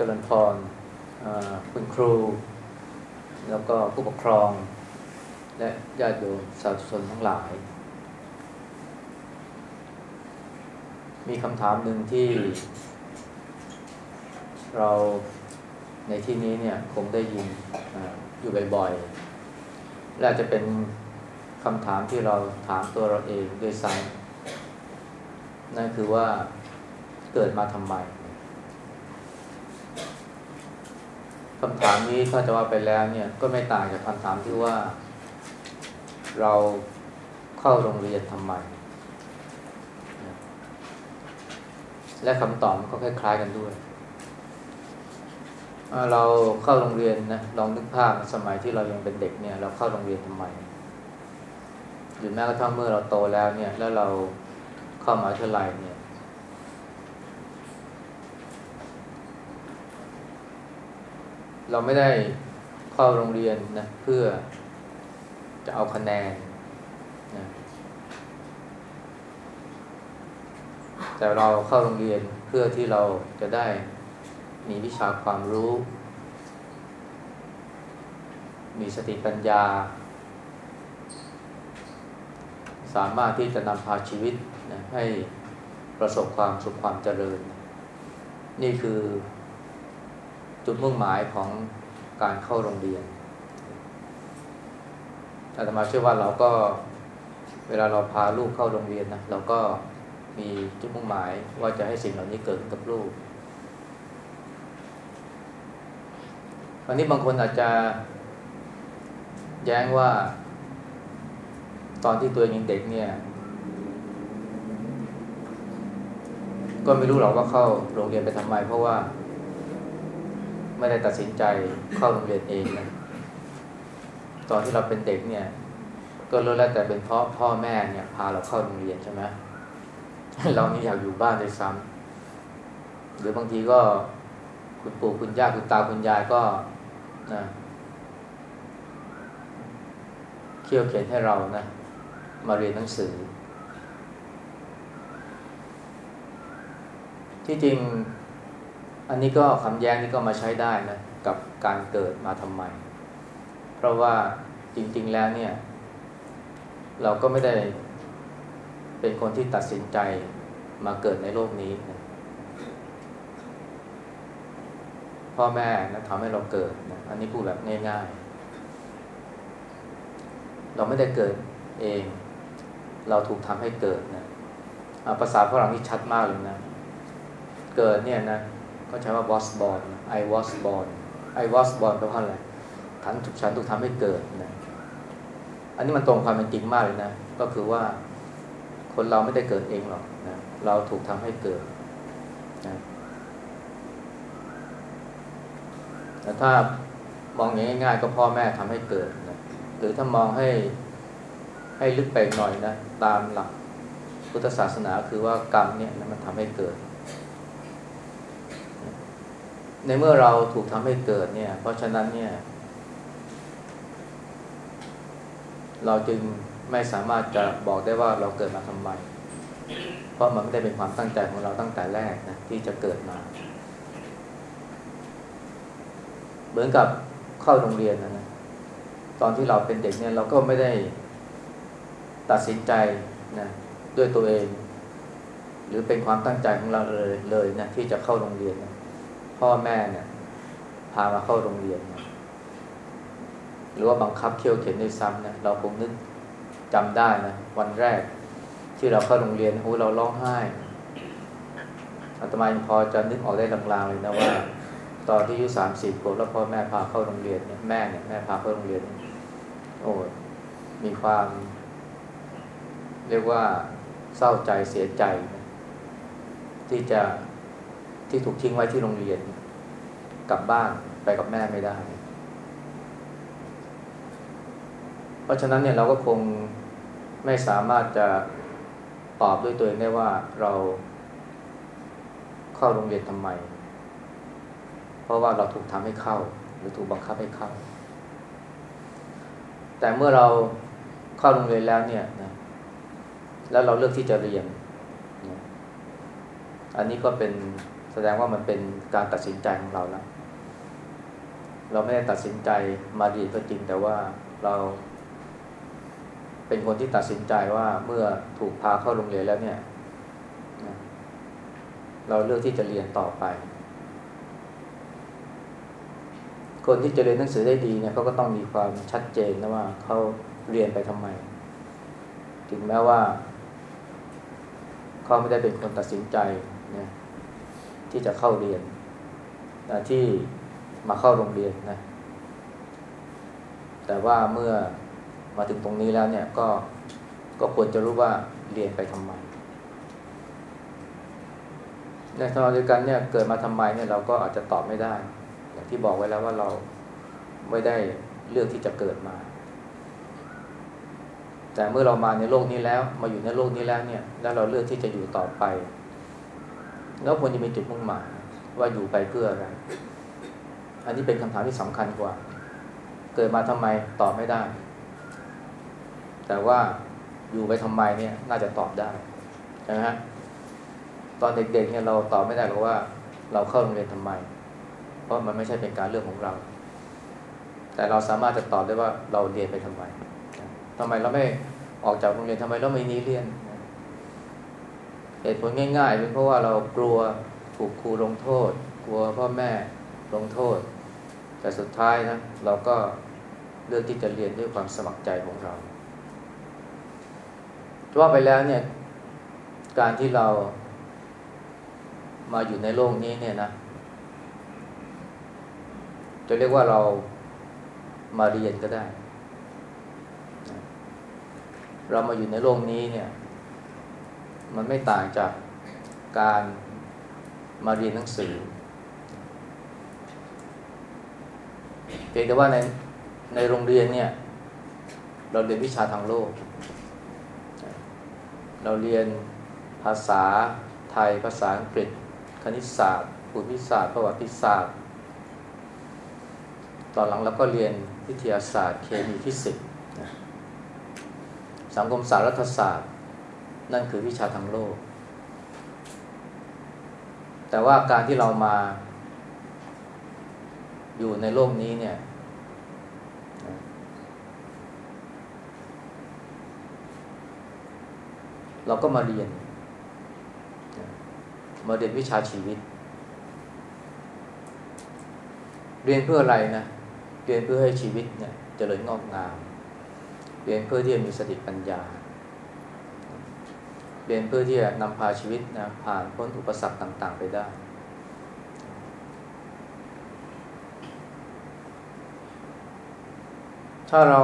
เจริญพรคุณครู แล้วก็ผู้ปกครอง และญาติโยมสาธุชนทั้งหลาย มีคำถามหนึ่งที่ เราในที่นี้เนี่ยคงได้ยินอยู่บ่อยๆ และจะเป็นคำถามที่เราถามตัวเราเองด้วยซ้ำนั่นคือว่าเกิดมาทำไม คำถามนี้ถ้าจะว่าไปแล้วเนี่ยก็ไม่ต่างจากคำถามที่ว่า เราเข้าโรงเรียนทำไม และคำตอบก็คล้ายๆกันด้วย เราเข้าโรงเรียนนะลองนึกภาพสมัยที่เรายังเป็นเด็กเนี่ย เราเข้าโรงเรียนทำไมหรือแม้กระทั่งเมื่อเราโตแล้วเนี่ย แล้วเราเข้ามาเท่าไรเนี่ย เราไม่ได้เข้าโรงเรียนนะเพื่อจะเอาคะแนนนะแต่เราเข้าโรงเรียนเพื่อที่เราจะได้มีวิชาความรู้ มีสติปัญญา สามารถที่จะนำพาชีวิตนะให้ประสบความสุขความเจริญ นี่คือ จุดมุ่งหมายของการเข้าโรงเรียนอาตมาเชื่อว่าเราก็เวลาเราพาลูกเข้าโรงเรียนนะเราก็มีจุดมุ่งหมายว่าจะให้สิ่งเหล่านี้เกิดขึ้นกับลูกวันนี้บางคนอาจจะแย้งว่า ตอนที่ตัวยังเด็กเนี่ย ก็ไม่รู้หรอกว่าเข้าโรงเรียนไปทำไม เพราะว่า ไม่ได้ตัดสินใจเข้าโรงเรียนเองนะตอนที่เราเป็นเด็กเนี่ย ก็รู้แล้วแต่เป็นเพราะพ่อแม่เนี่ย พาเราเข้าโรงเรียนใช่ไหมเรานี่อยากอยู่บ้านด้วยซ้ำหรือบางทีก็คุณปู่คุณย่าคุณตาคุณยายก็นะเขี่ยวเขียนให้เรานะ มาเรียนหนังสือ ที่จริง อันนี้ก็คำแย้งนี้ก็มาใช้ได้นะกับการเกิดมาทำไม เพราะว่าจริง ๆแล้วเนี่ย เราก็ไม่ได้เป็นคนที่ตัดสินใจมาเกิดในโลกนี้นะพ่อแม่นะทำให้เราเกิดนะอันนี้พูดแบบง่ายๆ เราไม่ได้เกิดเอง เราถูกทำให้เกิดนะภาษาฝรั่งนี่ชัดมากเลยนะ เกิดเนี่ยนะ ก็ใช้ว่า was born I was born I was born แปลว่าอะไรฉันถูกฉันถูกทำให้เกิดนะอันนี้มันตรงความเป็นจริงมากเลยนะ ก็คือว่าคนเราไม่ได้เกิดเองหรอกนะเราถูกทำให้เกิดนะแต่ถ้ามองอย่างง่ายๆก็พ่อแม่ทำให้เกิดนะหรือถ้ามองให้ให้ลึกไปหน่อยนะ ตามหลักพุทธศาสนาคือว่ากรรมเนี่ยมันทำให้เกิด ในเมื่อเราถูกทำให้เกิดเนี่ย เพราะฉะนั้นเนี่ย เราจึงไม่สามารถจะบอกได้ว่าเราเกิดมาทำไม เพราะมันไม่ได้เป็นความตั้งใจของเราตั้งแต่แรกนะที่จะเกิดมา เหมือนกับเข้าโรงเรียนนะนะตอนที่เราเป็นเด็กเนี่ยเราก็ไม่ได้ตัดสินใจนะด้วยตัวเอง หรือเป็นความตั้งใจของเราเลยเลยนะที่จะเข้าโรงเรียนนะ พ่อแม่เนี่ย พามาเข้าโรงเรียนหรือว่าบังคับเคี่ยวเข็นด้วยซ้ำนะเราคงนึกจำได้นะวันแรก ที่เราเข้าโรงเรียนโอ้เราร้องไห้อาตมายังพอจะนึกออกได้ลางๆเลยนะว่า ตอนที่อายุสามสี่ขวบแล้วพ่อแม่พาเข้าโรงเรียนเนี่ยแม่เนี่ยแม่พาเข้าโรงเรียน โอ้มีความ เรียกว่าเศร้าใจเสียใจนะที่จะที่ถูกทิ้งไว้ที่โรงเรียน กลับบ้านไปกับแม่ไม่ได้ เพราะฉะนั้นเนี่ยเราก็คงไม่สามารถจะตอบด้วยตัวเองได้ว่าเราเข้าโรงเรียนทำไม เพราะว่าเราถูกทำให้เข้า หรือถูกบังคับให้เข้า แต่เมื่อเราเข้าโรงเรียนแล้วเนี่ยนะแล้วเราเลือกที่จะเรียน อันนี้ก็เป็นแสดงว่ามันเป็นการตัดสินใจของเราแล้ว เราไม่ได้ตัดสินใจมาดีก็จริงแต่ว่าเราเป็นคนที่ตัดสินใจว่าเมื่อถูกพาเข้าโรงเรียนแล้วเนี่ย เราเลือกที่จะเรียนต่อไป คนที่จะเรียนหนังสือได้ดีเนี่ยเขาก็ต้องมีความชัดเจนนะว่าเขาเรียนไปทำไม ถึงแม้ว่าเขาไม่ได้เป็นคนตัดสินใจนะที่จะเข้าเรียนที่ มาเข้าโรงเรียนนะ แต่ว่าเมื่อมาถึงตรงนี้แล้วเนี่ยก็ก็ควรจะรู้ว่าเรียนไปทำไมในทางเดียวกันเนี่ยเกิดมาทำไมเนี่ยเราก็อาจจะตอบไม่ได้ อย่างที่บอกไว้แล้วว่าเราไม่ได้เลือกที่จะเกิดมา แต่เมื่อเรามาในโลกนี้แล้ว มาอยู่ในโลกนี้แล้วเนี่ย แล้วเราเลือกที่จะอยู่ต่อไป แล้วควรจะมีจุดมุ่งหมายว่าอยู่ไปเพื่ออะไร อันนี้เป็นคำถามที่สำคัญกว่า เกิดมาทำไมตอบไม่ได้ แต่ว่าอยู่ไปทำไมเนี่ยน่าจะตอบได้ใช่ไหมฮะตอนเด็กๆเนี่ยเราตอบไม่ได้หรอกว่า เราเข้าโรงเรียนทำไม เพราะมันไม่ใช่เป็นการเลือกของเรา แต่เราสามารถจะตอบได้ว่าเราเรียนไปทำไมทำไมเราไม่ออกจากโรงเรียนทำไมเราไม่นี้เรียนเหตุผลง่ายๆเป็นเพราะว่าเรากลัวถูกครูลงโทษ กลัวพ่อแม่ลงโทษ แต่สุดท้ายนะเราก็เลือกที่จะเรียนด้วยความสมัครใจของเราว่าไปแล้วเนี่ย การที่เรามาอยู่ในโลกนี้เนี่ยนะ จะเรียกว่าเรามาเรียนก็ได้ เรามาอยู่ในโลกนี้เนี่ย มันไม่ต่างจากการมาเรียนหนังสือ เพียงแต่ว่าในในโรงเรียนเนี่ย เราเรียนวิชาทางโลก เราเรียนภาษาไทยภาษาอังกฤษ คณิตศาสตร์ภูมิศาสตร์ประวัติศาสตร์ ตอนหลังเราก็เรียนวิทยาศาสตร์เคมีฟิสิกส์สังคมศาสตร์รัฐศาสตร์ นั่นคือวิชาทางโลก แต่ว่าการที่เรามา อยู่ในโลกนี้เนี่ย เราก็มาเรียน มาเรียนวิชาชีวิต เรียนเพื่ออะไรนะ เรียนเพื่อให้ชีวิตเนี่ยจเจริญงอกงาม เรียนเพื่อที่จะมีสติปัญญา เรียนเพื่อที่จะนำพาชีวิตนะผ่านพ้นอุปสรรคต่าง ๆ ไปได้ ถ้าเรา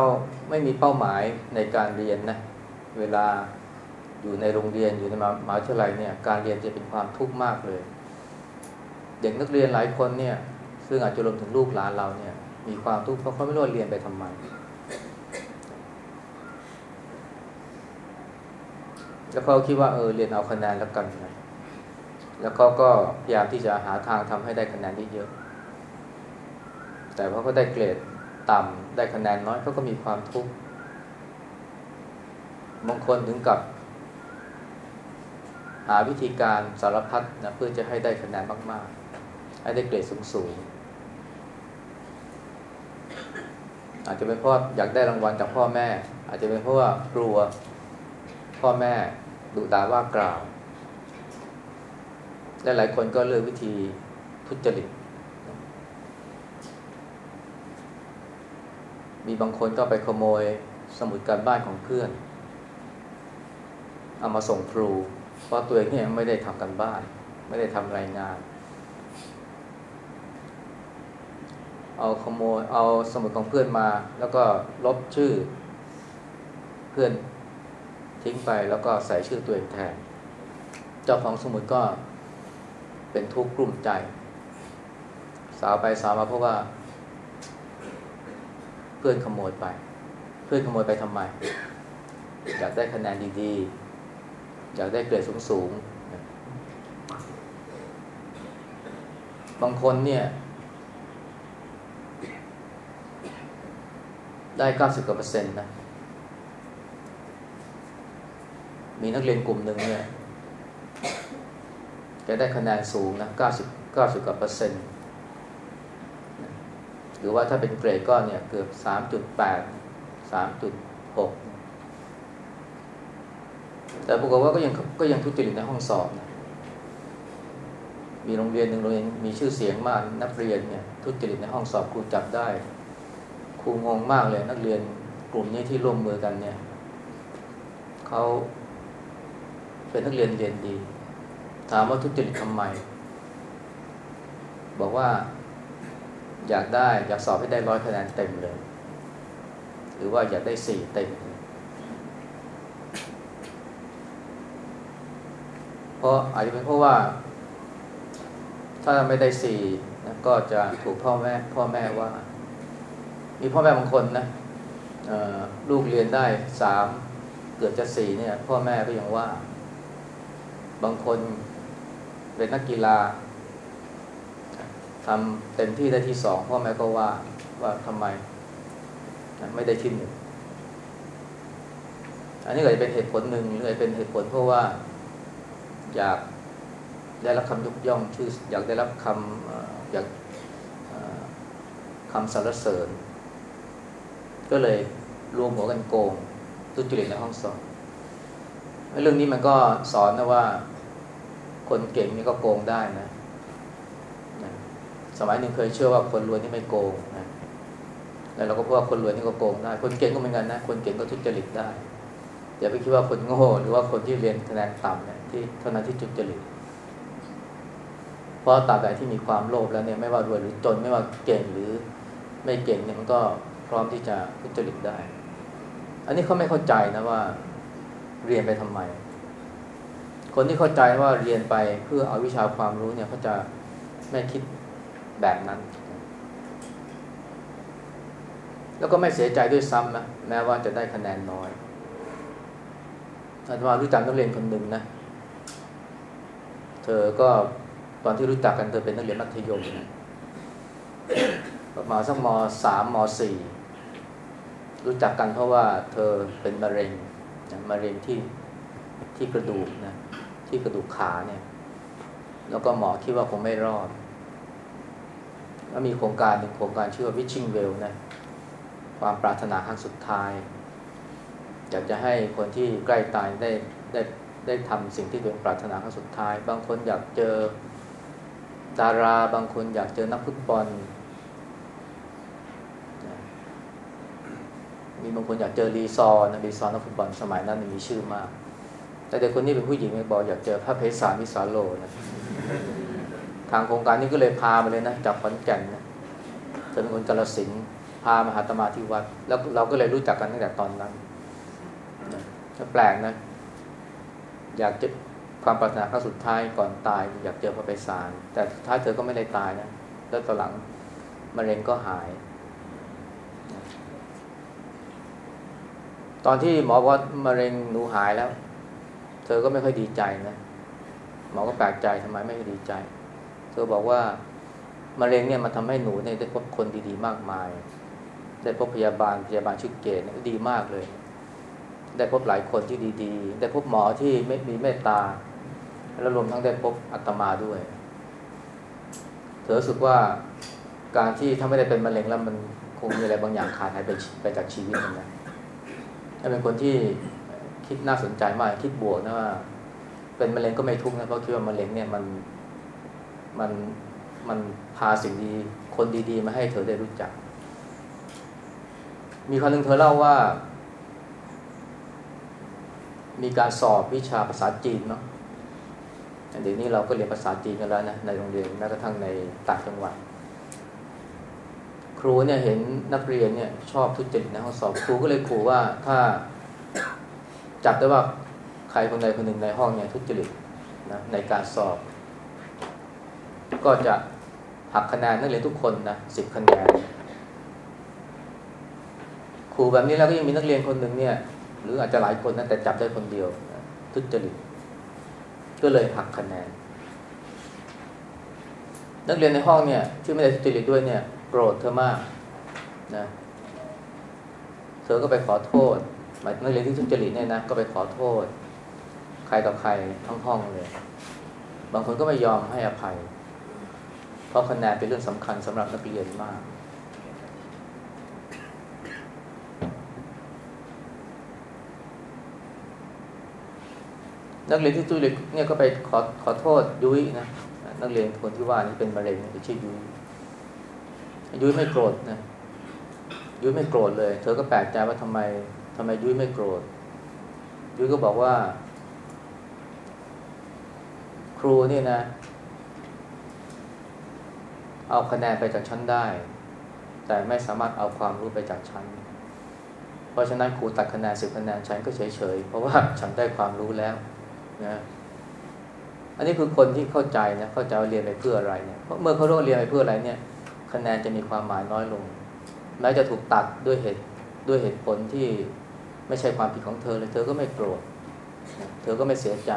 ไม่มีเป้าหมายในการเรียนนะเวลาอยู่ในโรงเรียนอยู่ในมหาวิทยาลัยเนี่ยการเรียนจะเป็นความทุกข์มากเลย เด็กนักเรียนหลายคนเนี่ยซึ่งอาจจะรวมถึงลูกหลานเราเนี่ย มีความทุกข์เพราะเขาไม่รู้เรียนไปทำไมแล้วเขาคิดว่าเออเรียนเอาคะแนนแล้วกันนะแล้วเขาก็พยายามที่จะหาทางทำให้ได้คะแนนที่เยอะ แต่พอเขาได้เกรด ต่ำได้คะแนนน้อยเขาก็มีความทุกข์บางคนถึงกับ หาวิธีการสารพัดนะเพื่อจะให้ได้คะแนนมาก ๆ ให้ได้เกรดสูง ๆ อาจจะเป็นเพราะอยากได้รางวัลจากพ่อแม่ อาจจะเป็นเพราะว่ากลัวพ่อแม่ดุด่าว่ากล่าวและหลายคนก็เลือกวิธีทุจริต มีบางคนก็ไปขโมยสมุดการบ้านของเพื่อน เอามาส่งครู เพราะตัวเองเนี่ยไม่ได้ทำกันบ้าน ไม่ได้ทำรายงาน เอาขโมยเอาสมุดของเพื่อนมา แล้วก็ลบชื่อ เพื่อนทิ้งไปแล้วก็ใส่ชื่อตัวเองแทน เจ้าของสมุดก็เป็นทุกข์กลุ่มใจ สาวไปสาวมาเพราะว่า เพื่อนขโมยไป เพื่อนขโมยไปทำไม อยากได้คะแนนดีๆ อยากได้เกรดสูงสูงบางคนเนี่ย ได้เก้าสิบกว่าเปอร์เซ็นต์นะ มีนักเรียนกลุ่มหนึ่งเนี่ยจะได้คะแนนสูงนะ90 90กว่าเปอร์เซ็นต์ หรือว่าถ้าเป็นเกรดก็เนี่ยเกือบ 3.8 3.6 แต่ปรากฏว่าก็ยังก็ยังทุจริตในห้องสอบนะมีโรงเรียนหนึ่งโรงเรียนมีชื่อเสียงมากนักเรียนเนี่ยทุจริตในห้องสอบครูจับได้ ครูงงมากเลยนักเรียนกลุ่มนี้ที่ร่วมมือกันเนี่ยเขาเป็นนักเรียนเรียนดี ถามว่าทุจริตทำไม บอกว่า อยากได้อยากสอบให้ได้ร้อยคะแนนเต็มเลย หรือว่าอยากได้สี่เต็ม เพราะอาจจะเป็นเพราะว่า ถ้าไม่ได้สี่ก็จะถูกพ่อแม่ พ่อแม่ว่า มีพ่อแม่บางคนนะลูกเรียนได้สามเกือบจะสี่เนี่ย พ่อแม่ก็ยังว่า บางคนเป็นนักกีฬา ทำเต็มที่ได้ที่สองพ่อแม่ก็ว่าว่าทำไมไม่ได้ที่หนึ่งอันนี้ก็จะเป็นเหตุผลหนึ่งหรือเป็นเหตุผลเพราะว่า อยากได้รับคำยกย่องชื่ออยากได้รับคำอยากคำสรรเสริญ ก็เลยรวมหัวกันโกงทุจริตในห้องสอบเรื่องนี้มันก็สอนนะว่า คนเก่งนี่ก็โกงได้นะ สมัยหนึ่งเคยเชื่อว่าคนรวยนี่ไม่โกงนะแล้วเราก็พบว่าคนรวยนี่ก็โกงได้ คนเก่งก็เหมือนกันนะ คนเก่งก็ทุจริตได้อย่าไปคิดว่าคนโง่หรือว่าคนที่เรียนคะแนนต่ำเนี่ยที่เท่านั้นที่ทุจริตเพราะตราบใดที่มีความโลภแล้วเนี่ยไม่ว่ารวยหรือจนไม่ว่าเก่งหรือไม่เก่งเนี่ยมันก็พร้อมที่จะทุจริตได้ อันนี้เขาไม่เข้าใจนะว่าเรียนไปทำไม คนที่เข้าใจว่าเรียนไปเพื่อเอาวิชาความรู้เนี่ยเขาจะไม่คิด แบบนั้น แล้วก็ไม่เสียใจด้วยซ้ำนะแม้ว่าจะได้คะแนนน้อยอาจารย์รู้จักนักเรียนคนหนึ่งนะ เธอก็ตอนที่รู้จักกันเธอเป็นนักเรียนมัธยมนะประมาณสักมสามมสี่รู้จักกันเพราะว่าเธอเป็นมะเร็งนะมะเร็งที่ที่กระดูกนะที่กระดูกขาเนี่ย แล้วก็หมอคิดว่าคงไม่รอด แล้วมีโครงการหนึ่งโครงการชื่อว่า Wishing Well นะความปรารถนาครั้งสุดท้าย อยากจะให้คนที่ใกล้ตายได้ได้ได้ทำสิ่งที่ตัวเองปรารถนาครั้งสุดท้าย บางคนอยากเจอดาราบางคนอยากเจอนักฟุตบอลมีบางคนอยากเจอรีซอ์นะรีซอ์นักฟุตบอลสมัยนั้นมีชื่อมาก แต่เด็กคนนี้เป็นผู้หญิงบอกอยากเจอพระเพชรสารวิสาโลนะ ทางโครงการนี้ก็เลยพามาเลยนะจากขอนแก่นนะเธอเป็นคนกาลสินพามาหาตมาที่วัด แล้วเราก็เลยรู้จักกันตั้งแต่ตอนนั้นแปลกนะ อยากจะความปรารถนาครั้งสุดท้ายก่อนตาย อยากเจอพระไปสาร แต่สุดท้ายเธอก็ไม่ได้ตายนะแล้วตอนหลังมะเร็งก็หาย ตอนที่หมอว่ามะเร็งหนูหายแล้ว เธอก็ไม่ค่อยดีใจนะหมอก็แปลกใจทำไมไม่ดีใจ ธอบอกว่ามะเร็งเนี่ยมันทำให้หนูเนี่ยได้พบคนดีๆมากมาย ได้พบพยาบาลพยาบาลชื่อเกศดีมากเลย ได้พบหลายคนที่ดีๆ ได้พบหมอที่ไม่มีเมตตา แล้วรวมทั้งได้พบอัตมาด้วย เธอรู้สึกว่าการที่ถ้าไม่ได้เป็นมะเร็งแล้วมันคงมีอะไรบางอย่างขาดหายไปไปจากชีวิตมันนะถ้าเป็นคนที่คิดน่าสนใจมากคิดบวกนะว่าเป็นมะเร็งก็ไม่ทุกข์นะเพราะคิดว่ามะเร็งเนี่ยมัน มันมันพาสิ่งดีคนดีๆ มาให้เธอได้รู้จัก มีคนหนึ่งเธอเล่าว่า มีการสอบวิชาภาษาจีนเนาะเดี๋ยวนี้เราก็เรียนภาษาจีนกันแล้วนะในโรงเรียนแม้กระทั่งในต่างจังหวัด ครูเนี่ยเห็นนักเรียนเนี่ยชอบทุจริตในห้องสอบครูก็เลยขู่ว่าถ้าจับได้ว่าใครคนใดคนหนึ่งในห้องเนี่ยทุจริตนะในการสอบ ก็จะหักคะแนนนักเรียนทุกคนนะสิบคะแนนครูแบบนี้แล้วก็ยังมีนักเรียนคนหนึ่งเนี่ย หรืออาจจะหลายคนนะแต่จับได้คนเดียวทุจริตก็เลยหักคะแนน นักเรียนในห้องเนี่ยที่ไม่ได้ทุจริตด้วยเนี่ยโกรธเธอมากนะเธอก็ไปขอโทษหมายนักเรียนที่ทุจริตเนี่ยนะก็ไปขอโทษ ใครต่อใครทั้งห้องเลย บางคนก็ไม่ยอมให้อภัย ราะคะแนนเป็นเรื่องสำคัญสำหรับนักเรียนมาก นักเรียนที่ตุ้ยเนี่ยก็ไปขอขอโทษยุ้ยนะนักเรียนคนที่ว่านี่เป็นมะเร็งชื่อยุ้ยยุ้ยไม่โกรธนะยุ้ยไม่โกรธเลย เธอก็แปลกใจว่าทำไมทำไมยุ้ยไม่โกรธยุ้ยก็บอกว่า ครูนี่นะ เอาคะแนนไปจากฉันได้ แต่ไม่สามารถเอาความรู้ไปจากฉัน เพราะฉะนั้นครูตัดคะแนนสิบคะแนนฉันก็เฉยๆ เพราะว่าฉันได้ความรู้แล้วนะอันนี้คือคนที่เข้าใจนะเข้าใจว่าเรียนไปเพื่ออะไรเนี่ยเพราะเมื่อเขารู้เรียนไปเพื่ออะไรเนี่ย คะแนนจะมีความหมายน้อยลงแม้จะถูกตัดด้วยเหตุด้วยเหตุผลที่ไม่ใช่ความผิดของเธอเลยเธอก็ไม่โกรธเธอก็ไม่เสียใจ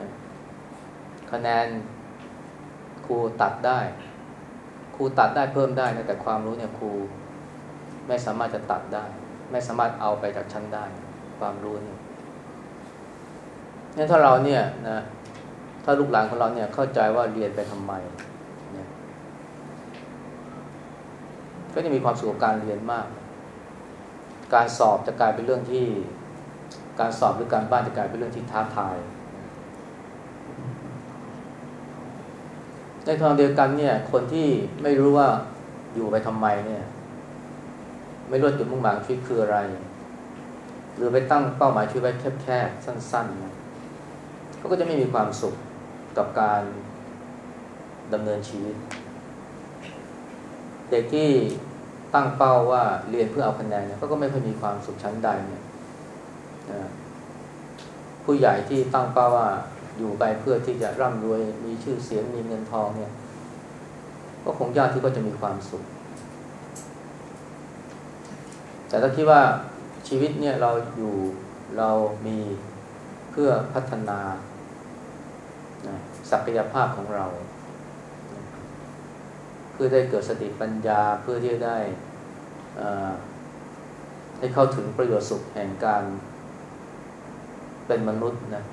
นะคะแนน รูตัดได้ ครูตัดได้เพิ่มได้นะแต่ความรู้เนี่ยครูไม่สามารถจะตัดได้ ไม่สามารถเอาไปจากชั้นได้ ความรู้เนี่ยงั้นถ้าเราเนี่ยนะถ้าลูกหลานของเราเนี่ยเข้าใจว่าเรียนไปทำไมเนี่ยก็จะมีความสุขกับการเรียนมาก การสอบจะกลายเป็นเรื่องที่ การสอบหรือการบ้านจะกลายเป็นเรื่องที่ท้าทาย ในทางเดียวกันเนี่ย คนที่ไม่รู้ว่าอยู่ไปทำไมเนี่ย ไม่รู้จุดมุ่งหมายชีวิตคืออะไร หรือไปตั้งเป้าหมายชีวิตไว้แคบๆสั้นๆนะเขาก็จะไม่มีความสุขกับการดำเนินชีวิต เด็กที่ตั้งเป้าว่าเรียนเพื่อเอาคะแนนเนี่ยก็ไม่ค่อยมีความสุขชั้นใดเนี่ยผู้ใหญ่ที่ตั้งเป้าว่า อยู่ไปเพื่อที่จะร่ำรวยมีชื่อเสียงมีเงินทองเนี่ย ก็คงยากที่ก็จะมีความสุข แต่ถ้าคิดว่าชีวิตเนี่ยเราอยู่เรามีเพื่อพัฒนาศักยภาพของเรา เพื่อได้เกิดสติปัญญาเพื่อที่จะได้ให้เข้าถึงประโยชน์สุขแห่งการเป็นมนุษย์นะ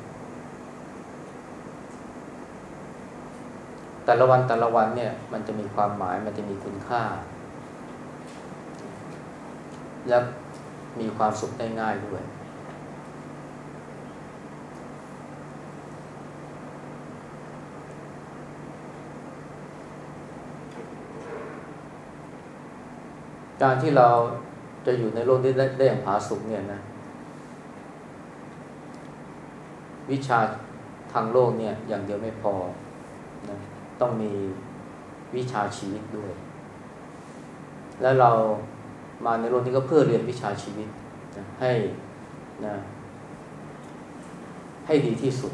แต่ละวันแต่ละวันเนี่ยมันจะมีความหมายมันจะมีคุณค่า และมีความสุขได้ง่ายด้วย การที่เราจะอยู่ในโลกนี้ได้ได้อย่างผาสุกเนี่ยนะ วิชาทางโลกเนี่ยอย่างเดียวไม่พอนะ ต้องมีวิชาชีวิตด้วย และเรามาในโลกนี้ก็เพื่อเรียนวิชาชีวิตนะให้นะให้ดีที่สุด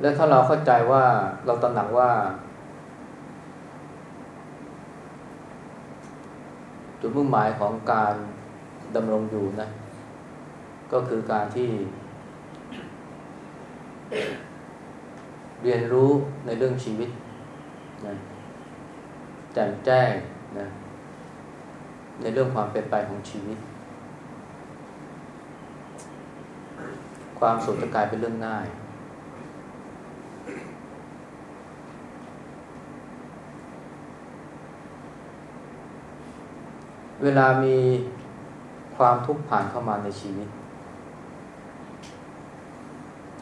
และถ้าเราเข้าใจว่าเราตระหนักว่า จุดมุ่งหมายของการดำรงอยู่นะ ก็คือการที่ เรียนรู้ในเรื่องชีวิตนะแจ่มแจ้งนะในเรื่องความเป็นไปของชีวิต ความสุขจะกลายเป็นเรื่องง่าย เวลามีความทุกข์ผ่านเข้ามาในชีวิต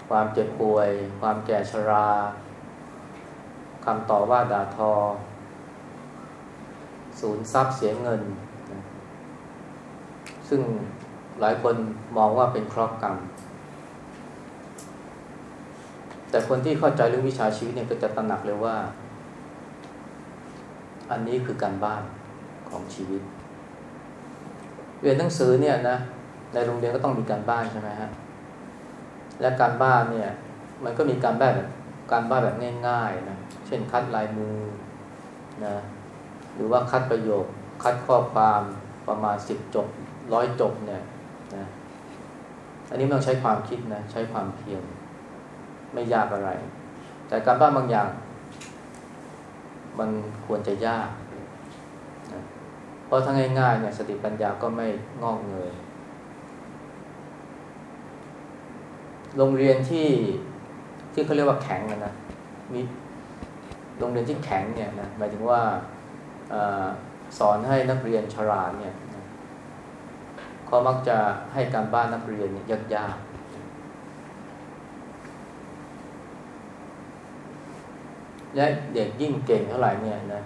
ความเจ็บป่วย ความแก่ชราคำต่อว่าด่าทอ สูญทรัพย์เสียเงิน ซึ่งหลายคนมองว่าเป็นครอบกรรม แต่คนที่เข้าใจเรื่องวิชาชีวิตเนี่ยก็จะตระหนักเลยว่า อันนี้คือการบ้านของชีวิต เรียนหนังสือเนี่ยนะในโรงเรียนก็ต้องมีการบ้านใช่ไหมฮะ และการบ้านเนี่ย มันก็มีการบ้านแบบการบ้านแบบง่ายๆนะเช่นคัดลายมือนะหรือว่าคัดประโยค คัดข้อความประมาณสิบจบร้อยจบเนี่ยนะอันนี้ไม่ต้องใช้ความคิดนะใช้ความเพียรไม่ยากอะไร แต่การบ้านบางอย่าง มันควรจะยากนะเพราะถ้าง่ายๆเนี่ยสติปัญญาก็ไม่งอกเงย โรงเรียนที่ที่เขาเรียกว่าแข็งนะมีโรงเรียนที่แข็งเนี่ยนะหมายถึงว่าอสอนให้นักเรียนฉลาดเนี่ยเขามักจะให้การบ้านนักเรียนยากยากและเด็กยิ่งเก่งเท่าไหร่เนี่ยนะ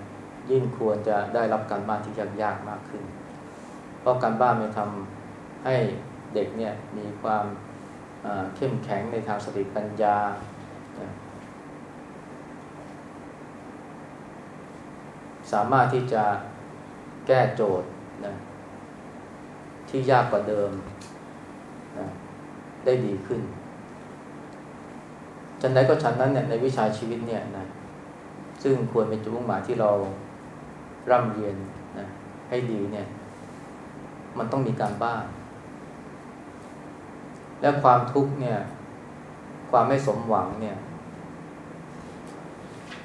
ยิ่งควรจะได้รับการบ้านที่ยากยากมากขึ้น เพราะการบ้านมันทำให้เด็กเนี่ยมีความ เข้มแข็งในทางสติปัญญา สามารถที่จะแก้โจทย์นะที่ยากกว่าเดิมนะได้ดีขึ้นฉันใดก็ฉันนั้นเนี่ยในวิชาชีวิตเนี่ยนะซึ่งควรเป็นจุดมุ่งหมายที่เราร่ำเรียนนะให้ดีเนี่ย มันต้องมีการบ้าน และความทุกข์เนี่ย ความไม่สมหวังเนี่ย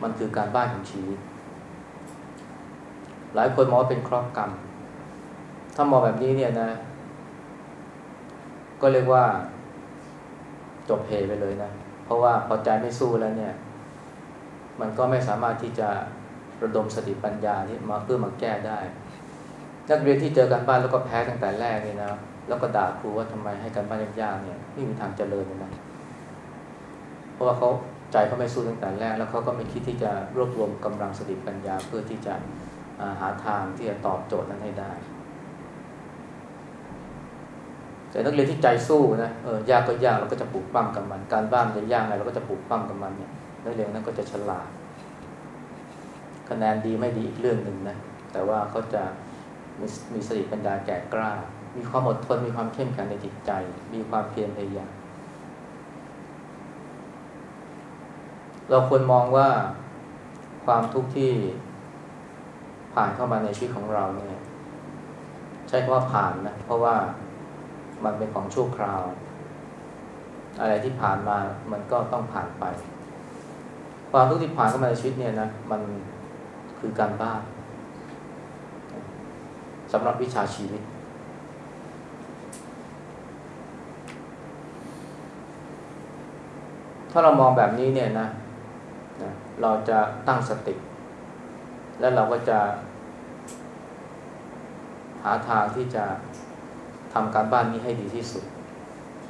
มันคือการบ้านของชีวิต หลายคนมองว่าเป็นครอบกรรม ถ้ามองแบบนี้เนี่ยนะ ก็เรียกว่า จบเพไปเลยนะ เพราะว่าพอใจไม่สู้แล้วเนี่ย มันก็ไม่สามารถที่จะระดมสติปัญญาที่มาเพื่อมาแก้ได้ นักเรียนที่เจอกันบ้านแล้วก็แพ้ตั้งแต่แรกเลยนะ แล้วก็ด่าครูว่าทำไมให้กันบ้านยากๆเนี่ยไม่มีทางเจริญเลยนะเพราะว่าเขาใจเขาไม่สู้ตั้งแต่แรก แล้วเขาก็ไม่คิดที่จะรวบรวมกำลังสติปัญญาเพื่อที่จะหาทางที่จะตอบโจทย์นั้นให้ได้ แต่นักเรียนที่ใจสู้นะเออยากก็ยากเราก็จะปลูกปั้มกับมัน การบ้านจะยากไงเราก็จะปลูกปั้มกับมันเนี่ยนักเรียนนั้นก็จะฉลาดคะแนนดีไม่ดีอีกเรื่องหนึ่งนะแต่ว่าเขาจะมีมีสติปัญญาแก่กล้า มีความอดทนมีความเข้มแข็งในจิตใจ มีความเพียรพยายามเราควรมองว่าความทุกข์ที่ผ่านเข้ามาในชีวิตของเราเนี่ย ใช้คำว่าผ่านนะเพราะว่ามันเป็นของชั่วคราว อะไรที่ผ่านมามันก็ต้องผ่านไป ความทุกข์ที่ผ่านเข้ามาในชีวิตเนี่ยนะมันคือการบ้านสำหรับวิชาชีวิต ถ้าเรามองแบบนี้เนี่ยนะนะเราจะตั้งสติ และเราก็จะ หาทางที่จะทำการบ้านนี้ให้ดีที่สุด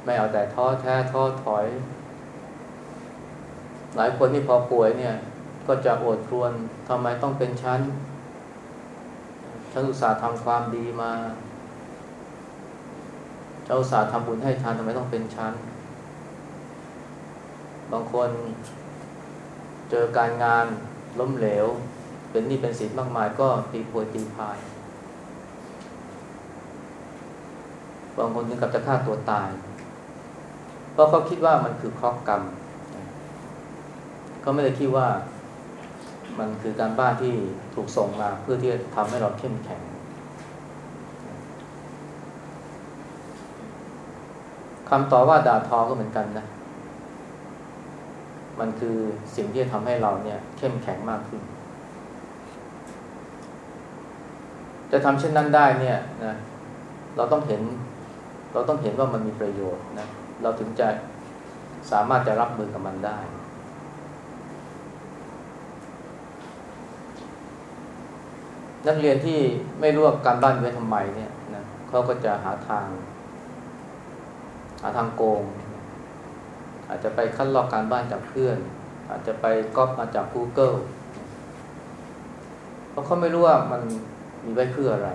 ไม่เอาแต่ท้อแท้ท้อถอย หลายคนที่พอป่วยเนี่ย ก็จะโอดครวนทำไมต้องเป็นชั้นฉันอุตส่าห์ทำความดีมาฉันอุตส่าห์ทำบุญให้ทานทำไมต้องเป็นชั้น บางคนเจอการงานล้มเหลว เป็นนี่เป็นสิทธิ์มากมายก็ตีโพยตีพาย บางคนถึงกับจะฆ่าตัวตาย เพราะเขาคิดว่ามันคือครอบกรรมเขาไม่ได้คิดว่ามันคือการบ้านที่ถูกส่งมาเพื่อที่จะทำให้เราเข้มแข็ง คำต่อว่าด่าทอก็เหมือนกันนะ มันคือสิ่งที่จะทำให้เราเนี่ยเข้มแข็งมากขึ้น จะทำเช่นนั้นได้เนี่ยนะเราต้องเห็น เราต้องเห็นว่ามันมีประโยชน์นะเราถึงจะสามารถจะรับมือกับมันได้ นักเรียนที่ไม่รู้ว่าการบ้านไว้ทำไมเนี่ยนะเขาก็จะหาทาง หาทางโกง อาจจะไปคัดลอกการบ้านจากเพื่อน อาจจะไปก๊อปมาจาก Google เพราะเขาไม่รู้ว่ามันมีไว้เพื่ออะไร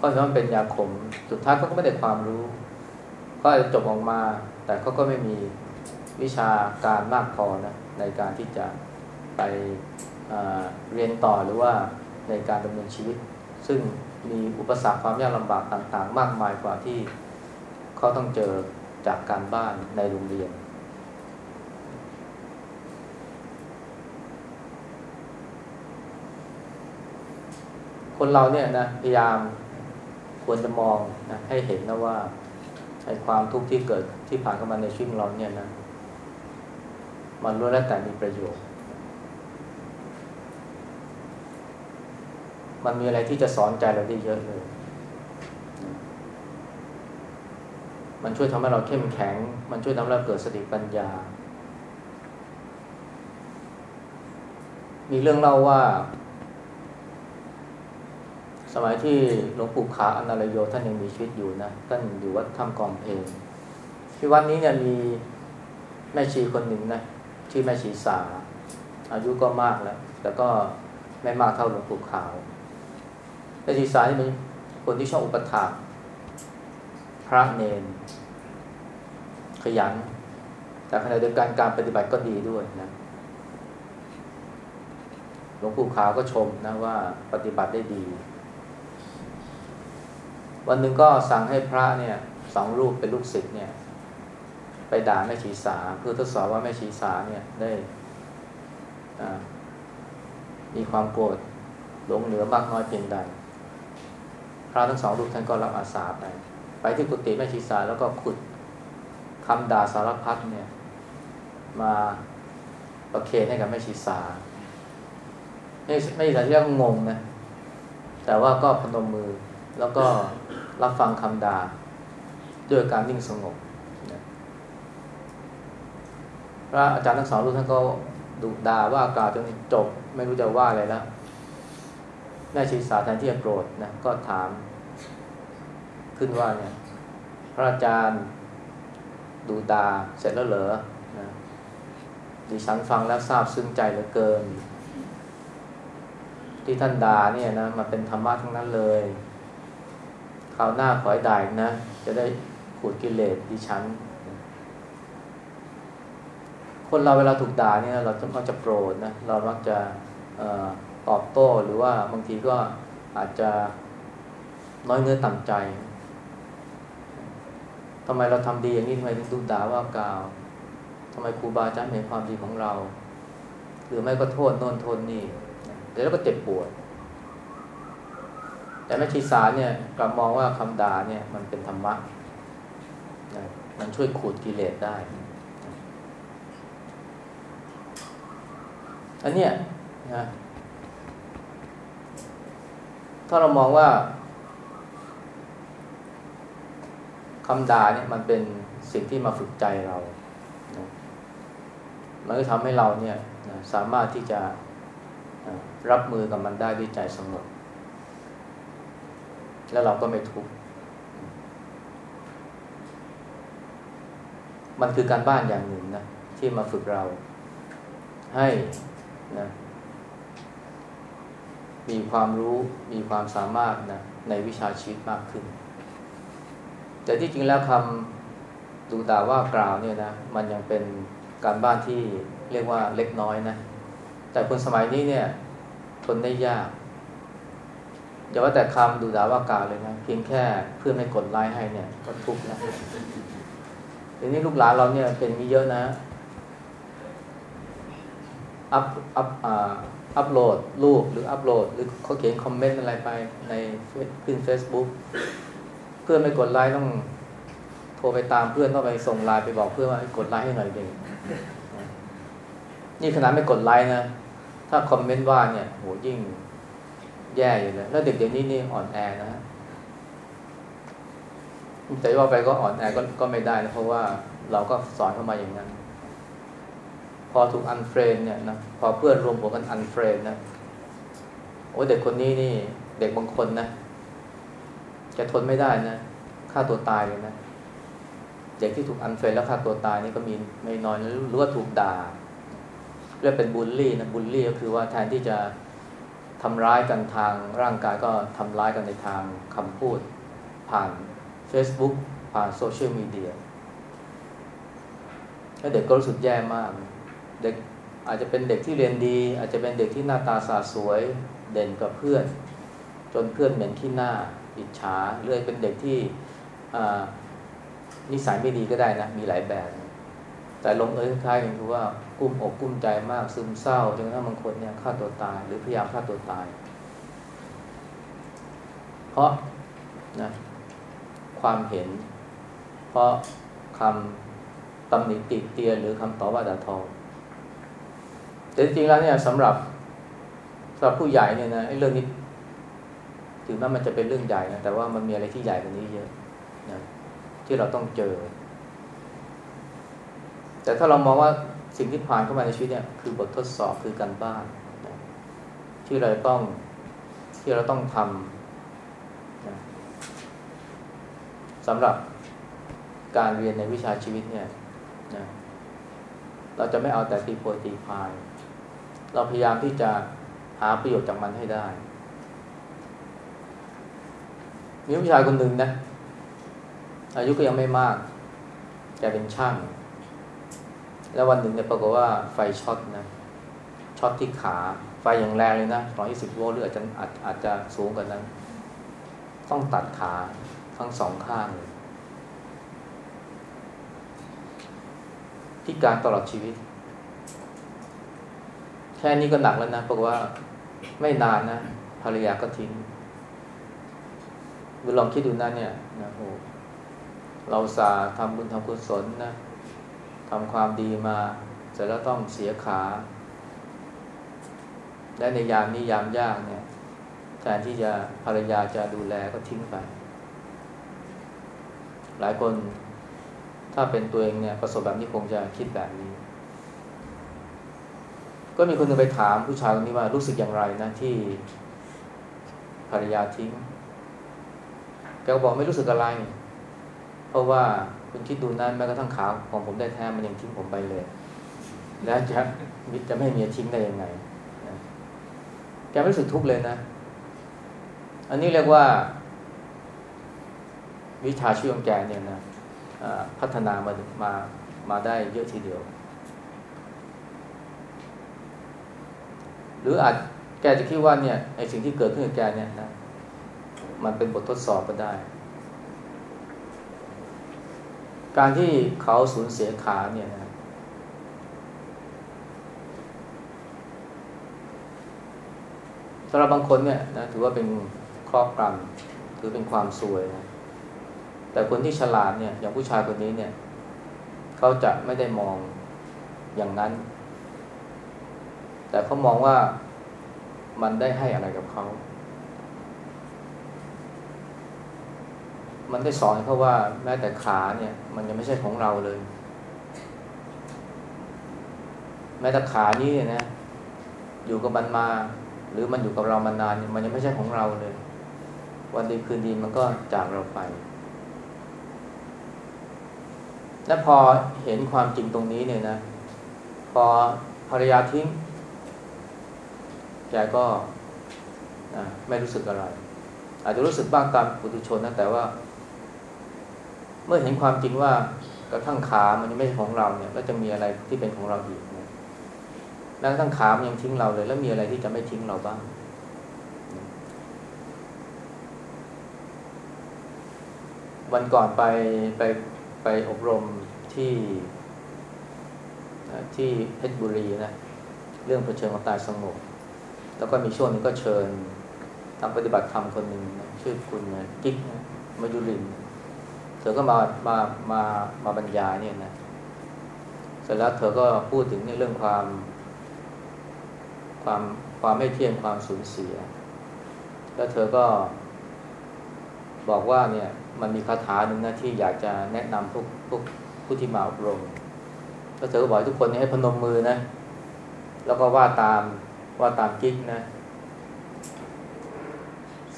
ก็ถือว่าเป็นยาขม สุดท้ายเขาก็ไม่ได้ความรู้ ก็อาจจะจบออกมา แต่เขาก็ไม่มีวิชาการมากพอนะในการที่จะไปเรียนต่อหรือว่าในการดำเนินชีวิต ซึ่งมีอุปสรรคความยากลำบากต่างๆ มากมายกว่าที่ เขาต้องเจอจากการบ้านในโรงเรียน คนเราเนี่ยนะพยายามควรจะมองนะให้เห็นนะว่าไอ้ความทุกข์ที่เกิดที่ผ่านเข้ามาในชีวิตเราเนี่ยนะมันล้วนแล้วแต่มีประโยชน์ มันมีอะไรที่จะสอนใจเราได้เยอะเลย มันช่วยทำให้เราเข้มแข็ง มันช่วยทำให้เราเกิดสติปัญญา มีเรื่องเล่าว่า สมัยที่หลวงปู่ขาอนาลโยท่านยังมีชีวิตอยู่นะ ท่านอยู่วัดถ้ำกองเพลงที่วัดนี้เนี่ยมีแม่ชีคนหนึ่งนะชื่อแม่ชีสา อายุก็มากแล้ว แต่ก็ไม่มากเท่าหลวงปู่ขาวแม่ชีสานี่เป็นคนที่ชอบอุปถัมภ์ ระเนน ขยัน แต่ขณะเดียวกันการปฏิบัติก็ดีด้วยนะหลวงปู่ขาวก็ชมนะว่าปฏิบัติได้ดี วันหนึ่งก็สั่งให้พระเนี่ยสองรูปเป็นลูกศิษย์เนี่ย ไปด่าแม่ชีสาเพื่อทดสอบว่าแม่ชีสาเนี่ยได้มีความโกรธหลงเหลือมากน้อยเพียงใด พระทั้งสองรูปท่านก็รับอาสาไป ไปที่กุฏิแม่ชีสาแล้วก็ขุดคำด่าสารพัดเนี่ย มาประเคนให้กับแม่ชีสาไม่ไม่ใช่ที่งงนะแต่ว่าก็พนมมือแล้วก็รับฟังคำด่าด้วยการนิ่งสงบพระอาจารย์ทั้งสองรูปท่านก็ดุด่าว่ากล่าวจนจบ ไม่รู้จะว่าอะไรแล้วแม่ชีสาแทนที่จะโกรธนะก็ถาม ขึ้นว่าเนี่ยพระอาจารย์ดูดาเสร็จแล้วเหรอนะดิฉันฟังแล้วทราบซึ้งใจเหลือเกิน ที่ท่านด่าเนี่ยนะมันเป็นธรรมะทั้งนั้นเลยคราวหน้าขอให้ด่านะ จะได้ขูดกิเลสดิฉัน คนเราเวลาถูกด่าเนี่ย เราจะมักจะโกรธนะ เรามักจะตอบโต้หรือว่าบางทีก็อาจจะน้อยเนื้อต่ำใจ ทำไมเราทำดีอย่างนี้ทำไมถึงดูด่าว่ากล่าวทำไมครูบาอาจารย์เห็นความดีของเรา หรือไม่ก็โทษโน่นโทษนี่เดี๋ยวเราก็เจ็บปวด แต่แม่ชีสาเนี่ยกลับมองว่าคำด่าเนี่ยมันเป็นธรรมะมันช่วยขูดกิเลสได้อันเนี้ยนะถ้าเรามองว่า คำด่าเนี่ยมันเป็นสิ่งที่มาฝึกใจเรานะมันก็ทำให้เราเนี่ยนะสามารถที่จะนะรับมือกับมันได้ด้วยใจสงบแล้วเราก็ไม่ทุกข์มันคือการบ้านอย่างหนึ่งนะที่มาฝึกเราให้นะมีความรู้มีความสามารถนะในวิชาชีวิตมากขึ้น แต่ที่จริงแล้วคำดูด่าว่ากล่าวเนี่ยนะมันยังเป็นการบ้านที่เรียกว่าเล็กน้อยนะ แต่คนสมัยนี้เนี่ยทนได้ยากอย่าว่าแต่คำดูด่าว่ากล่าวเลยนะเพียงแค่เพื่อนไม่กดไลค์ให้เนี่ยก็ทุกข์แล้วทีนี้ลูกหลานเราเนี่ยเป็นมีเยอะนะอัพอัพอ่าอัพโหลดรูปหรืออัพโหลด หรือเขาเขียนคอมเมนต์อะไรไปในขึ้น Facebook เพื่อนไม่กดไลค์ต้องโทรไปตามเพื่อนต้องไปส่งไลน์ไปบอกเพื่อนว่ากดไลค์ให้หน่อยเองนี่ขนาดไม่กดไลค์นะถ้าคอมเมนต์ว่าเนี่ยโหยิ่งแย่อยู่เลยแล้วเด็กเดี๋ยวนี้นี่อ่อนแอนะฮะแต่ว่าไปก็อ่อนแอก็ก็ไม่ได้นะเพราะว่าเราก็สอนเข้ามาอย่างนั้น พอถูก unfriend เนี่ยนะพอเพื่อนรวมหัวกัน unfriend นะโอ้เด็กคนนี้นี่ เด็กบางคนนะ จะทนไม่ได้นะฆ่าตัวตายเลยนะเด็กที่ถูก unfriend แล้วฆ่าตัวตายนี่ก็มีไม่น้อยหรือว่าถูกด่าเรียกเป็นบูลลี่นะบูลลี่ก็คือว่าแทนที่จะทำร้ายกันทางร่างกายก็ทำร้ายกันในทางคำพูด ผ่าน Facebook ผ่านโซเชียลมีเดียแล้วเด็กก็รู้สึกแย่มาก เด็กอาจจะเป็นเด็กที่เรียนดี อาจจะเป็นเด็กที่หน้าตาสาสวยเด่นกับเพื่อน จนเพื่อนเหม็นขี้หน้า อิจฉาเรื่อยเป็นเด็กที่นิสัยไม่ดีก็ได้นะ มีหลายแบบ แต่ลงเอยคล้ายกันคือว่ากุ้มอกกุ้มใจมากซึมเศร้าจนกระทั่งบางคนเนี่ยฆ่าตัวตาย หรือพยายามฆ่าตัวตาย เพราะนะความเห็น เพราะคำตำหนิติเตียนหรือคำต่อว่าด่าทอแต่จริงๆแล้วเนี่ยสำหรับสำหรับผู้ใหญ่เนี่ยนะเรื่องนี้ ถึงแม้มันจะเป็นเรื่องใหญ่นะแต่ว่ามันมีอะไรที่ใหญ่กว่านี้เยอะนะที่เราต้องเจอ แต่ถ้าเรามองว่าสิ่งที่ผ่านเข้ามาในชีวิตเนี่ยคือบททดสอบคือการบ้านนะที่เราต้องที่เราต้องทำนะสำหรับการเรียนในวิชาชีวิตเนี่ยนะเราจะไม่เอาแต่ตีโพตีพาย เราพยายามที่จะหาประโยชน์จากมันให้ได้ มีผู้ชายคนหนึ่งนะ อายุก็ยังไม่มากแกเป็นช่าง แล้ววันหนึ่งเนี่ยปรากฏว่าไฟช็อตนะ ช็อตที่ขา ไฟอย่างแรงเลยนะร้อยยี่สิบโวลต์หรืออาจจะอาจอาจจะสูงกว่านั้น ต้องตัดขาทั้งสองข้างเลยพิการตลอดชีวิต แค่นี้ก็หนักแล้วนะเพราะว่าไม่นานนะภรรยาก็ทิ้ง คุณลองคิดดูนะเนี่ยนะโอ้เราสาทำบุญทำกุศลนะทำความดีมาเสร็จแล้วต้องเสียขา และในยามนี้ยามยากเนี่ยแทนที่จะภรรยาจะดูแลก็ทิ้งไป หลายคนถ้าเป็นตัวเองเนี่ยประสบแบบนี้คงจะคิดแบบนี้ ก็มีคนหนึ่งไปถามผู้ชายคนนี้ว่ารู้สึกอย่างไรนะที่ภรรยาทิ้ง แกก็บอกไม่รู้สึกอะไร เพราะว่าคุณคิดดูนั้นแม้กระทั่งขาของผมได้แท้มันยังทิ้งผมไปเลย แล้วจะจะไม่มีทิ้งได้ยังไงแกไม่รู้สึกทุกข์เลยนะ อันนี้เรียกว่า วิชาชีวิตของแกเนี่ยนะพัฒนามามามาได้เยอะทีเดียว หรืออาจแกจะคิดว่าเนี่ยไอสิ่งที่เกิดขึ้นกับแกเนี่ยนะ มันเป็นบททดสอบก็ได้ การที่เขาสูญเสียขาเนี่ยนะสำหรับบางคนเนี่ยนะถือว่าเป็นครอบกรรมถือเป็นความซวยนะแต่คนที่ฉลาดเนี่ยอย่างผู้ชายคนนี้เนี่ย เขาจะไม่ได้มองอย่างนั้น แต่เขามองว่ามันได้ให้อะไรกับเขา มันได้สอนเขาว่าแม้แต่ขาเนี่ย มันยังไม่ใช่ของเราเลย แม้แต่ขานี้เนี่ยนะอยู่กับมันมา หรือมันอยู่กับเรามานานมันยังไม่ใช่ของเราเลย วันดีคืนดีมันก็จากเราไป และพอเห็นความจริงตรงนี้เนี่ยนะพอภรรยาทิ้งแกก็ไม่รู้สึกอะไร อาจจะรู้สึกบ้างตามปุถุชนนะแต่ว่า เมื่อเห็นความจริงว่ากระทั่งขามันไม่ใช่ของเราเนี่ยแล้วจะมีอะไรที่เป็นของเราอีกนะแล้วกระทั่งขามันยังทิ้งเราเลย แล้วมีอะไรที่จะไม่ทิ้งเราบ้าง วันก่อนไปไปไปอบรมที่ที่เพชรบุรีนะ เรื่องเผชิญความตายสงบแล้วก็มีช่วงนึงก็เชิญทำปฏิบัติธรรมคนหนึ่งชื่อคุณกิ๊กมายุรินเธอก็มามามามาบรรยายเนี่ยนะเสร็จแล้วเธอก็พูดถึงในเรื่องความ ความความไม่เที่ยงความสูญเสีย แล้วเธอก็ บอกว่าเนี่ย มันมีคาถาหนึ่งนะที่อยากจะแนะนำพวกพวกผู้ที่มาอบรมก็เธอก็บอกทุกคนให้พนมมือนะ แล้วก็ว่าตามว่าตามกิ๊กนะ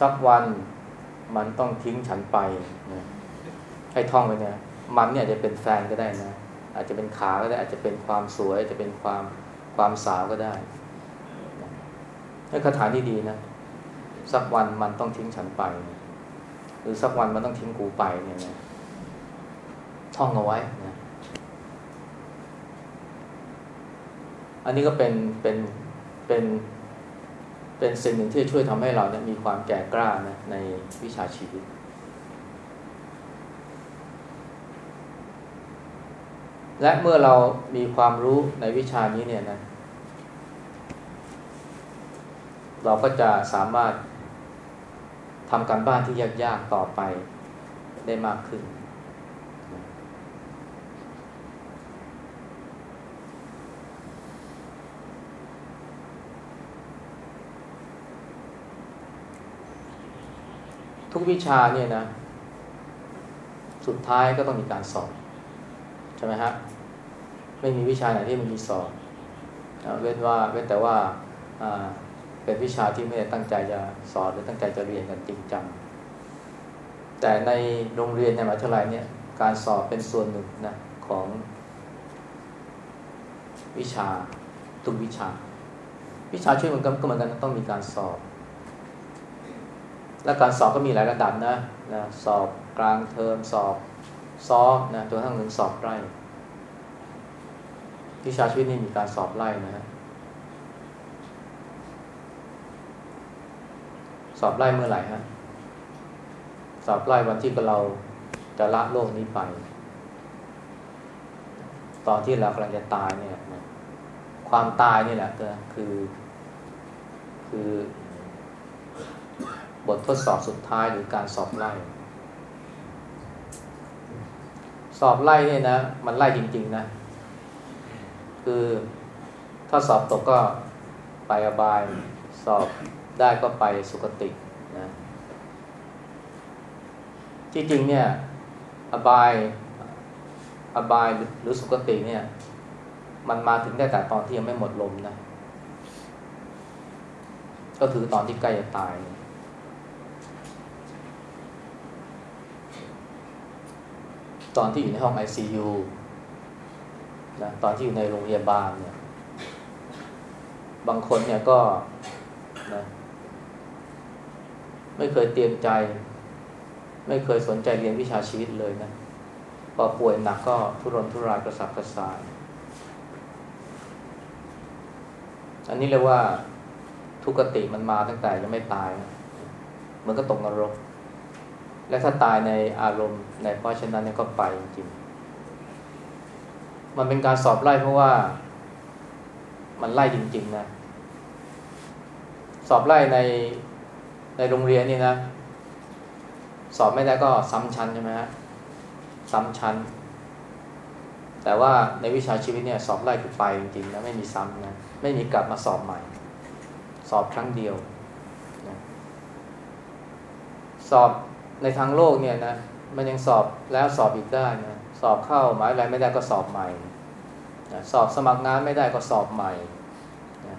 สักวันมันต้องทิ้งฉันไปนะ ให้ท่องไปเนี่ยมันเนี่ยอาจจะเป็นแฟนก็ได้นะอาจจะเป็นขาก็ได้ อาจจะเป็นความสวย อาจจะเป็นความความสาวก็ได้ให้คาถาที่ดีนะสักวันมันต้องทิ้งฉันไปนะรือสักวันมันต้องทิ้งกูไปเนี่ยนะท่องเอาไว้นะอันนี้ก็เป็นเป็นเป็นเป็นสิ่งหนึ่งที่ช่วยทำให้เราเนี่ยมีความแก่กล้านะในวิชาชีวิต และเมื่อเรามีความรู้ในวิชานี้เนี่ยนะ เราก็จะสามารถทำการบ้านที่ยากๆต่อไปได้มากขึ้น ทุกวิชาเนี่ยนะ สุดท้ายก็ต้องมีการสอบ ใช่ไหมฮะไม่มีวิชาไหนที่มันมีสอบเว้นว่าเว้นแต่ว่าเป็นวิชาที่ไม่ได้ตั้งใจจะสอนหรือตั้งใจจะเรียนกันจริงจังแต่ในโรงเรียนในมหาวิทยาลัยเนี่ยการสอบเป็นส่วนหนึ่งนะของวิชาทุกวิชา วิชาช่วยเหมันก็เหมือนกันต้องมีการสอบ และการสอบก็มีหลายระดับนะนะสอบกลางเทอมสอบ ซอฟนะจนทั้งถึงสอบไล่วิชาชีวิตนี่มีการสอบไล่นะฮะสอบไล่เมื่อไหร่ฮะสอบไล่วันที่เราจะละโลกนี้ไป ตอนที่เรากำลังจะตายเนี่ยความตายนี่แหละก็คือ คือบททดสอบสุดท้ายหรือการสอบไล่ สอบไล่เนี่ยนะ มันไล่จริง ๆ นะ คือถ้าสอบตกก็ไปอบาย สอบได้ก็ไปสุคตินะที่จริงเนี่ย อบาย อบายหรือสุคติเนี่ย มันมาถึงได้แต่ตอนที่ยังไม่หมดลมนะ ก็คือตอนที่ใกล้จะตาย ตอนที่อยู่ในห้องไอซียูนะตอนที่อยู่ในโรงพยาบาลเนี่ย บางคนเนี่ยก็นะไม่เคยเตรียมใจ ไม่เคยสนใจเรียนวิชาชีวิตเลยนะพอป่วยหนักก็ทุรนทุรายกระสับกระส่าย อันนี้เรียกว่าทุกติมันมาตั้งแต่ยังไม่ตาย เหมือนก็ตกนรก และถ้าตายในอารมณ์ในเพราะฉะนั้นนี่ก็ไปจริง มันเป็นการสอบไล่เพราะว่า มันไล่จริง ๆ นะ สอบไล่ในในโรงเรียนนี่นะ สอบไม่ได้ก็ซ้ำชั้นใช่ไหมฮะซ้ำชั้น แต่ว่าในวิชาชีวิตเนี่ย สอบไล่คือไปจริงๆนะไม่มีซ้ำนะไม่มีกลับมาสอบใหม่ สอบครั้งเดียวนะสอบ ในทางโลกเนี่ยนะมันยังสอบแล้วสอบอีกได้นะสอบเข้าหมายอะไรไม่ได้ก็สอบใหม่นะสอบสมัครงานไม่ได้ก็สอบใหม่นะ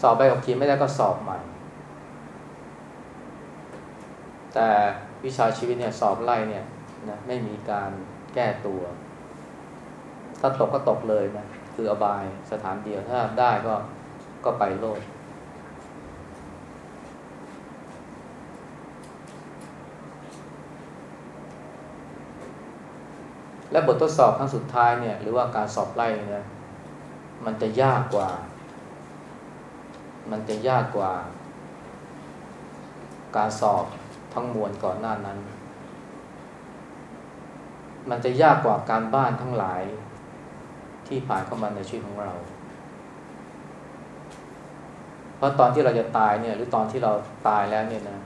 สอบใบขับขี่ไม่ได้ก็สอบใหม่ แต่วิชาชีวิตเนี่ยสอบไล่เนี่ยนะไม่มีการแก้ตัว ถ้าตกก็ตกเลยนะคืออบายสถานเดียวถ้าได้ก็ก็ไปโลด และบททดสอบครั้งสุดท้ายเนี่ยหรือว่าการสอบไล่เนี่ยมันจะยากกว่า มันจะยากกว่า การสอบทั้งมวลก่อนหน้านั้น มันจะยากกว่าการบ้านทั้งหลายที่ผ่านเข้ามาในชีวิตของเรา เพราะตอนที่เราจะตายเนี่ย หรือตอนที่เราตายแล้วเนี่ยนะ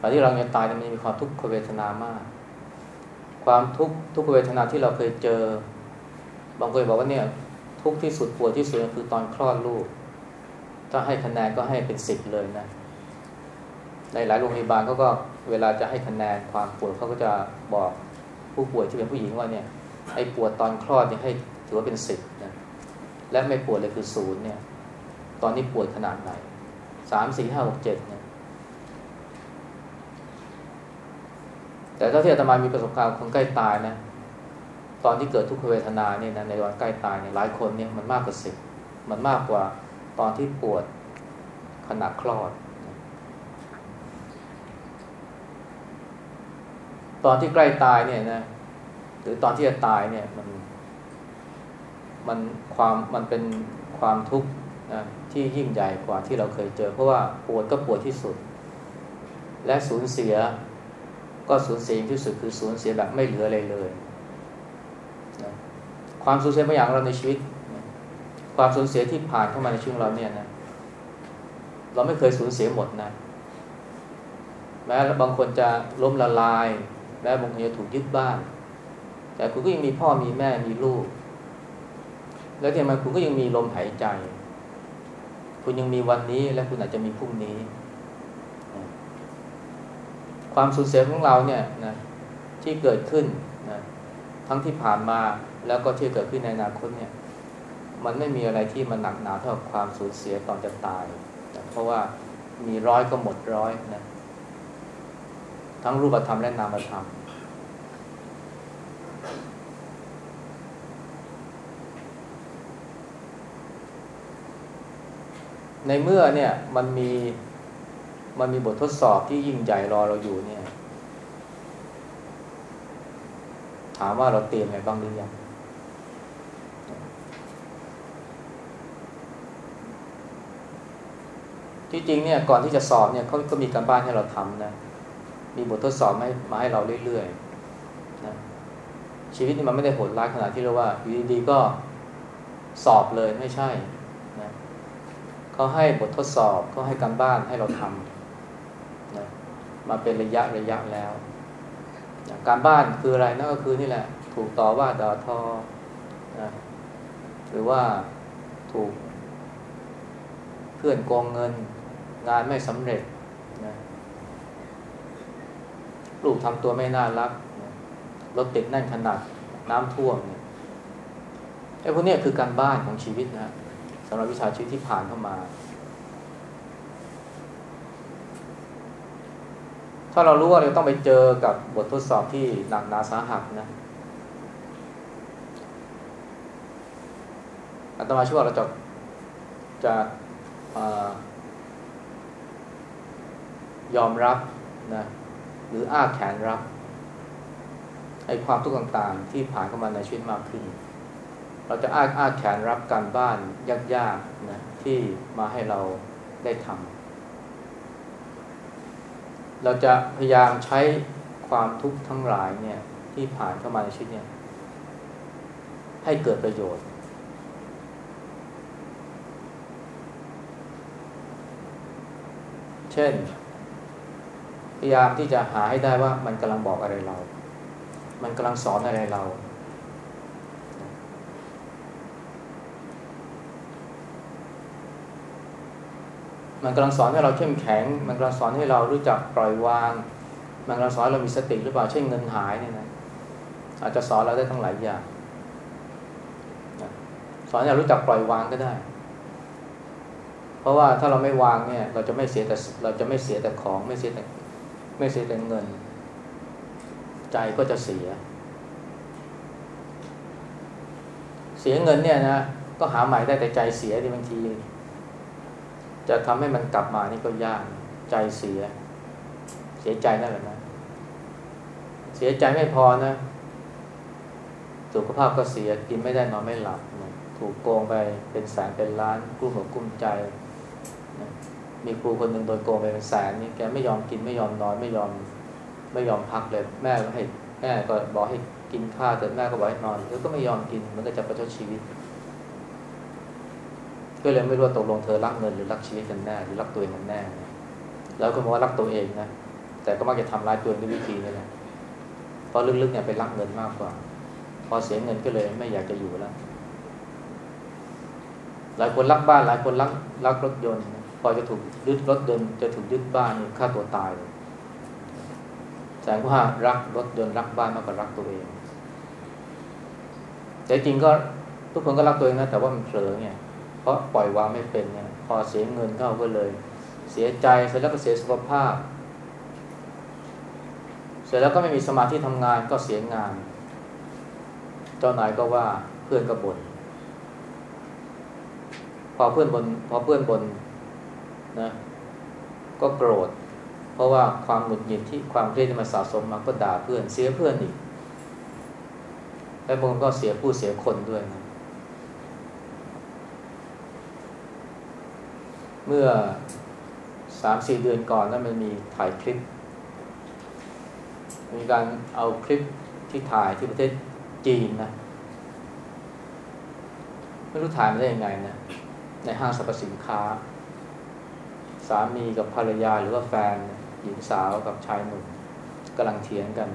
ตอนที่เราจะตายมันมีความทุกขเวทนามาก ความทุกข์ทุกเวทนาที่เราเคยเจอ บางคนบอกว่าเนี่ยทุกที่สุดปวดที่สุดคือตอนคลอดลูก ถ้าให้คะแนนก็ให้เป็นสิบเลยนะ ในหลายโรงพยาบาลเขาก็เวลาจะให้คะแนนความปวดเขาก็จะบอกผู้ป่วยที่เป็นผู้หญิงว่าเนี่ยไอ้ปวดตอนคลอดเนี่ยให้ถือว่าเป็นสิบนะและไม่ปวดเลยคือศูนย์เนี่ย ตอนนี้ปวดขนาดไหนสามสี่ห้าหกเจ็ดเนี่ย แต่ถ้าที่อาตมามีประสบการณ์คนใกล้ตายนะ ตอนที่เกิดทุกขเวทนาเนี่ยนะในวันใกล้ตายเนี่ยหลายคนเนี่ยมันมากกว่าสิบมันมากกว่าตอนที่ปวดขณะคลอด ตอนที่ใกล้ตายเนี่ยนะหรือตอนที่จะตายเนี่ยมันมันความมันเป็นความทุกข์นะที่ยิ่งใหญ่กว่าที่เราเคยเจอ เพราะว่าปวดก็ปวดที่สุด และสูญเสีย ก็สูญเสียที่สุดคือสูญเสียแบบไม่เหลืออะไรเลยนะความสูญเสียบางอย่างเราในชีวิตนะความสูญเสียที่ผ่านเข้ามาในชีวิตเราเนี่ยนะเราไม่เคยสูญเสียหมดนะแม้บางคนจะล้มละลายแม้บางคนจะถูกยึดบ้าน แต่คุณก็ยังมีพ่อมีแม่มีลูก แล้วที่มาคุณก็ยังมีลมหายใจ คุณยังมีวันนี้และคุณอาจจะมีพรุ่งนี้ ความสูญเสียของเราเนี่ยนะที่เกิดขึ้นนะทั้งที่ผ่านมาแล้วก็ที่เกิดขึ้นในอนาคตเนี่ยมันไม่มีอะไรที่มันหนักหนาเท่ากับความสูญเสียตอนจะตายนะเพราะว่ามีร้อยก็หมดร้อยนะทั้งรูปธรรมและนามธรรมในเมื่อเนี่ยมันมี มันมีบททดสอบที่ยิ่งใหญ่รอเราอยู่เนี่ย ถามว่าเราเตรียมอะไรบ้างหรือยังที่จริงเนี่ยก่อนที่จะสอบเนี่ยเขาก็มีการบ้านให้เราทำนะมีบททดสอบให้มาให้เราเรื่อยๆนะชีวิตนี่มันไม่ได้โหดร้ายขนาดที่เราว่าอยู่ดีๆก็สอบเลยไม่ใช่นะเขาให้บททดสอบเขาให้การบ้านให้เราทำ มาเป็นระยะระยะแล้ว การบ้านคืออะไรนั่นก็คือนี่แหละ ถูกต่อว่าด่าทอนะหรือว่าถูกเพื่อนโกงเงิน งานไม่สำเร็จนะลูกทำตัวไม่น่ารักนะรถติดแน่นขนาดน้ำท่วมเนี่ยไอ้พวกนี้คือการบ้านของชีวิตนะสำหรับวิชาชีวิตที่ผ่านเข้ามา ถ้าเรารู้ว่าเราต้องไปเจอกับบททดสอบที่หนักหนาสาหัสนะอาตมาช่ว่าเราจะจะยอมรับนะหรืออ้าแขนรับไอ้ความทุกข์ต่างๆ ที่ผ่านเข้ามาในชีวิตมากขึ้น เราจะอ้าอ้าแขนรับการบ้านยากๆนะที่มาให้เราได้ทำ เราจะพยายามใช้ความทุกข์ทั้งหลายเนี่ยที่ผ่านเข้ามาในชีวิตเนี่ยให้เกิดประโยชน์ เช่น พยายามที่จะหาให้ได้ว่ามันกำลังบอกอะไรเรา มันกำลังสอนอะไรเรา มันกำลังสอนให้เราเข้มแข็ง มันกำลังสอนให้เรารู้จักปล่อยวาง มันกำลังสอนเรามีสติหรือเปล่าเช่นเงินหายเนี่ยนะอาจจะสอนเราได้ทั้งหลายอย่างสอนให้เรารู้จักปล่อยวางก็ได้ เพราะว่าถ้าเราไม่วางเนี่ย เราจะไม่เสียแต่เราจะไม่เสียแต่ของไม่เสียแต่ไม่เสียแต่เงิน ใจก็จะเสีย เสียเงินเนี่ยนะก็หาใหม่ได้แต่ใจเสียทีบางที จะทำให้มันกลับมานี่ก็ยากใจเสีย เสียใจนั่นแหละนะเสียใจไม่พอนะสุขภาพก็เสียกินไม่ได้นอนไม่หลับถูกโกงไปเป็นแสนเป็นล้านกุ้มหัวกุ้มใจมีครูคนหนึ่งโดนโกงไปเป็นแสนนี่แกไม่ยอมกินไม่ยอมนอนไม่ยอม ไม่ยอมพักเลยแม่ก็ให้แม่ก็บอกให้กินข้าวแต่แม่ก็บอกให้นอนแล้วก็ไม่ยอมกินมันก็จะประชดชีวิต ก็เลยไม่รู้ว่าตกลงเธอรักเงินหรือรักชีวิตกันแน่หรือรักตัวเองกันแน่ แล้วก็บอกว่ารักตัวเองนะแต่ก็มักจะทำร้ายตัวเองด้วยวิธีนี้แหละเพราะลึกๆเนี่ยไปรักเงินมากกว่า พอเสียเงินก็เลยไม่อยากจะอยู่แล้ว หลายคนรักบ้านหลายคนรักรักรถยนต์ พอจะถูกยึดรถยนต์จะถูกยึดบ้านนี่ฆ่าตัวตายเลยแสดงว่ารักรถยนต์รักบ้านมากกว่ารักตัวเองแต่จริงก็ทุกคนก็รักตัวเองนะแต่ว่ามันเผลอเนี่ย ราะปล่อยวางไม่เป็นเนี่ยพอเสียเงินเข้าก็เลย เสียใจเสร็จแล้วก็เสียสุขภาพ เสร็จแล้วก็ไม่มีสมาธิทำงานก็เสียงาน เจ้านายก็ว่าเพื่อนก็บน่นพอเพื่อนบนพอเพื่อนบนนะก็โกรธ เพราะว่าความหงุดหงิดที่ความเครียดที่มันสะสมมาก็ด่าเพื่อนเสียเพื่อนอีกและบางคนก็เสียผู้เสียคนด้วยนะ เมื่อสามสี่เดือนก่อนนั้นมันมีถ่ายคลิป มีการเอาคลิปที่ถ่ายที่ประเทศจีนนะไม่รู้ถ่ายมาได้ยังไงนะในห้างสรรพสินค้า สามีกับภรรยาหรือว่าแฟนหญิงสาวกับชายหนุ่มกำลังเถียงกัน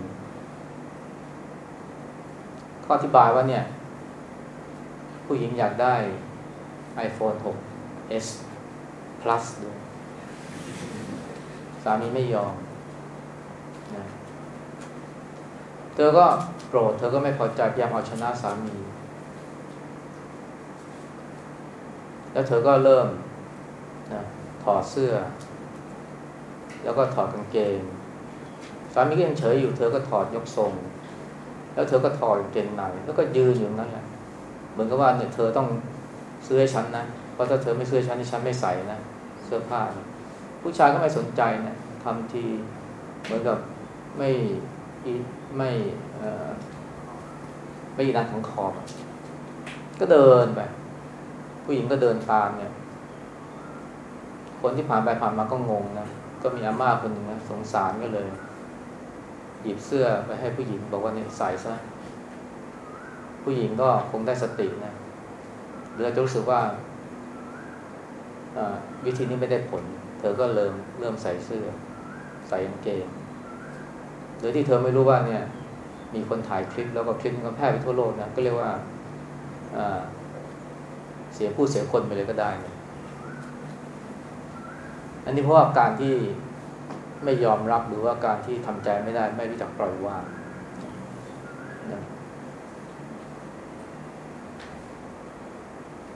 ข้ออธิบายว่าเนี่ย ผู้หญิงอยากได้ iPhone 6s Plus ด้วยสามีไม่ยอมเธอก็โกรธเธอก็ไม่พอใจพยายามเอาชนะสามี แล้วเธอก็เริ่มนะถอดเสื้อ แล้วก็ถอดกางเกง สามีก็ยังเฉยอยู่เธอก็ถอดยกทรง แล้วเธอก็ถอดกางเกงในแล้วก็ยืนอยู่นั่นแหละเหมือนกับว่าเนี่ยเธอต้องซื้อให้ฉันนะ เพราะถ้าเธอไม่ซื้อให้ฉันนี่ฉันไม่ใส่นะเสื้อผ้าผู้ชายก็ไม่สนใจนะทำทีเหมือนกับไม่ไม่ไม่ยีนันของคอก็เดินไป ผู้หญิงก็เดินตามเนี่ย คนที่ผ่านไปผ่านมาก็งงนะ ก็มีอาม่าคนหนึ่งนะสงสารก็เลย หยิบเสื้อไปให้ผู้หญิงบอกว่าเนี่ยใส่ซะผู้หญิงก็คงได้สตินะหรือจะรู้สึกว่า วิธีนี้ไม่ได้ผล เธอก็เริ่มเริ่มใส่เสื้อ ใส่กางเกงโดยที่เธอไม่รู้ว่าเนี่ย มีคนถ่ายคลิปแล้วก็คลิปมันแพร่ไปทั่วโลกนะก็เรียกว่าเสียผู้เสียคนไปเลยก็ได้นะอันนี้เพราะว่าการที่ไม่ยอมรับหรือว่าการที่ทำใจไม่ได้ไม่รู้จักปล่อยวาง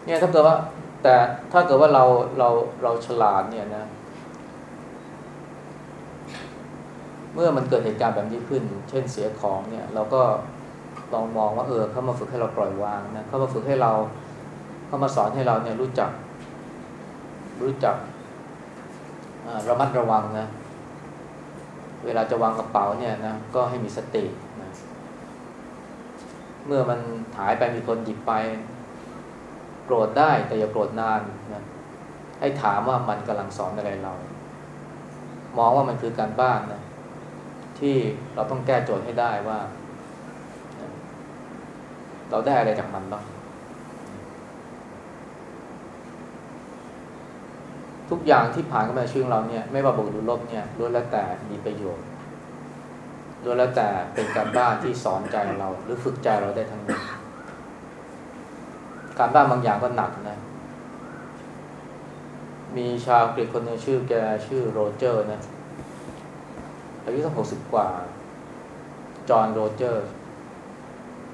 เนี่ยถ้าเกิดว่า แต่ถ้าเกิดว่าเราเราเราฉลาดเนี่ยนะ เมื่อมันเกิดเหตุการณ์แบบนี้ขึ้น เช่นเสียของเนี่ย เราก็ลองมองว่าเออเขามาฝึกให้เราปล่อยวางนะเขามาฝึกให้เราเขามาสอนให้เราเนี่ยรู้จัก รู้จักระมัดระวังนะ เวลาจะวางกระเป๋าเนี่ยนะก็ให้มีสตินะเมื่อมันหายไปมีคนหยิบไป โกรธได้แต่อย่าโกรธนานนะให้ถามว่ามันกำลังสอนอะไรเรา มองว่ามันคือการบ้านนะที่เราต้องแก้โจทย์ให้ได้ว่า เราได้อะไรจากมันบ้างทุกอย่างที่ผ่านเข้ามาชีวิตเราเนี่ยไม่ว่าบวกหรือลบเนี่ยล้วนแล้วแต่มีประโยชน์ล้วนแล้วแต่เป็นการบ้านที่สอนใจเราหรือฝึกใจเราได้ทั้งนั้น การบ้านบางอย่างก็หนักนะ มีชาวกรีกคนหนึ่งชื่อแกชื่อโรเจอร์นะอายุสักหกสิบกว่า จอห์นโรเจอร์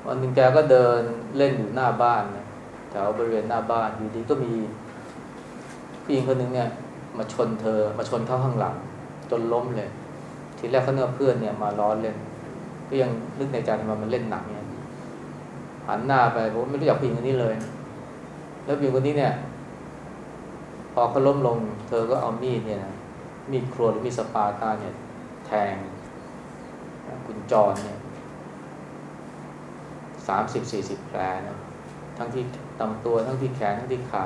วันหนึ่งแกก็เดินเล่นอยู่หน้าบ้านนะแถวบริเวณหน้าบ้านอยู่ดีก็มีผู้หญิงคนหนึ่งเนี่ย มาชนเธอมาชนเข้าข้างหลัง จนล้มเลย ทีแรกเขาเนื้อเพื่อนเนี่ยมาล้อเล่น ก็ยังนึกในใจทำไมมันเล่นหนักเนี่ย หันหน้าไปผมไม่รู้จักผู้หญิงคนนี้เลย แล้วผู้หญิงคนนี้เนี่ย พอเขาล้มลง เธอก็เอามีดเนี่ยนะมีดครัวหรือมีดสปาตาเนี่ย แทงคุณจรเนี่ยสามสิบสี่สิบแผลนะทั้งที่ตำตัวทั้งที่แขนทั้งที่ขา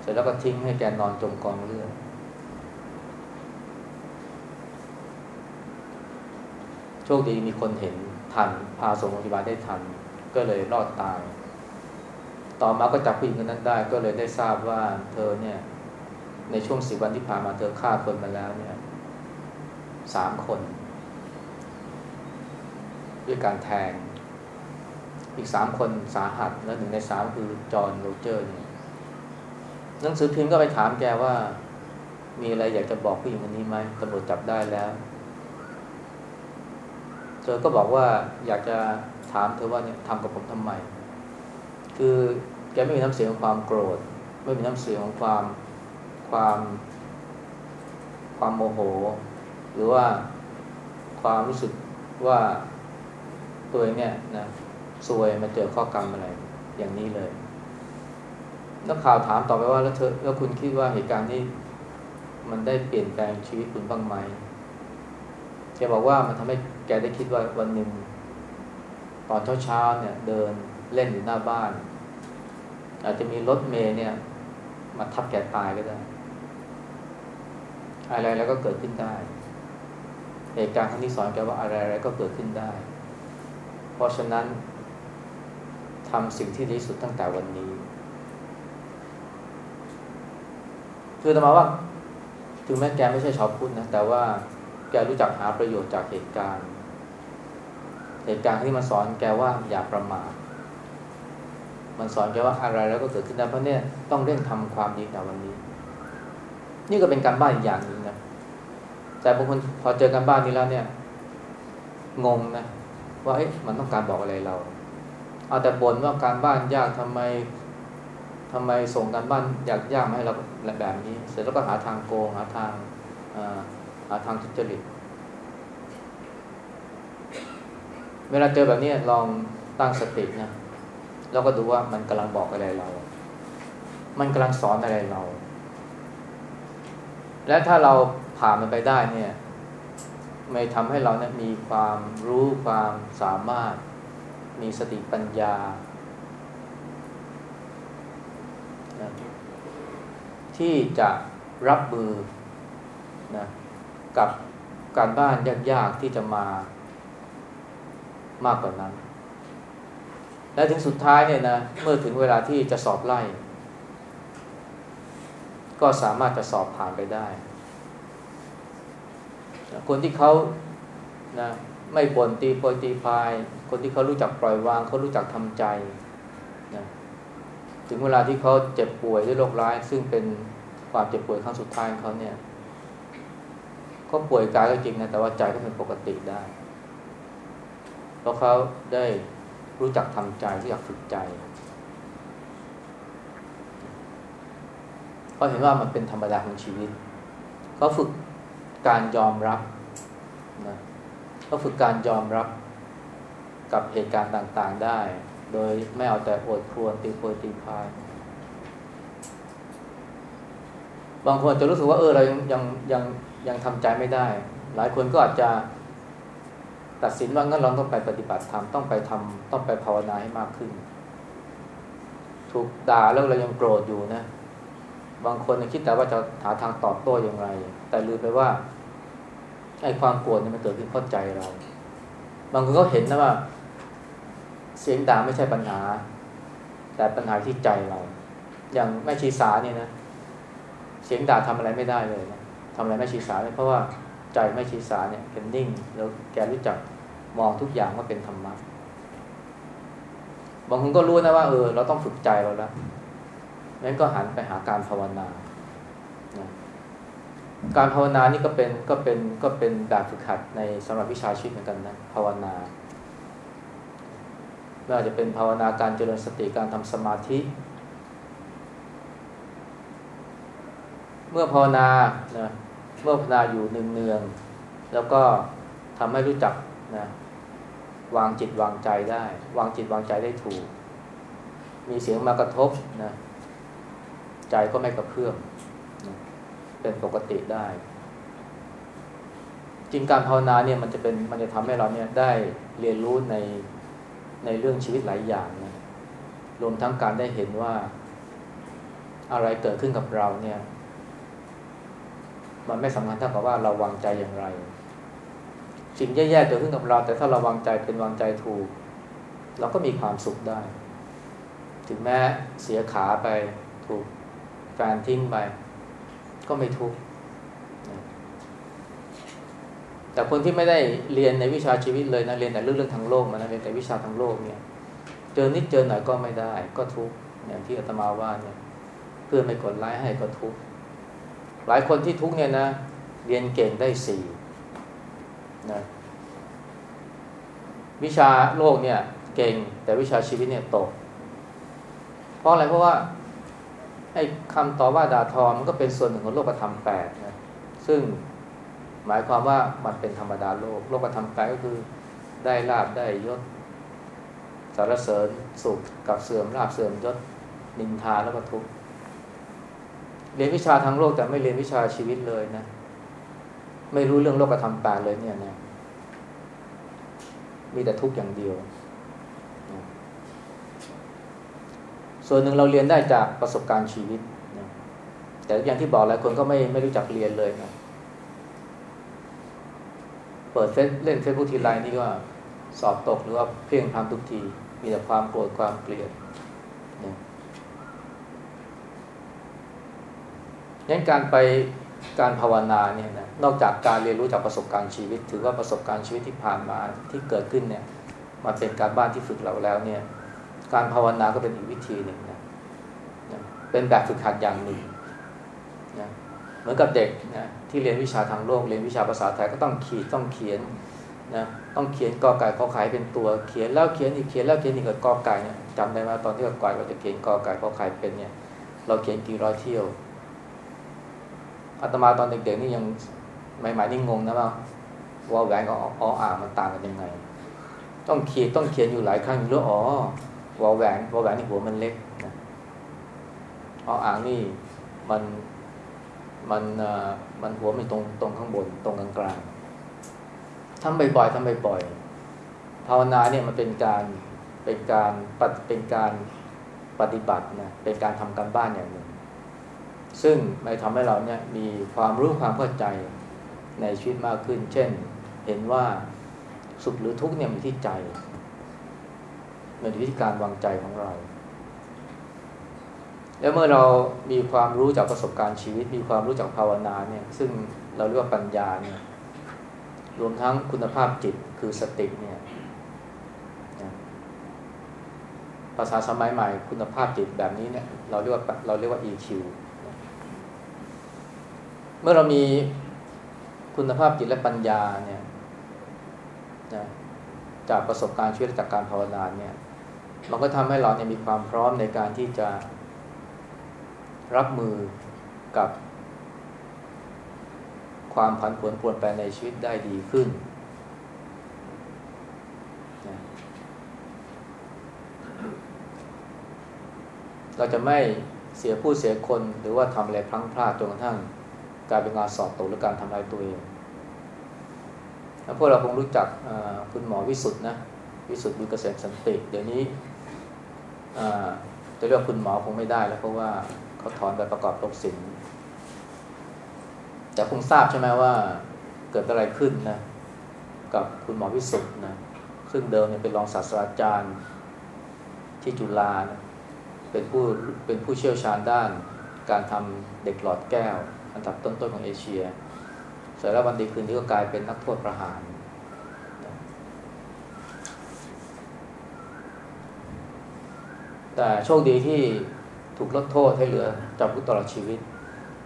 เสร็จแล้วก็ทิ้งให้แกนอนจมกองเลือดโชคดีมีคนเห็นทัน พาส่งโรงพยาบาลได้ทัน ก็เลยรอดตาย ต่อมาก็จับผู้หญิงคนนั้นได้ ก็เลยได้ทราบว่าเธอเนี่ย ในช่วงสิบวันที่ผ่านมาเธอฆ่าคนมาแล้วเนี่ยสามคน ด้วยการแทง อีกสามคนสาหัสแล้วหนึ่งในสามคือจอห์นโรเจอร์เนี่ยหนังสือพิมพ์ก็ไปถามแกว่า มีอะไรอยากจะบอกผู้หญิงคนนี้ไหมตำรวจจับได้แล้ว เธอก็บอกว่าอยากจะ ถามเธอว่าเนี่ยทำกับผมทำไม คือแกไม่มีน้ำเสียงของความโกรธ ไม่มีน้ำเสียงของความความความโมโห หรือว่าความรู้สึกว่าตัวเองเนี่ยนะซวยมาเจอข้อกรรมอะไรอย่างนี้เลยนักข่าวถามต่อไปว่าแล้วเธอแล้วคุณคิดว่าเหตุการณ์นี้มันได้เปลี่ยนแปลงชีวิตคุณบ้างไหมแกบอกว่ามันทำให้แกได้คิดว่าวันหนึ่ง อนเช้าๆเนี่ยเดินเล่นอยู่หน้าบ้าน อาจจะมีรถเมย์เนี่ย มาทับแกตายก็ได้ อะไรแล้วก็เกิดขึ้นได้เหตุการณ์ครั้งที่สอนแกว่าอะไรอะไรก็เกิดขึ้นได้ เพราะฉะนั้นทำสิ่งที่ดีสุดตั้งแต่วันนี้ คือธรรมาว่า ถึงแม้แกไม่ใช่ชาวพุทธนะ แต่ว่าแกรู้จักหาประโยชน์จากเหตุการณ์ เหตุการณ์ที่มันสอนแกว่าอย่าประมาทมันสอนแกว่าอะไรแล้วก็เกิดขึ้นได้เพราะเนี่ยต้องเร่งทำความดีแต่วันนี้ นี่ก็เป็นการบ้านอีกอย่างหนึ่งนะแต่บางคนพอเจอกันบ้านนี้แล้วเนี่ย งงนะว่าเฮ้ยมันต้องการบอกอะไรเรา เอาแต่บ่นว่าการบ้านยากทำไมทำไมส่งการบ้านยากยากมาให้เราแบบนี้ เสร็จแล้วก็หาทางโกงหาทางหาทางทุจริต เวลาเจอแบบนี้ลองตั้งสตินะแล้วก็ดูว่ามันกำลังบอกอะไรเรา มันกำลังสอนอะไรเรา และถ้าเราผ่านมันไปได้เนี่ยไม่ทำให้เรานี่ยมีความรู้ความสามารถ มีสติปัญญา ที่จะรับมือนะกับการบ้านยากๆที่จะมา มากกว่านั้น และถึงสุดท้ายเนี่ยนะเมื่อถึงเวลาที่จะสอบไล่ ก็สามารถจะสอบผ่านไปได้ คนที่เขานะไม่บ่นตีโพยตีพาย คนที่เขารู้จักปล่อยวางเขารู้จักทำใจนะถึงเวลาที่เขาเจ็บป่วยด้วยโรคร้าย ซึ่งเป็นความเจ็บป่วยครั้งสุดท้ายของเขาเนี่ยเขาป่วยกายก็จริงนะแต่ว่าใจก็เป็นปกติได้ เพราะเขาได้รู้จักทำใจรู้จักฝึกใจเขาเห็นว่ามันเป็นธรรมดาของชีวิตเขาฝึกการยอมรับนะเขาฝึกการยอมรับกับเหตุการณ์ต่างๆได้ โดยไม่เอาแต่โอดครวนตีโพยตีพายบางคนจะรู้สึกว่าเออเรายังยังยังยังทำใจไม่ได้ หลายคนก็อาจจะ ตัดสินว่างั้นเราต้องไปปฏิบัติธรรมต้องไปทำต้องไปภาวนาให้มากขึ้น ถูกด่าแล้วเรายังโกรธอยู่นะ บางคนคิดแต่ว่าจะหาทางตอบโต้อย่างไร แต่ลืมไปว่าไอ้ความโกรธนี่มันเกิดขึ้นเพราะใจเรา บางคนก็เห็นนะว่า เสียงด่าไม่ใช่ปัญหา แต่ปัญหาที่ใจเรา อย่างแม่ชีสาเนี่ยนะเสียงด่าทำอะไรไม่ได้เลยนะทำอะไรแม่ชีสาเพราะว่าใจแม่ชีสาเนี่ยเป็นนิ่ง แล้วแกรู้จัก มองทุกอย่างว่าเป็นธรรมะบางคนก็รู้นะว่าเออเราต้องฝึกใจเราแล้วนั้นก็หันไปหาการภาวนาการภาวนานี่ก็เป็นก็เป็นก็เป็นแบบฝึกหัดในสำหรับวิชาชีพเหมือนกันนะภาวนาไม่ว่าจะเป็นภาวนาการเจริญสติการทำสมาธิ เมื่อภาวนานะเมื่อภาวนาอยู่เนืองๆแล้วก็ทำให้รู้จักนะ วางจิตวางใจได้ วางจิตวางใจได้ถูก มีเสียงมากระทบนะใจก็ไม่กระเพื่อมนะเป็นปกติได้ จริงการภาวนาเนี่ยมันจะเป็นมันจะทำให้เราเนี่ยได้เรียนรู้ในในเรื่องชีวิตหลายอย่างนะรวมทั้งการได้เห็นว่าอะไรเกิดขึ้นกับเราเนี่ย มันไม่สำคัญเท่ากับว่าเราวางใจอย่างไร สิ่งแย่ๆเกิดขึ้นกับเรา แต่ถ้าเราวางใจเป็นวางใจถูก เราก็มีความสุขได้ ถึงแม้เสียขาไปถูกแฟนทิ้งไป ก็ไม่ทุกข์แต่คนที่ไม่ได้เรียนในวิชาชีวิตเลยนะเรียนแต่เรื่องเรื่องทางโลกมานะเรียนแต่วิชาทางโลกเนี่ย เจอนิดเจอหน่อยก็ไม่ได้ ก็ทุกข์อย่างที่อาตมาว่าเนี่ย เพื่อไม่กดไลค์ให้ก็ทุกข์หลายคนที่ทุกข์เนี่ยนะเรียนเก่งได้สี่ นะวิชาโลกเนี่ย เก่งแต่วิชาชีวิตเนี่ยตก เพราะอะไรเพราะว่าไอ้คำต่อว่าด่าทอมันก็เป็นส่วนหนึ่งของโลกธรรมแปดนะซึ่งหมายความว่ามันเป็นธรรมดาโลก โลกธรรมแปดก็คือได้ลาบได้ยศสารเสริญสุขกับเสื่อมลาบเสื่อมยศนินทาแล้วก็ทุกเรียนวิชาทางโลกแต่ไม่เรียนวิชาชีวิตเลยนะ ไม่รู้เรื่องโลกธรรมแปดเลยเนี่ยนะมีแต่ทุกข์อย่างเดียว ส่วนหนึ่งเราเรียนได้จากประสบการณ์ชีวิตนะแต่อย่างที่บอกหลายคนก็ไม่ไม่รู้จักเรียนเลยนะเปิดเฟซเล่นเฟซบุ๊กทีไรนี่ก็สอบตกหรือว่าเพียงทำทุกที มีแต่ความโกรธความเกลียดนะงั้นการไป การภาวนาเนี่ยนะนอกจากการเรียนรู้จากประสบการณ์ชีวิต ถือว่าประสบการณ์ชีวิตที่ผ่านมาที่เกิดขึ้นเนี่ยมาเป็นการบ้านที่ฝึกเราแล้วเนี่ยการภาวนาก็เป็นอีกวิธีหนึ่งนะเป็นแบบฝึกหัดอย่างหนึ่งนะเหมือนกับเด็กนะที่เรียนวิชาทางโลกเรียนวิชาภาษาไทยก็ต้องขีดต้องเขียนนะต้องเขียนกอไก่ขอไข่เป็นตัวเขียนแล้วเขียนอีกเขียนแล้วเขียนอีกกับกอไก่เนี่ยจำได้ไหมตอนที่เราก่เราจะเขียนกอไก่ขอไข่เป็นเนี่ยเราเขียนกี่ร้อยเที่ยว อาตมาตอนเด็กๆนี่ยังใหม่ๆนี่งงนะว่าว่าแหวนกับออ่างมันต่างกันยังไง ต้องเขียนต้องเขียนอยู่หลายครั้งรู้อ๋อวอแหวนวอแหวนนี่หัวมันเล็กนะออ่างนี่มันมันมันหัวมันตรงตรงข้างบนตรงกลางกลางทำบ่อยๆทำบ่อยๆภาวนาเนี่ยมันเป็นการเป็นการเป็นการปฏิบัตินะเป็นการทำการบ้านอย่างหนึ่ง ซึ่งไม่ทำให้เราเนี่ยมีความรู้ความเข้าใจในชีวิตมากขึ้น เช่น เห็นว่าสุขหรือทุกข์เนี่ยมันที่ใจมันอยู่ที่การวางใจของเรา แล้วเมื่อเรามีความรู้จากประสบการณ์ชีวิต มีความรู้จากภาวนาเนี่ยซึ่งเราเรียกว่าปัญญาเนี่ยรวมทั้งคุณภาพจิตคือสติเนี่ยภาษาสมัยใหม่คุณภาพจิตแบบนี้เนี่ยเราเรียกว่าเราเรียกว่า EQ เมื่อเรามีคุณภาพจิตและปัญญาเนี่ยนะจากประสบการณ์ชีวิตจากการภาวนาเนี่ย มันก็ทำให้เราเนี่ยมีความพร้อมในการที่จะรับมือกับ ความผันผวนปวนแปรในชีวิตได้ดีขึ้นเราจะไม่เสียผู้เสียคนหรือว่าทำอะไรพลั้งพลาดจนกระทั่ง กลายเป็นงานสอบตกหรือการทำลายตัวเองแล้วพวกเราคงรู้จักคุณหมอวิสุทธ์นะวิสุทธ์บุญเกษมสันติเดี๋ยวนี้จะเรียกคุณหมอคงไม่ได้แล้วเพราะว่าเขาถอนไปประกอบโรคศิลป์แต่คงทราบใช่ไหมว่าเกิดอะไรขึ้นนะกับคุณหมอวิสุทธ์นะซึ่งเดิมเนี่ยเป็นรองศาสตราจารย์ที่จุฬานะเป็นผู้เป็นผู้เชี่ยวชาญด้านการทำเด็กหลอดแก้ว อันดับต้นๆของเอเชียเสร็จแล้ววันดีคืนนี้ก็กลายเป็นนักโทษประหาร แต่โชคดีที่ถูกลดโทษให้เหลือจำคุกตลอดชีวิต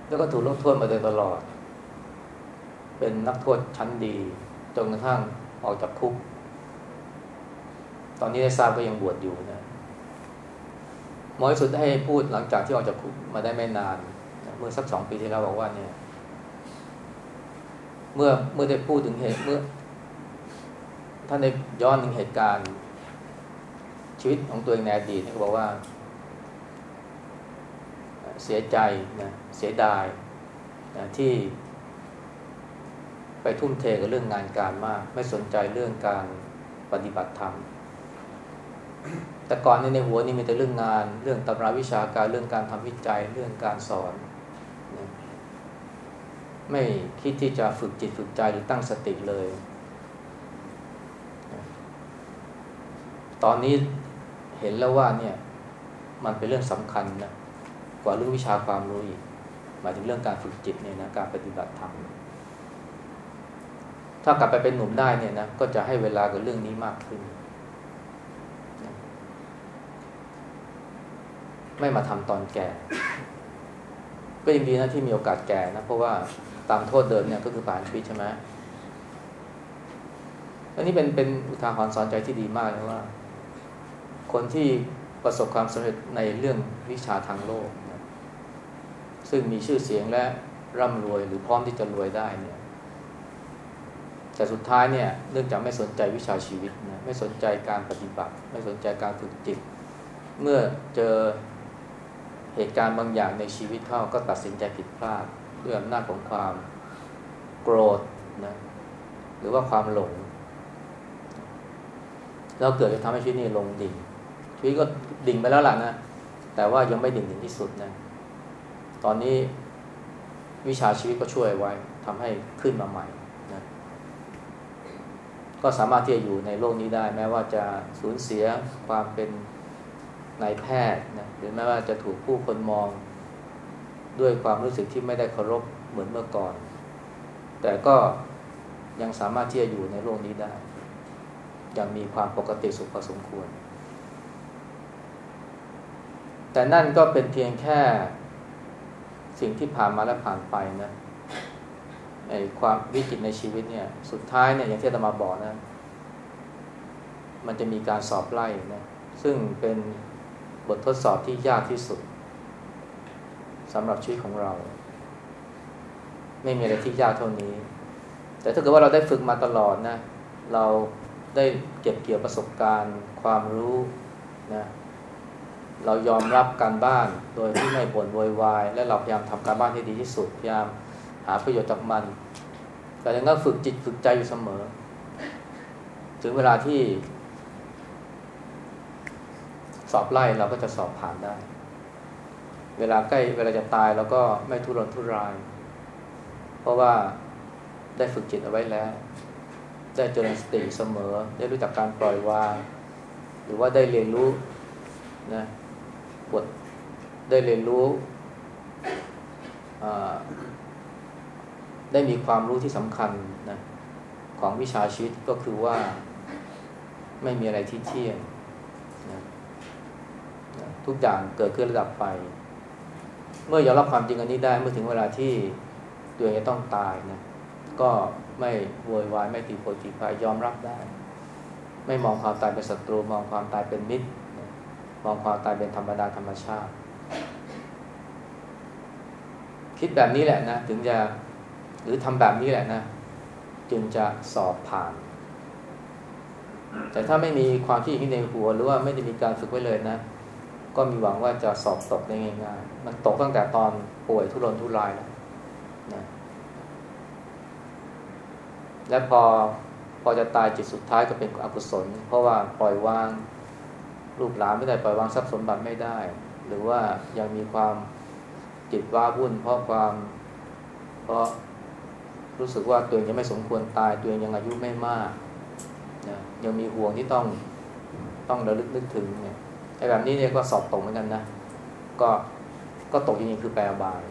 แล้วก็ถูกลดโทษมาโดยตลอด เป็นนักโทษชั้นดีจนกระทั่งออกจากคุก ตอนนี้ได้ทราบว่ายังบวชอยู่นะหมอสุดให้พูดหลังจากที่ออกจากคุกมาได้ไม่นาน เมื่อสักสองปีที่แล้วบอกว่าเนี่ย เมื่อเมื่อได้พูดถึงเหตุเมื่อท่านได้ย้อนถึงเหตุการณ์ ชีวิตของตัวเองในอดีตเขาบอกว่า เสียใจนะเสียดายนะที่ ไปทุ่มเทกับเรื่องงานการมาก ไม่สนใจเรื่องการปฏิบัติธรรมแต่ก่อนในในหัวนี่มีแต่เรื่องงาน เรื่องตำราวิชาการเรื่องการทำวิจัยเรื่องการสอน ไม่คิดที่จะฝึกจิตฝึกใจหรือตั้งสติเลย ตอนนี้เห็นแล้วว่าเนี่ยมันเป็นเรื่องสำคัญนะกว่าเรื่องวิชาความรู้อีกหมายถึงเรื่องการฝึกจิตเนี่ยนะการปฏิบัติธรรมถ้ากลับไปเป็นหนุ่มได้เนี่ยนะก็จะให้เวลากับเรื่องนี้มากขึ้น ไม่มาทำตอนแก่ ก็ยังดีนะที่มีโอกาสแก่นะเพราะว่า ตามโทษเดิมเนี่ยก็คือผ่านชีวิตใช่ไหมอันนี้เป็นเป็นอุทาหรณ์สอนใจที่ดีมากเลยว่า คนที่ประสบความสำเร็จในเรื่องวิชาทางโลกนะซึ่งมีชื่อเสียงและร่ำรวยหรือพร้อมที่จะรวยได้เนี่ยแต่สุดท้ายเนี่ยเนื่องจากไม่สนใจวิชาชีวิตนะไม่สนใจการปฏิบัติ ไม่สนใจการฝึกจิต เมื่อเจอเหตุการณ์บางอย่างในชีวิตเขาก็ตัดสินใจผิดพลาด ด้วยอำนาจของความโกรธนะหรือว่าความหลงแล้วเกิดจะทำให้ชีวิตนี้ลงดิ่งชีวิตก็ดิ่งไปแล้วล่ะนะแต่ว่ายังไม่ดิ่งถึงที่สุดนะตอนนี้วิชาชีวิตก็ช่วยไว้ทำให้ขึ้นมาใหม่นะก็สามารถที่จะอยู่ในโลกนี้ได้ แม้ว่าจะสูญเสียความเป็นนายแพทย์นะหรือแม้ว่าจะถูกผู้คนมอง ด้วยความรู้สึกที่ไม่ได้เคารพเหมือนเมื่อก่อน แต่ก็ยังสามารถที่จะอยู่ในโลกนี้ได้ย่างมีความปกติสุขพอสมควร แต่นั่นก็เป็นเพียงแค่สิ่งที่ผ่านมาและผ่านไปนะไอ้ความวิกฤตในชีวิตเนี่ย สุดท้ายเนี่ยอย่างที่ธรรมาบอกนะ มันจะมีการสอบไล่นะ ซึ่งเป็นบททดสอบที่ยากที่สุด สำหรับชีวิตของเรา ไม่มีอะไรที่ยากเท่านี้ แต่ถ้าเกิดว่าเราได้ฝึกมาตลอดนะ เราได้เก็บเกี่ยวประสบการณ์ ความรู้นะเรายอมรับการบ้านโดยที่ไม่บ่นโวยวาย และเราพยายามทำการบ้านให้ดีที่สุดพยายามหาประโยชน์จากมัน แต่ยังก็ฝึกจิตฝึกใจอยู่เสมอ ถึงเวลาที่ สอบไล่เราก็จะสอบผ่านได้ เวลาใกล้เวลาจะตายเราก็ไม่ทุรนทุราย เพราะว่าได้ฝึกจิตเอาไว้แล้ว ได้เจริญสติเสมอ ได้รู้จักการปล่อยวาง หรือว่าได้เรียนรู้นะบทได้เรียนรู้ได้มีความรู้ที่สำคัญนะของวิชาชีวิตก็คือว่าไม่มีอะไรที่เที่ยงนะทุกอย่างเกิดขึ้นระดับไป เมื่อยอมรับความจริงอันนี้ได้เมื่อถึงเวลาที่ตัวเองจะต้องตายนะก็ไม่โวยวายไม่ตีโพตีพายยอมรับได้ ไม่มองความตายเป็นศัตรูมองความตายเป็นมิตร มองความตายเป็นธรรมดาธรรมชาติ คิดแบบนี้แหละนะถึงจะหรือทำแบบนี้แหละนะ จึงจะสอบผ่าน แต่ถ้าไม่มีความคิดอย่างนี้ในหัว หรือว่าไม่ได้มีการฝึกไว้เลยนะ ก็มีหวังว่าจะสอบตกได้ง่ายๆ มันตกตั้งแต่ตอนป่วยทุรนทุรายแล้วนะและพอพอจะตายจิตสุดท้ายก็เป็นอกุศล เพราะว่าปล่อยวางลูกหลานไม่ได้ปล่อยวางทรัพย์สมบัติไม่ได้ หรือว่ายังมีความจิตว้าวุ่น เพราะความ เพราะรู้สึกว่าตัวเองยังไม่สมควรตายตัวเองยังอายุไม่มากนะยังมีห่วงที่ต้องต้องระลึกนึกถึงเนี่ย ไอ้แบบนี้เนี่ยก็สอบตกเหมือนกันนะ ก็ก็ตกจริงๆคือแปลบาย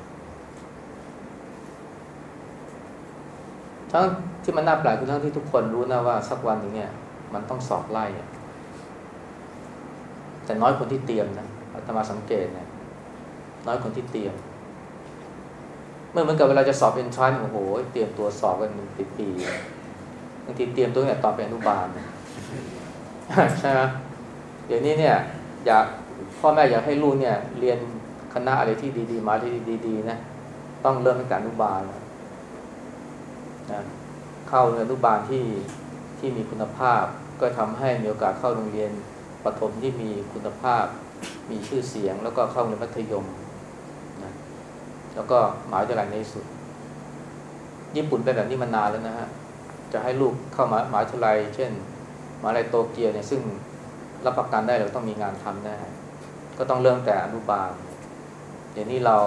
ทั้งที่มันน่าแปลกคือทั้งที่ทุกคนรู้นะว่าสักวันหนึ่งเนี่ย มันต้องสอบไล่แต่น้อยคนที่เตรียมนะอาตมาสังเกตนะน้อยคนที่เตรียม เมื่อเหมือนกับเวลาจะสอบเอ็นทรานโอ้โห เตรียมตัวสอบกันเป็นปีๆบางทีเตรียมตัวเนี่ยตอนเป็นอนุบาลใช่ไหมเดี๋ยวนี้เนี่ย อยากพ่อแม่อยากให้ลูกเนี่ยเรียนคณะอะไรที่ดีๆ มาที่ดีๆนะต้องเริ่มตั้งแต่อนุบาลนะเข้าเรียนอนุบาลที่ที่มีคุณภาพ ก็ทำให้มีโอกาสเข้าโรงเรียนปฐมที่มีคุณภาพ มีชื่อเสียง แล้วก็เข้าในมัธยมนะแล้วก็หมายวิทยาลัยในสุด ญี่ปุ่นเป็นแบบนี้มานานแล้วนะฮะจะให้ลูกเข้ามาหมาวิทยาลัย เช่นมหาลัยโตเกียวเนี่ยซึ่ง รับประกันได้เราต้องมีงานทำแน่ก็ต้องเริ่มแต่อนุบาลเดี๋ยวนี้เรา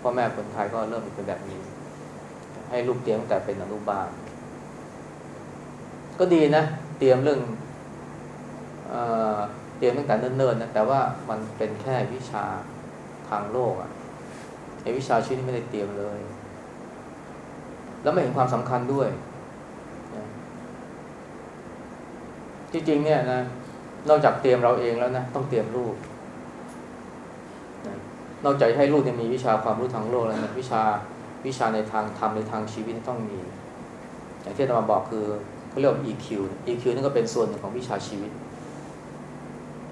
พ่อแม่คนไทยก็เริ่มเป็นแบบนี้ ให้ลูกเตรียมแต่เป็นอนุบาล ก็ดีนะ เตรียมเรื่องเตรียมตั้งแต่เนิ่นๆนะแต่ว่ามันเป็นแค่วิชาทางโลกอะไอวิชาชีวิตไม่ได้เตรียมเลย แล้วไม่เห็นความสำคัญด้วยที่จริงเนี่ยนะ นอกจากเตรียมเราเองแล้วนะต้องเตรียมลูกนอกจากให้ลูกเนี่ยมีวิชาความรู้ทางโลกแล้วนะวิชาวิชาในทางธรรมในทางชีวิตต้องมี อย่างที่เราบอกคือเขาเรียกว่า EQ EQ นี่ก็เป็นส่วนหนึ่งของวิชาชีวิต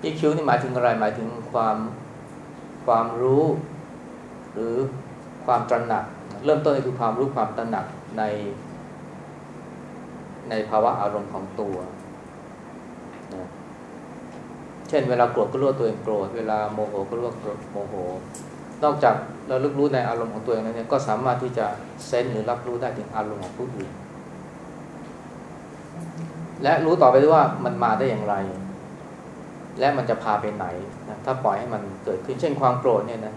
EQ นี่หมายถึงอะไรหมายถึงความความรู้ หรือความตระหนัก เริ่มต้นคือความรู้ความตระหนักใน ในภาวะอารมณ์ของตัว เช่น เวลาโกรธก็รู้ว่าตัวเองโกรธ เวลาโมโหก็รู้ว่าโมโห นอกจากเราลึกรู้ในอารมณ์ของตัวเองแล้วเนี่ยก็สามารถที่จะเซนหรือรับรู้ได้ถึงอารมณ์ของผู้อื่น และรู้ต่อไปด้วยว่ามันมาได้อย่างไร และมันจะพาไปไหนนะถ้าปล่อยให้มันเกิดขึ้น เช่นความโกรธเนี่ยนะ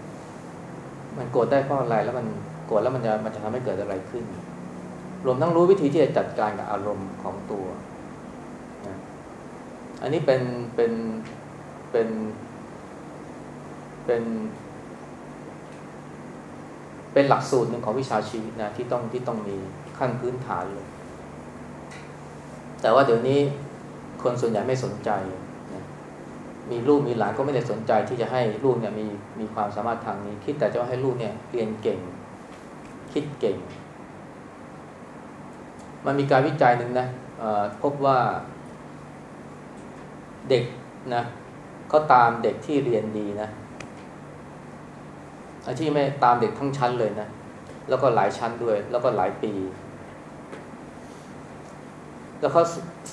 มันโกรธได้เพราะอะไร แล้วมันโกรธแล้วมันจะมันจะทำให้เกิดอะไรขึ้น รวมทั้งรู้วิธีที่จะจัดการกับอารมณ์ของตัวนะอันนี้เป็นเป็น เป็น เป็น เป็นหลักสูตรหนึ่งของวิชาชีวิตนะที่ต้องที่ต้องมีขั้นพื้นฐานเลย แต่ว่าเดี๋ยวนี้คนส่วนใหญ่ไม่สนใจมีลูกมีหลานก็ไม่ได้สนใจที่จะให้ลูกเนี่ยมีมีความสามารถทางนี้ คิดแต่จะให้ลูกเนี่ยเรียนเก่ง คิดเก่ง มันมีการวิจัยหนึ่งนะพบว่าเด็กนะ เขาตามเด็กที่เรียนดีนะที่ไม่ตามเด็กทั้งชั้นเลยนะ แล้วก็หลายชั้นด้วย แล้วก็หลายปี แล้วเขา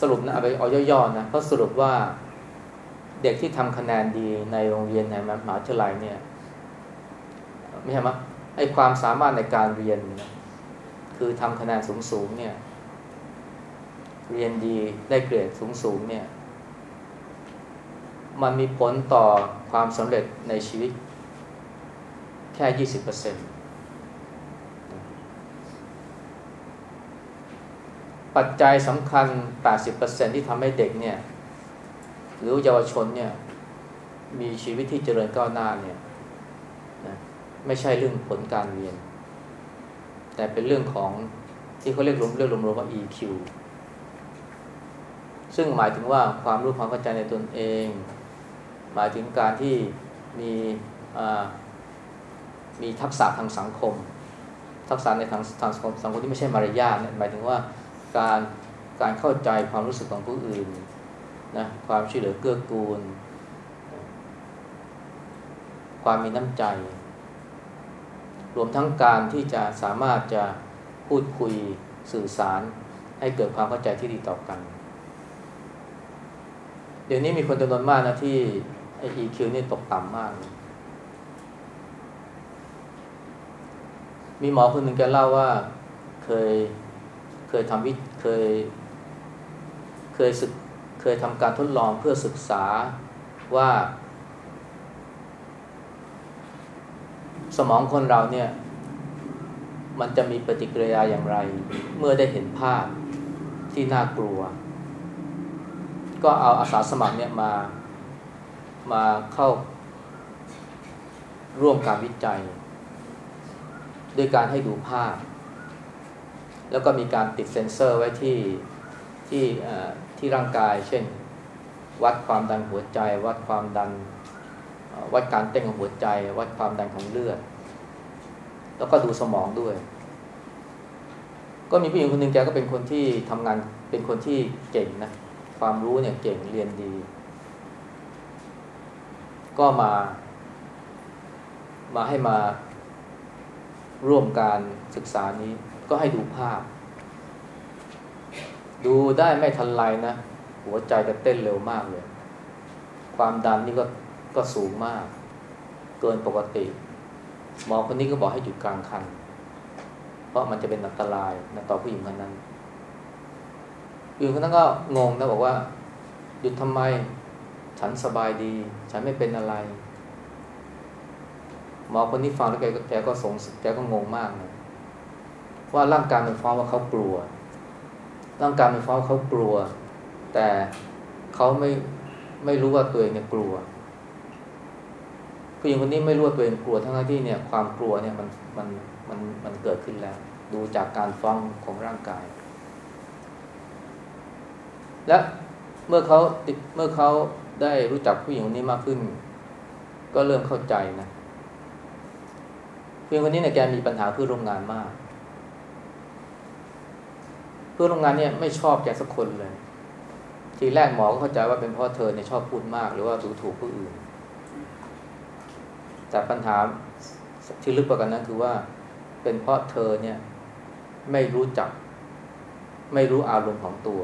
สรุปนะเอาไปเอาย่อๆนะเขาสรุปว่าเด็กที่ทำคะแนนดีในโรงเรียนในมหาวิทยาลัยเนี่ยไม่ใช่ไหมไอความสามารถในการเรียนนะคือทำคะแนนสูงๆเนี่ย เรียนดีได้เกรดสูงๆเนี่ย มันมีผลต่อความสำเร็จในชีวิต แค่ยี่สิบเปอร์เซ็นปัจจัยสำคัญแปดสิบเปอร์เซ็นที่ทำให้เด็กเนี่ย หรือเยาวชนเนี่ย มีชีวิตที่เจริญก้าวหน้าเนี่ยนะไม่ใช่เรื่องผลการเรียน แต่เป็นเรื่องของที่เขาเรียกรวมเรียกรวมๆว่า EQ ซึ่งหมายถึงว่าความรู้ความเข้าใจในตนเอง หมายถึงการที่มีมีทักษะทางสังคม ทักษะในทางทางสังคมสังคมที่ไม่ใช่มารยาทเนี่ยหมายถึงว่าการการเข้าใจความรู้สึกของผู้อื่นนะความช่วยเหลือเกื้อกูล ความมีน้ำใจ รวมทั้งการที่จะสามารถจะพูดคุยสื่อสาร ให้เกิดความเข้าใจที่ดีต่อกัน เดี๋ยวนี้มีคนจำนวนมากนะที่ ไอ EQ นี่ตกต่ำมาก มีหมอคนหนึ่งแกเล่าว่าเคยเคยทำวิเคย เคยศึกเคยทำการทดลองเพื่อศึกษาว่า สมองคนเราเนี่ย มันจะมีปฏิกิริยาอย่างไร เมื่อได้เห็นภาพที่น่ากลัว ก็เอาอาสาสมัครเนี่ยมา มาเข้าร่วมการวิจัย ด้วยการให้ดูภาพ แล้วก็มีการติดเซ็นเซอร์ไว้ที่ที่ที่ร่างกาย เช่น วัดความดันหัวใจ วัดความดันวัดการเต้นของหัวใจ วัดความดันของเลือด แล้วก็ดูสมองด้วย ก็มีผู้หญิงคนหนึ่งแกก็เป็นคนที่ทำงานเป็นคนที่เก่งนะความรู้เนี่ยเก่งเรียนดี ก็มา มาให้มาร่วมการศึกษานี้ ก็ให้ดูภาพ ดูได้ไม่ทันไรนะ หัวใจจะเต้นเร็วมากเลย ความดันนี่ก็ก็สูงมาก เกินปกติหมอคนนี้ก็บอกให้หยุดกลางคัน เพราะมันจะเป็นอันตรายนะต่อผู้หญิงคนนั้นผู้หญิงคนนั้นก็งงนะบอกว่า หยุดทำไม ฉันสบายดี ฉันไม่เป็นอะไร หมอคนนี้ฟังแล้วแกแกก็สงแกก็งงมากนะว่าร่างกายมันฟ้องว่าเขากลัว ร่างกายมันฟ้องเขากลัว แต่เขาไม่ไม่รู้ว่าตัวเองเนี่ยกลัวผู้หญิงคนนี้ไม่รู้ว่าตัวเองกลัวทั้งที่เนี่ยความกลัวเนี่ยมันมันมันมันเกิดขึ้นแล้ว ดูจากการฟ้องของร่างกาย และเมื่อเขาเมื่อเขา ได้รู้จักผู้หญิงคนนี้มากขึ้น ก็เริ่มเข้าใจนะเพื่อนคนนี้เนี่ยแกมีปัญหาเพื่อนร่วมงานมาก เพื่อนร่วมงานเนี่ยไม่ชอบแกสักคนเลย ทีแรกหมอก็เข้าใจว่าเป็นเพราะเธอเนี่ยชอบพูดมาก หรือว่าดูถูกผู้อื่น แต่ปัญหาที่ลึกกว่ากันนั้นคือว่า เป็นเพราะเธอเนี่ยไม่รู้จัก ไม่รู้อารมณ์ของตัว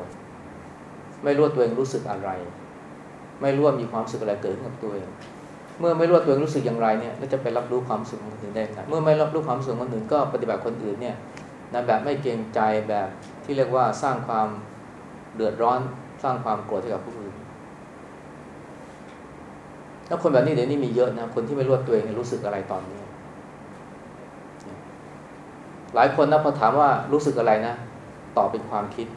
ไม่รู้ตัวเองรู้สึกอะไร ไม่รู้ว่ามีความสึกอะไรเกิดขึ้นกับตัวเอง เมื่อไม่รู้ตัวเองรู้สึกอย่างไรเนี่ยแล้วจะไปรับรู้ความสึกของคนอื่นได้ไงเมื่อไม่รับรู้ความสึกของคนอื่นก็ปฏิบัติคนอื่นเนี่ยนะแบบไม่เกรงใจแบบที่เรียกว่าสร้างความเดือดร้อนสร้างความโกรธให้กับผู้อื่นแล้วคนแบบนี้เดี๋ยวนี้มีเยอะนะคนที่ไม่รู้ตัวเองรู้สึกอะไรตอนนี้ หลายคนนะพอถามว่ารู้สึกอะไรนะตอบเป็นความคิด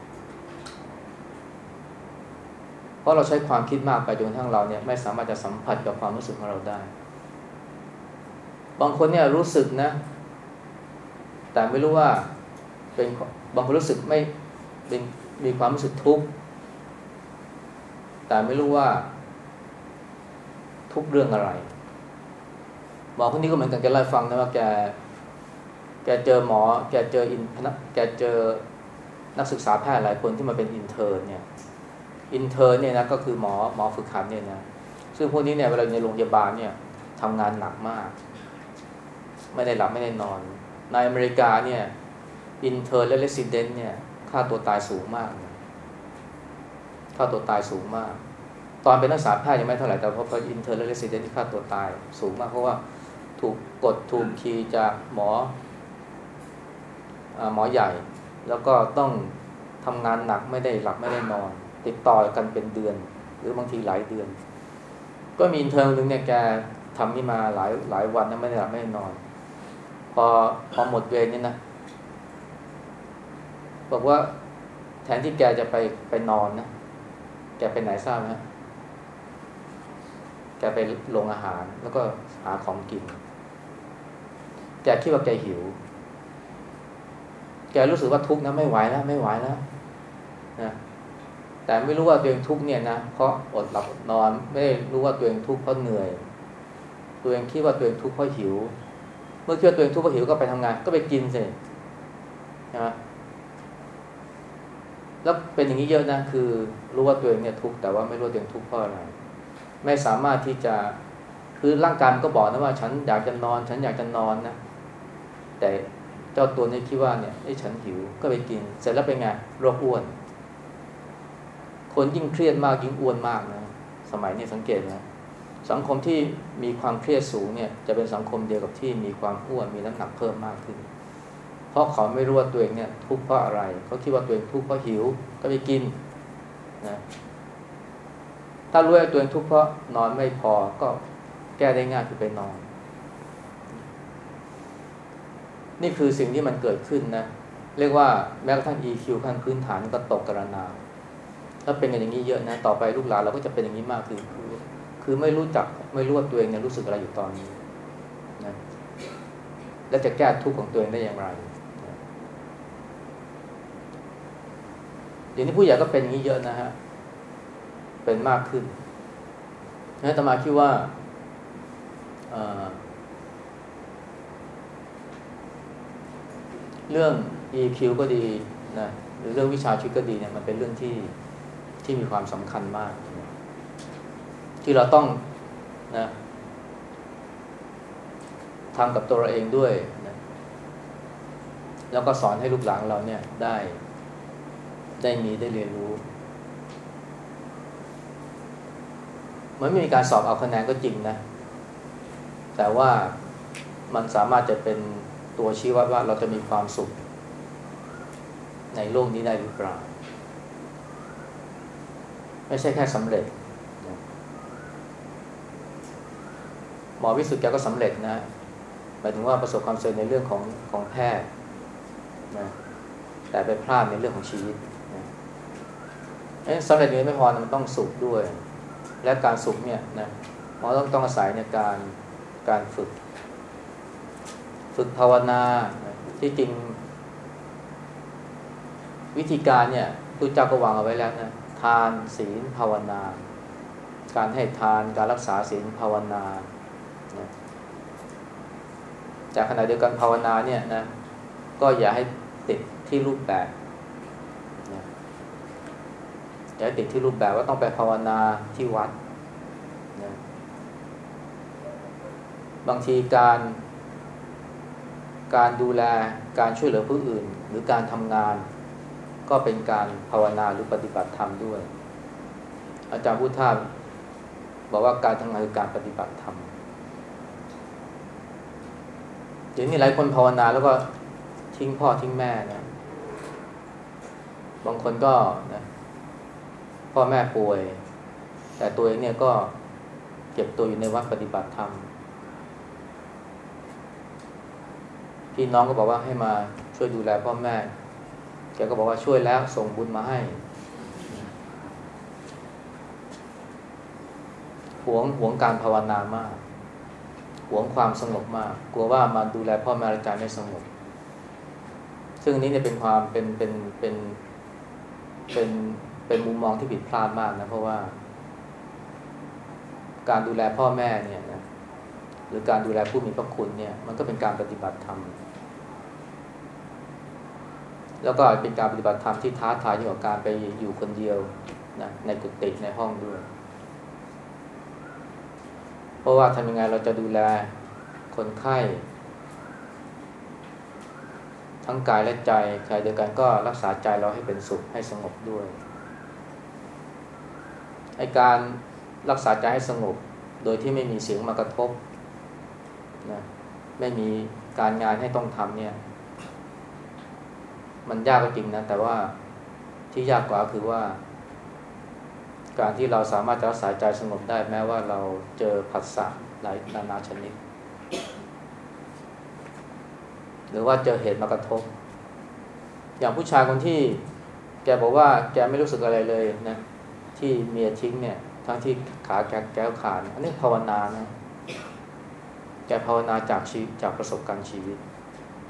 เพราะเราใช้ความคิดมากไปจนทั้งเราเนี่ยไม่สามารถจะสัมผัสกับความรู้สึกของเราได้ บางคนเนี่ยรู้สึกนะ แต่ไม่รู้ว่าเป็นบางคนรู้สึกไม่เป็นมีความรู้สึกทุกข์แต่ไม่รู้ว่า ทุกข์เรื่องอะไรหมอคนนี้ก็เหมือนกันแกเล่าฟังนะว่าแกแกเจอหมอ แกเจอ in แกเจอนักศึกษาแพทย์หลายคนที่มาเป็น intern เนี่ย intern เนี่ยนะก็คือหมอหมอฝึกหัดเนี่ยนะซึ่งพวกนี้เนี่ยเวลาในโรงพยาบาลเนี่ยทำงานหนักมาก ไม่ได้หลับไม่ได้นอน ในอเมริกาเนี่ย intern และ resident เนี่ยฆ่าตัวตายสูงมากฆ่าตัวตายสูงมาก ตอนเป็นนักศึกษาแพทย์ยังไม่เท่าไหร่แต่พอเป็น intern และ resident ที่ฆ่าตัวตายสูงมากเพราะว่าถูกกดถูกขี่จากหมอหมอใหญ่ แล้วก็ต้องทำงานหนักไม่ได้หลับไม่ได้นอน ติดต่อกันเป็นเดือน หรือบางทีหลายเดือน ก็มี intern นึงเนี่ยแกทำนี่มาหลายหลายวันนะไม่ได้หลับไม่ได้นอน พอพอหมดเวรนี่นะบอกว่าแทนที่แกจะไปไปนอนนะแกไปไหนทราบไหมแกไปลงอาหารแล้วก็หาของกิน แกคิดว่าแกหิว แกรู้สึกว่าทุกข์นะไม่ไหวแล้วไม่ไหวแล้วนะ แต่ไม่รู้ว่าตัวเองทุกเนี่ยนะเพราะอดหลับอดนอนไม่รู้ว่าตัวเองทุกเพราะเหนื่อย ตัวเองคิดว่าตัวเองทุกเพราะหิว เมื่อคิดว่าตัวเองทุกเพราะหิวก็ไปทำงาน ก็ไปกินสิใช่ไหมแล้วเป็นอย่างนี้เยอะนะคือ รู้ว่าตัวเองเนี่ยทุกแต่ว่าไม่รู้ตัวเองทุกเพราะอะไรไม่สามารถที่จะคือร่างกายมันก็บอกนะว่า ฉันอยากจะนอน ฉันอยากจะนอนนะแต่เจ้าตัวนี้คิดว่าเนี่ยไอ้ฉันหิวก็ไปกิน เสร็จแล้วเป็นไงโรคอ้วน คนยิ่งเครียดมากยิ่งอ้วนมากนะ สมัยนี้สังเกตนะสังคมที่มีความเครียดสูงเนี่ยจะเป็นสังคมเดียวกับที่มีความอ้วนมีน้ำหนักเพิ่มมากขึ้น เพราะเขาไม่รู้ว่าตัวเองเนี่ยทุกข์เพราะอะไรเขาคิดว่าตัวเองทุกข์เพราะหิวก็ไปกินนะถ้ารู้ว่าตัวเองทุกข์เพราะนอนไม่พอก็แก้ได้ง่ายคือไปนอน นี่คือสิ่งที่มันเกิดขึ้นนะ เรียกว่าแม้กระทั่ง EQ ขั้นพื้นฐานก็ตกกระนาว ถ้าเป็นกันอย่างนี้เยอะนะต่อไปลูกหลานเราก็จะเป็นอย่างนี้มากคือ คือไม่รู้จักไม่รู้ว่าตัวเองเนี่ยรู้สึกอะไรอยู่ตอนนี้นะและจะแก้ทุกข์ของตัวเองได้อย่างไรเดี๋ยวนี้ผู้ใหญ่ก็เป็นอย่างนี้เยอะนะฮะเป็นมากขึ้นนะตมาคิดว่าเรื่อง EQ ก็ดีนะหรือเรื่องวิชาชีวิตก็ดีเนี่ยมันเป็นเรื่องที่ ที่มีความสำคัญมาก ที่เราต้องนะทำกับตัวเราเองด้วยนะแล้วก็สอนให้ลูกหลานเราเนี่ยได้ ได้มีได้เรียนรู้มันไม่มีการสอบเอาคะแนนก็จริงนะ แต่ว่ามันสามารถจะเป็นตัวชี้วัดว่าเราจะมีความสุข ในโลกนี้ได้หรือเปล่า ไม่ใช่แค่สำเร็จ หมอวิสุทธ์แกก็สำเร็จนะหมายถึงว่าประสบความสำเร็จในเรื่องของของแพทย์นะแต่ไปพลาดในเรื่องของชีวิตสำเร็จนี้ไม่พอนะมันต้องสุขด้วย และการสุขเนี่ยนะหมอต้องต้องอาศัยในการการฝึก ฝึกภาวนาที่จริงวิธีการเนี่ยพุทธเจ้าก็วางเอาไว้แล้วนะ ทานศีลภาวนา การให้ทานการรักษาศีลภาวนาจากขณะเดียวกันภาวนาเนี่ยนะก็อย่าให้ติดที่รูปแบบอย่าติดที่รูปแบบว่าต้องไปภาวนาที่วัดนะบางทีการ การดูแลการช่วยเหลือผู้อื่น หรือการทำงาน ก็เป็นการภาวนาหรือปฏิบัติธรรมด้วย อาจารย์พุทธาบอกว่าการทำงานคือการปฏิบัติธรรมเดี๋ยวนี้หลายคนภาวนาแล้วก็ทิ้งพ่อทิ้งแม่นะบางคนก็นะพ่อแม่ป่วย แต่ตัวเองเนี่ยก็เก็บตัวอยู่ในวัดปฏิบัติธรรมพี่น้องก็บอกว่าให้มาช่วยดูแลพ่อแม่ แกก็บอกว่าช่วยแล้วส่งบุญมาให้หวงหวงการภาวนามากหวงความสงบมาก กลัวว่ามาดูแลพ่อแม่ใจไม่สงบ ซึ่งนี้เนี่ยเป็นความเป็นเป็นเป็นเป็นเป็นมุมมองที่ผิดพลาดมากนะเพราะว่า การดูแลพ่อแม่เนี่ยนะหรือการดูแลผู้มีพระคุณเนี่ย มันก็เป็นการปฏิบัติธรรม แล้วก็เป็นการปฏิบัติธรรมที่ท้าทายยิ่งกว่าการไปอยู่คนเดียวนะในกุฏิในห้องด้วย เพราะว่าทำยังไงเราจะดูแลคนไข้ ทั้งกายและใจใจเดียวกันก็รักษาใจเราให้เป็นสุขให้สงบด้วยไอการรักษาใจให้สงบ โดยที่ไม่มีเสียงมากระทบนะไม่มีการงานให้ต้องทำเนี่ย มันยากก็จริงนะ แต่ว่าที่ยากกว่าคือว่า การที่เราสามารถจะรักษาใจสงบได้แม้ว่าเราเจอผัสสะหลายนานาชนิด หรือว่าเจอเหตุมากระทบ อย่างผู้ชายคนที่ แกบอกว่าแกไม่รู้สึกอะไรเลยนะที่เมียทิ้งเนี่ย ทั้งที่ขาแกแก้วขาดอันนี้ภาวนานะแกภาวนาจากชีจากประสบการณ์ชีวิต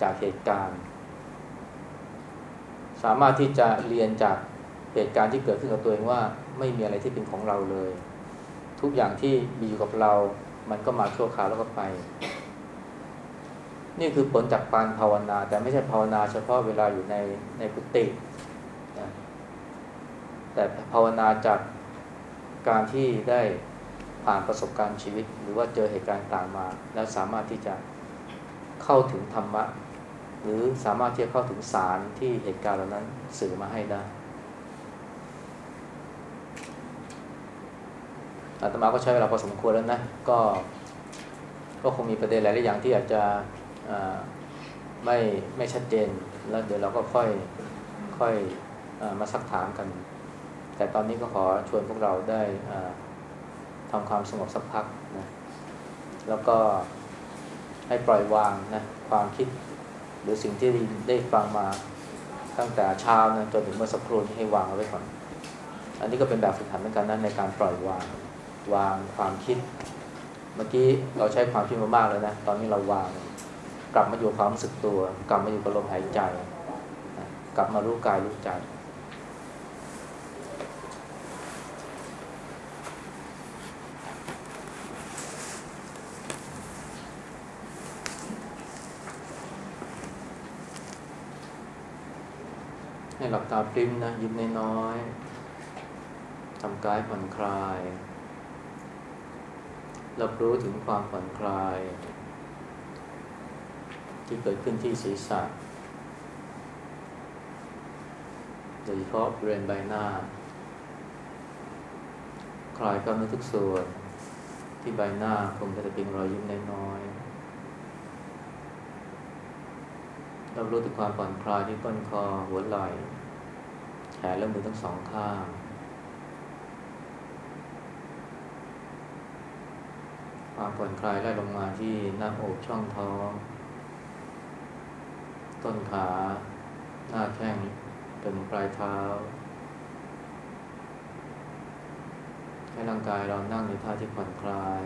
จากเหตุการณ์ สามารถที่จะเรียนจากเหตุการณ์ที่เกิดขึ้นกับตัวเองว่า ไม่มีอะไรที่เป็นของเราเลย ทุกอย่างที่มีอยู่กับเรา มันก็มาชั่วคราวแล้วก็ไป นี่คือผลจากการภาวนา แต่ไม่ใช่ภาวนา เฉพาะเวลาอยู่ในในกุฏินะแต่ภาวนาจากการที่ได้ผ่านประสบการณ์ชีวิต หรือว่าเจอเหตุการณ์ต่างมา แล้วสามารถที่จะเข้าถึงธรรมะ หรือสามารถที่จะเข้าถึงสารที่เหตุการณ์เหล่านั้นสื่อมาให้ได้อาตมาก็ใช้เวลาพอสมควรแล้วนะ ก็ก็คงมีประเด็นหลายๆอย่างที่อาจจะไม่ไม่ชัดเจน แล้วเดี๋ยวเราก็ค่อยค่อยอมาสักถามกัน แต่ตอนนี้ก็ขอชวนพวกเราได้ทำความสงบสักพักนะแล้วก็ให้ปล่อยวางนะความคิด หรือสิ่งที่ได้ฟังมาตั้งแต่เช้านะจนถึงเมื่อสักครู่นี้ให้วางเอาไว้ก่อน อันนี้ก็เป็นแบบฝึกหัดเหมือนกันนะในการปล่อยวางวางความคิด เมื่อกี้เราใช้ความคิดมามากเลยนะตอนนี้เราวาง กลับมาอยู่ความรู้สึกตัว กลับมาอยู่กับลมหายใจ กลับมารู้กายรู้ใจ ให้หลับตาปริ้มนะ ยิ้มน้อยๆทำกายผ่อนคลาย รับรู้ถึงความผ่อนคลาย ที่เกิดขึ้นที่ศีรษะโดยเฉพาะบริเวณใบหน้า คลายกล้ามเนื้อทุกส่วนที่ใบหน้าคงจะเป็นรอยยิ้มน้อยๆ รับรู้ถึงความผ่อนคลายที่ต้นคอหัวไหล่แขนและมือทั้งสองข้างความผ่อนคลายไล่ลงมาที่หน้าอกช่องท้อง ต้นขา หน้าแข้งจนปลายเท้า ให้ร่างกายเรานั่งในท่าที่ผ่อนคลาย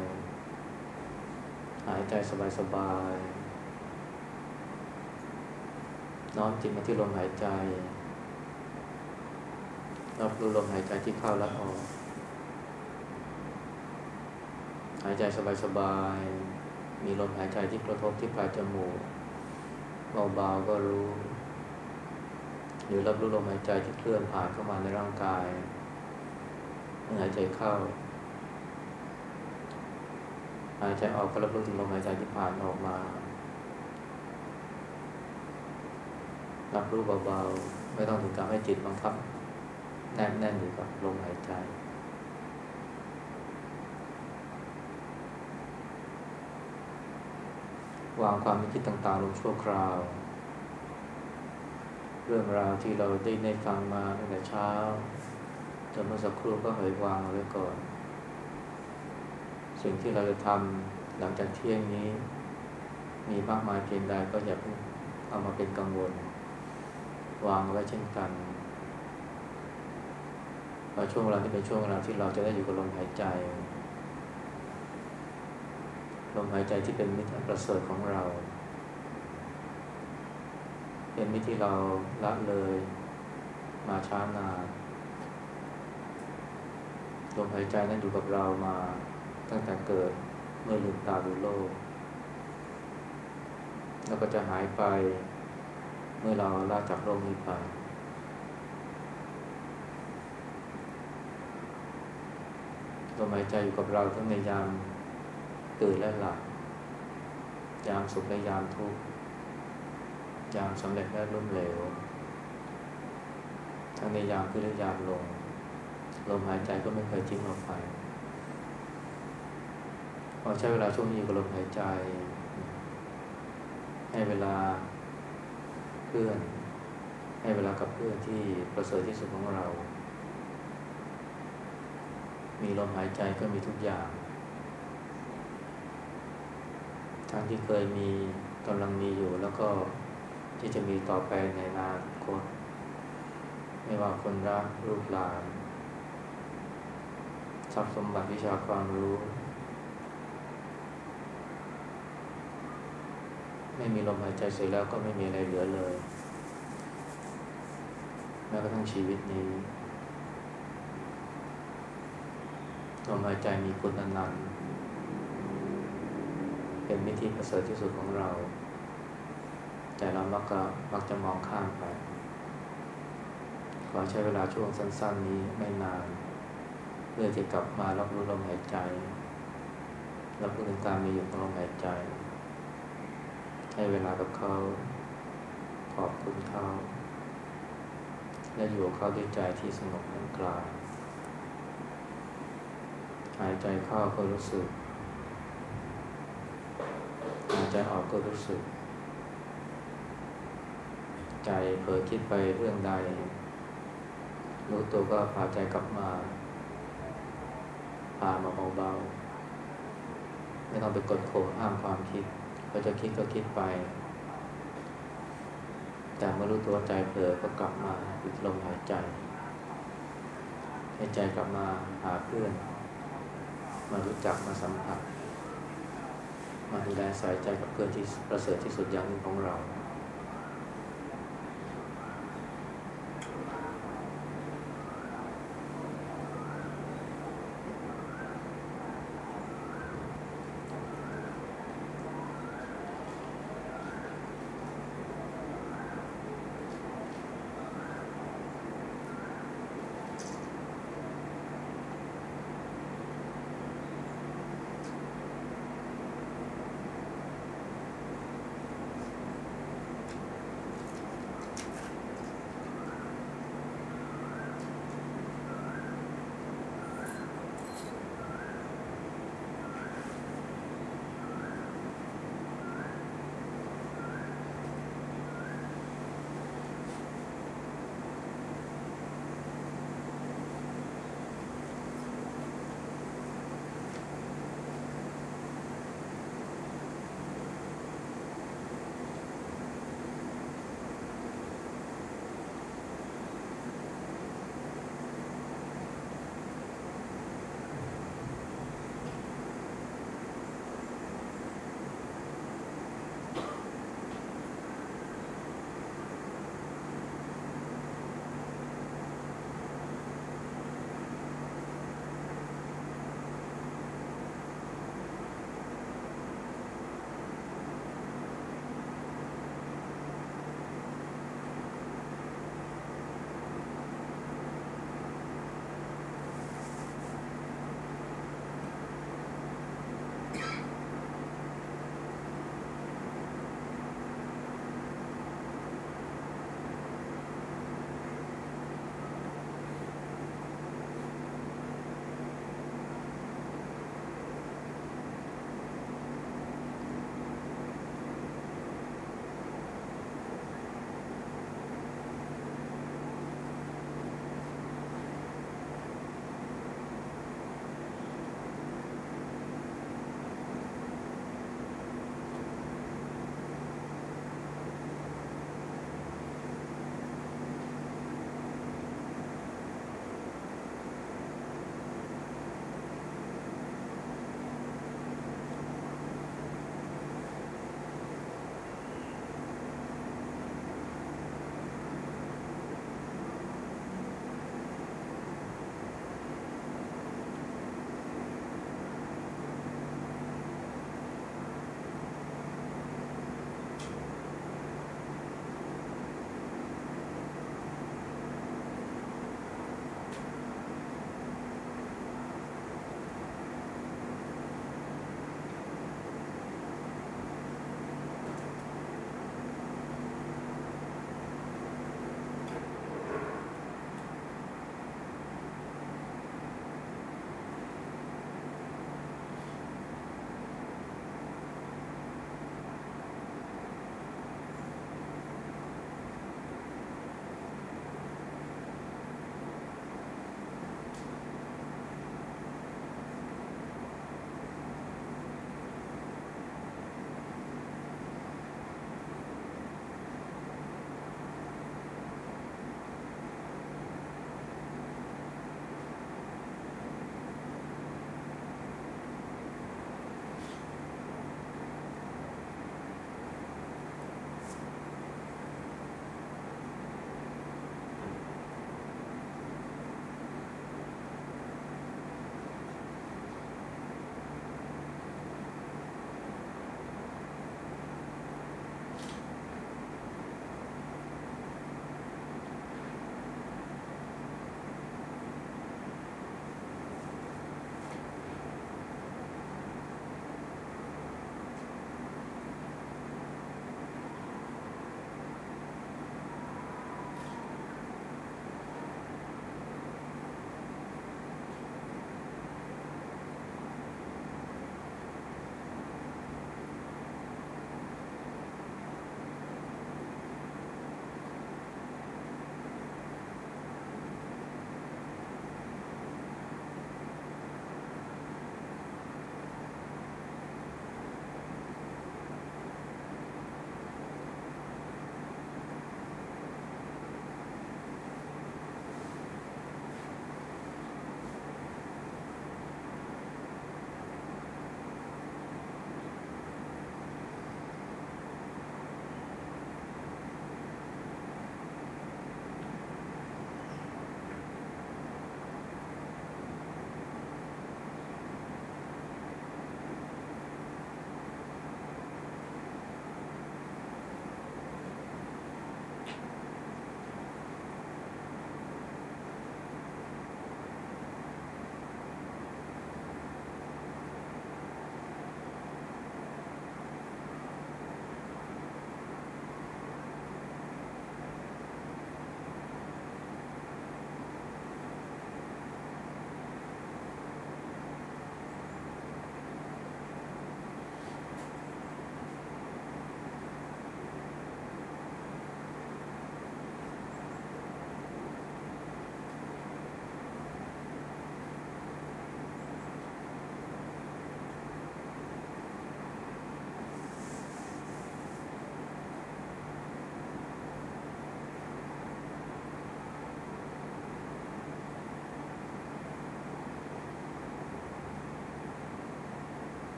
หายใจสบายๆ น้อมจิตมาที่ลมหายใจรับรู้ลมหายใจที่เข้าและออก หายใจสบายๆ มีลมหายใจที่กระทบที่ปลายจมูก เบาๆ ก็รู้ หรือรับรู้ลมหายใจที่เคลื่อนผ่านเข้ามาในร่างกาย หายใจเข้า หายใจออกก็รับรู้ถึงลมหายใจที่ผ่านออกมา รับรู้เบาๆ ไม่ต้องถึงกับให้จิตบังคับ แน่นๆอยู่กับลมหายใจ วางความคิดต่างๆ ลงชั่วคราว เรื่องราวที่เราได้ในฟังมาตั้งแต่เช้าจนเมื่อสักครู่ก็เหยวางไว้ก่อน สิ่งที่เราจะทำหลังจากเที่ยงนี้ มีมากมายเพียงใดก็อย่าเพิ่งเอามาเป็นกังวล วางไว้เช่นกันเพราะช่วงเวลาที่เป็นช่วงเวลาที่เราจะได้อยู่กับลมหายใจ ลมหายใจที่เป็นมิตรประเสริฐของเรา เป็นมิตรที่เราละเลยมาช้านานลมหายใจนั้นอยู่กับเรามาตั้งแต่เกิดเมื่อลืมตาดูโลก แล้วก็จะหายไป เมื่อเราลาจากโลกนี้ไปลมหายใจอยู่กับเราทั้งในยามตื่นและหลับ ยามสุขและยามทุกข์ ยามสำเร็จและล้มเหลว ทั้งในยามขึ้นและยามลง ลมหายใจก็ไม่เคยทิ้งเราไปพอใช้เวลาช่วงนี้กับลมหายใจ ให้เวลา เพื่อน ให้เวลากับเพื่อนที่ประเสริฐที่สุดของเรา มีลมหายใจก็มีทุกอย่าง ทั้งที่เคยมีกำลังมีอยู่แล้วก็ที่จะมีต่อไปในอนาคตไม่ว่าคนรักลูกหลานทรัพย์สมบัติวิชาความรู้ ไม่มีลมหายใจเสียแล้วก็ไม่มีอะไรเหลือเลยแม้กระทั่งชีวิตนี้ลมหายใจมีคุณอนันต์เป็นวิธีประเสริฐที่สุดของเรา แต่เรามักก็มักจะมองข้ามไป ขอใช้เวลาช่วงสั้น ๆ นี้ไม่นาน เพื่อจะกลับมารับรู้ลมหายใจรับรู้ถึงการมีอยู่ของลมหายใจ ให้เวลากับเขาขอบคุณเขาและอยู่กับเขาด้วยใจที่สงบและกลางหายใจเข้าก็รู้สึก หายใจออกก็รู้สึก ใจเผลอคิดไปเรื่องใด รู้ตัวก็พาใจกลับมา พามาเบาๆไม่ต้องไปกดข่มห้ามความคิด ก็จะคิดก็คิดไป แต่เมื่อรู้ตัวใจเผลอก็กลับมาหยุดลมหายใจ ให้ใจกลับมาหาเพื่อน มารู้จักมาสัมผัส มาดูแลใส่ใจกับเพื่อนที่ประเสริฐที่สุดอย่างหนึ่งของเรา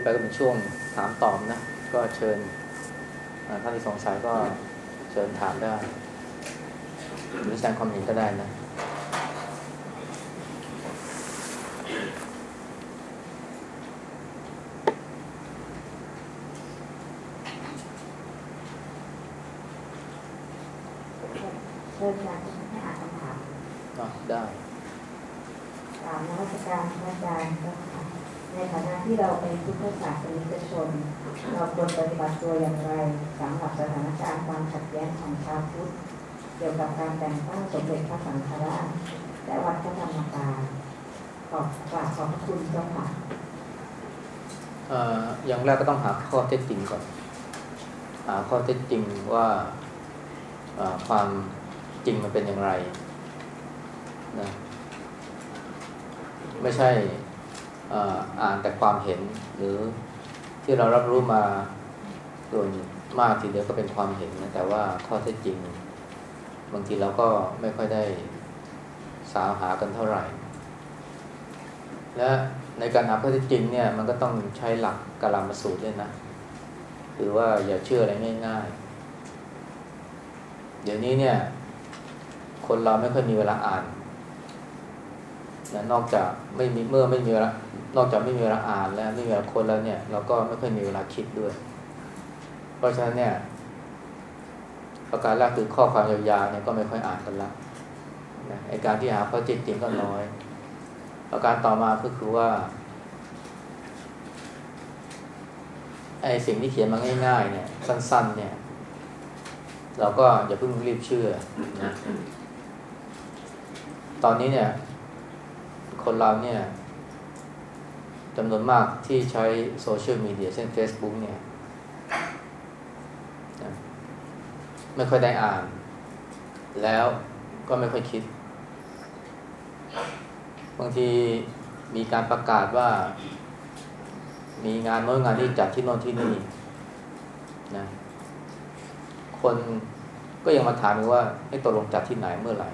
นี้ไปก็เป็นช่วงถามตอบนะ ก็เชิญท่านที่สงสัยก็เชิญถามได้ หรือแสดงความเห็นก็ได้นะเชิญอาจารย์ให้อ่านคำถามอะได้ถามนวัตการพระอาจารย์ก็ค่ะในฐานะ ที่เราเป็นพุทธศาสนิกชน เราควรปฏิบัติตัวอย่างไรสำหรับสถานการณ์ความขัดแย้งของชาวพุทธเกี่ยวกับการแต่งตั้งสมเด็จพระสังฆราชและวัดพระธรรมกายขอบกราบขอบคุณเจ้าค่ะอย่างแรกก็ต้องหาข้อเท็จจริงก่อน หาข้อเท็จจริงว่าความจริงมันเป็นอย่างไรนะไม่ใช่ อ่านแต่ความเห็น หรือที่เรารับรู้มาส่วนมากทีเดียวก็เป็นความเห็นนะแต่ว่าข้อเท็จจริง บางทีเราก็ไม่ค่อยได้สาวหากันเท่าไหร่ และในการหาข้อเท็จจริงเนี่ยมันก็ต้องใช้หลักกาลามสูตรด้วยนะคือว่าอย่าเชื่ออะไรง่ายๆ เดี๋ยวนี้เนี่ย คนเราไม่ค่อยมีเวลาอ่าน นะนอกจากไม่มีเมื่อไม่มีเวลานอกจากไม่มีเวลาอ่านแล้วไม่มีเวลาคนแล้วเนี่ย เราก็ไม่ค่อยมีเวลาคิดด้วย เพราะฉะนั้นเนี่ยประการแรกคือข้อความยาวๆเนี่ยก็ไม่ค่อยอ่านกันละนะไอการที่หาข้อจจริงก็น้อยประการต่อมาก็คือว่าไอสิ่งที่เขียนมาง่ายๆ เนี่ย สั้น ๆ เนี่ย เราก็อย่าเพิ่งรีบเชื่อนะตอนนี้เนี่ย คนเราเนี่ยจำนวนมากที่ใช้โซเชียลมีเดียเช่น Facebook เนี่ยไม่ค่อยได้อ่าน แล้วก็ไม่ค่อยคิด บางทีมีการประกาศว่า มีงานโน้นงานนี้จัดที่โน่นที่นี่นะคนก็ยังมาถามว่าให้ตกลงจัดที่ไหนเมื่อไหร่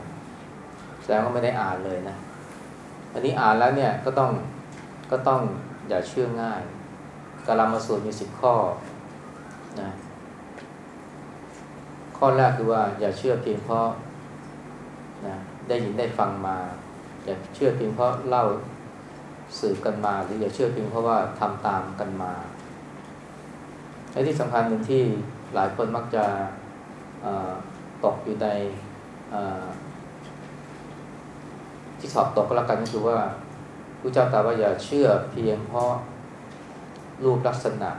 แสดงว่าไม่ได้อ่านเลยนะ อันนี้อ่านแล้วเนี่ยก็ต้องก็ต้องอย่าเชื่อง่ายกาลามาสูตรมีสิบข้อนะข้อแรกคือว่าอย่าเชื่อเพียงเพราะนะได้ยินได้ฟังมา อย่าเชื่อเพียงเพราะเล่าสืบกันมา หรืออย่าเชื่อเพียงเพราะว่าทำตามกันมาและที่สำคัญหนึ่งที่หลายคนมักจะตกอยู่ใน ที่สอบตกก็แล้วกันก็คือว่าพระเจ้าตรัสว่าอย่าเชื่อเพียงเพราะรูปลักษณะ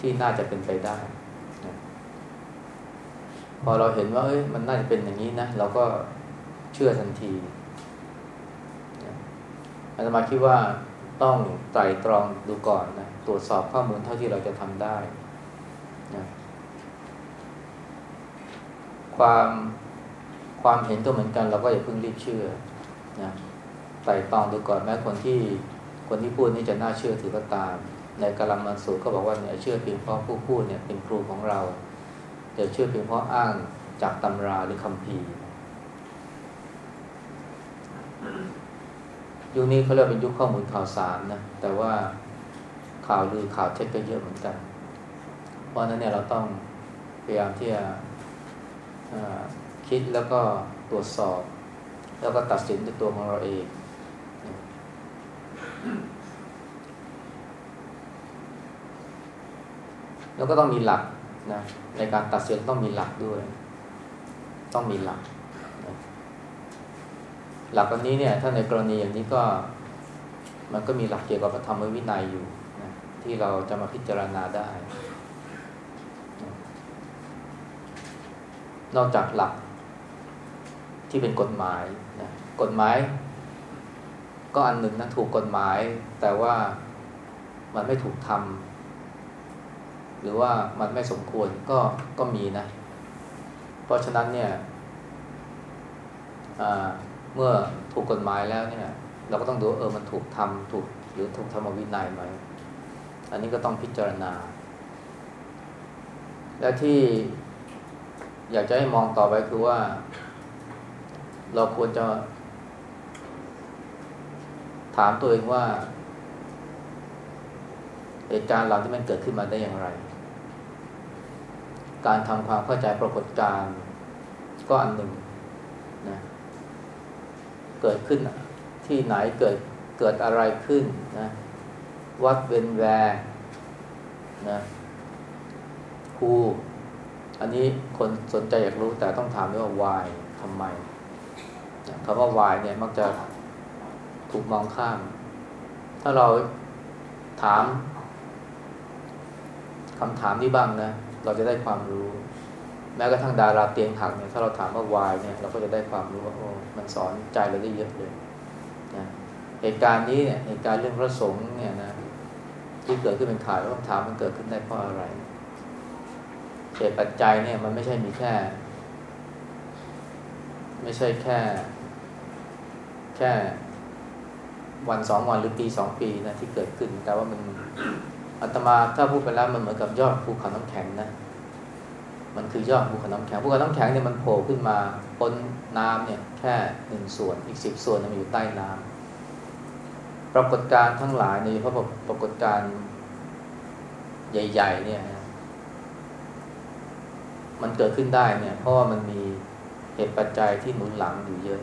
ที่น่าจะเป็นไปได้พอเราเห็นว่าเอ้ยมันน่าจะเป็นอย่างนี้นะเราก็เชื่อทันทีอาตมาคิดว่าต้องไตรตรองดูก่อนนะตรวจสอบข้อมูลเท่าที่เราจะทำได้นะความ ความเห็นก็เหมือนกันเราก็อย่าเพิ่งรีบเชื่อนะไตรตองดูก่อนแม้คนที่คนที่พูดนี่จะน่าเชื่อถือก็ตาม ในกาลัมมันสูตรก็บอกว่าเนี่ยเชื่อเพียงเพราะผู้พูดเนี่ยเป็นครูของเราอย่เชื่อเพียงเพราะอ้างจากตำราหรือคำพียุคนี้เขาเรียกเป็นยุคข้อมูลข่าวสารนะแต่ว่าข่าวลือข่าวเท็จก็เยอะเหมือนกัน เพราะนั้นเนี่ยเราต้องพยายามที่จะ คิดแล้วก็ตรวจสอบ แล้วก็ตัดสินด้วยตัวของเราเองแล้วก็ต้องมีหลักนะในการตัดสินต้องมีหลักด้วย ต้องมีหลัก หลักอันนี้เนี่ย ถ้าในกรณีอย่างนี้ก็ มันก็มีหลักเกี่ยวกับธรรมวินัยอยู่นะที่เราจะมาพิจารณาได้ นอกจากหลัก ที่เป็นกฎหมายนะกฎหมาย ก็อันหนึ่งนะถูกกฎหมาย แต่ว่ามันไม่ถูกทำหรือว่ามันไม่สมควรก็ก็มีนะ เพราะฉะนั้นเนี่ยเมื่อถูกกฎหมายแล้วเนี่ย เราก็ต้องดูเออมันถูกทำถูกหรือถูกธรรมวินัยไหมอันนี้ก็ต้องพิจารณา และที่อยากจะให้มองต่อไปคือว่า เราควรจะ ถามตัวเองว่า เหตุการณ์เหล่าที่มันเกิดขึ้นมาได้อย่างไร การทำความเข้าใจปรากฏการณ์ก็อันหนึ่งนะเกิดขึ้นที่ไหนเกิดเกิดอะไรขึ้นนะวัดเวนแวร์นะครูอันนี้คนสนใจอยากรู้แต่ต้องถามด้วยว่า why ทำไม คำว่า why เนี่ยมักจะถูกมองข้าม ถ้าเราถามคำถามนี้บ้างนะ เราจะได้ความรู้ แม้กระทั่งดาราเตียงหักเนี่ยถ้าเราถามว่า why เนี่ยเราก็จะได้ความรู้ว่าโอ้มันสอนใจเราได้เยอะเลยนะเหตุการณ์นี้เนี่ยเหตุการณ์เรื่องพระสงฆ์เนี่ยนะที่เกิดขึ้นเป็นข่าวแล้วถามมันเกิดขึ้นได้เพราะอะไรเหตุปัจจัยเนี่ยมันไม่ใช่มีแค่ ไม่ใช่แค่ แค่วันสองวันหรือปีสองปีนะที่เกิดขึ้น แต่ว่ามันอาตมาถ้าพูดไปแล้วมันเหมือนกับยอดภูเขาน้ำแข็งนะ มันคือยอดภูเขาน้ำแข็งภูเขาน้ำแข็งเนี่ยมันโผล่ขึ้นมาบนน้ำเนี่ยแค่หนึ่งส่วนอีกสิบส่วนมันอยู่ใต้น้ำปรากฏการณ์ทั้งหลายในเพราะปรากฏการณ์ใหญ่ ๆ เนี่ยมันเกิดขึ้นได้เนี่ย เพราะว่ามันมีเหตุปัจจัยที่หนุนหลังอยู่เยอะ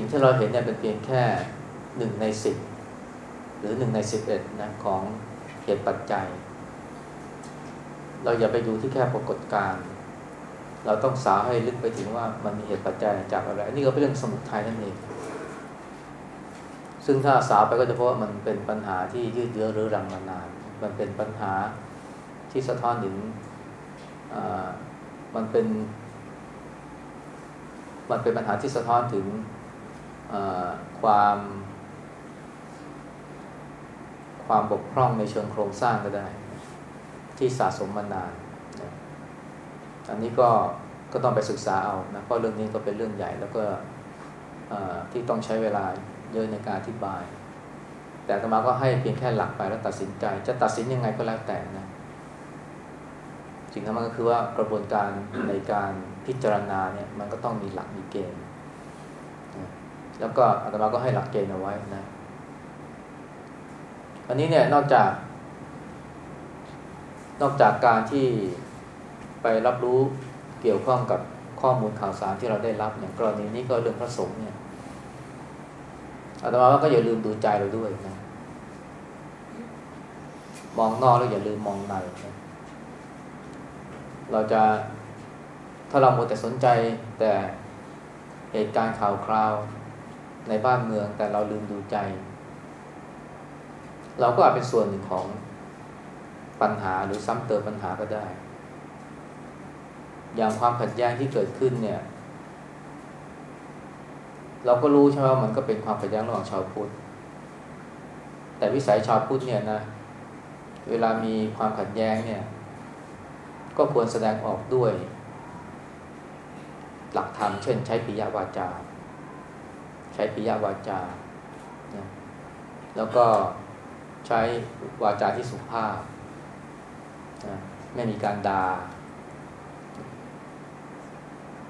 สิ่งที่เราเห็นเนี่ยเป็นเพียงแค่หนึ่งในสิบหรือหนึ่งในสิบเอ็ดนะของเหตุปัจจัย เราอย่าไปดูที่แค่ปรากฏการณ์เราต้องสาให้ลึกไปถึงว่ามันมีเหตุปัจจัยจากอะไรนี่ก็เป็นเรื่องสมุทัยนั่นเองซึ่งถ้าสาวไปก็จะพบว่ามันเป็นปัญหาที่ยืดเยื้อเรื้อรังมานาน มันเป็นปัญหาที่สะท้อนถึงมันเป็น มันเป็นปัญหาที่สะท้อนถึง ความ ความบกพร่องในเชิงโครงสร้างก็ได้ ที่สะสมมานานอันนี้ก็ก็ต้องไปศึกษาเอานะเพราะเรื่องนี้ก็เป็นเรื่องใหญ่แล้วก็ที่ต้องใช้เวลาเยอะในการอธิบาย แต่ธรรมาก็ให้เพียงแค่หลักไปแล้วตัดสินใจ จะตัดสินยังไงก็แล้วแต่นะสิ่งที่มันก็คือว่ากระบวนการในการพิจารณาเนี่ยมันก็ต้องมีหลักมีเกณฑ์ แล้วก็อาตมาก็ให้หลักเกณฑ์เอาไว้นะอันนี้เนี่ยนอกจาก นอกจากการที่ไปรับรู้เกี่ยวข้องกับข้อมูลข่าวสารที่เราได้รับอย่างกรณีนี้ก็เรื่องพระสงฆ์เนี่ยอาตมาว่าก็อย่าลืมดูใจเราด้วยนะมองนอกแล้วอย่าลืมมองในนะเราจะถ้าเราหมดแต่สนใจแต่เหตุการณ์ข่าวคราว ในบ้านเมือง แต่เราลืมดูใจ เราก็อาจเป็นส่วนหนึ่งของปัญหาหรือซ้ำเติมปัญหาก็ได้ อย่างความขัดแย้งที่เกิดขึ้นเนี่ย เราก็รู้ใช่ไหมว่ามันก็เป็นความขัดแย้งระหว่างชาวพุทธแต่วิสัยชาวพุทธเนี่ยนะ เวลามีความขัดแย้งเนี่ย ก็ควรแสดงออกด้วย หลักธรรมเช่นใช้ปิยวาจา ช้ปิยวาจาแล้วก็ใช้วาจาที่สุภาพไม่มีการดา่า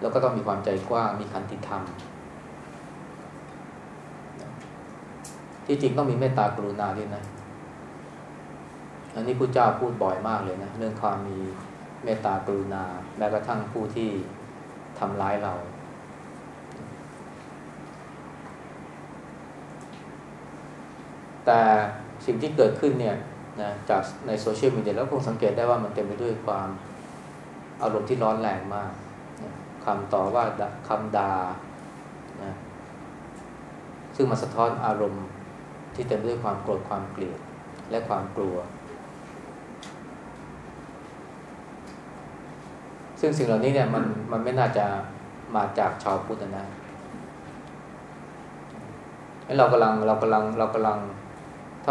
แล้วก็ต้องมีความใจกว้างมีคันติธรรม ที่จริงต้องมีเมตตากรุณาด้วยนะ อันนี้พระเจ้าพูดบ่อยมากเลยนะ เรื่องความมีเมตตากรุณา แม้กระทั่งผู้ที่ทำร้ายเรา แต่สิ่งที่เกิดขึ้นเนี่ยนะจากในโซเชียลมีเดียแล้วคงสังเกตได้ว่ามันเต็มไปด้วยความอารมณ์ที่ร้อนแรงมากนะคำต่อว่าคำดา่านะซึ่งมาสะท้อนอารมณ์ที่เต็มไปด้วยความโกรธความเกลียดและความกลัว ซึ่งสิ่งเหล่านี้เนี่ยมันมันไม่น่าจะมาจากชาวพุทธนะเรากำลังเรากำลังเรากำลัง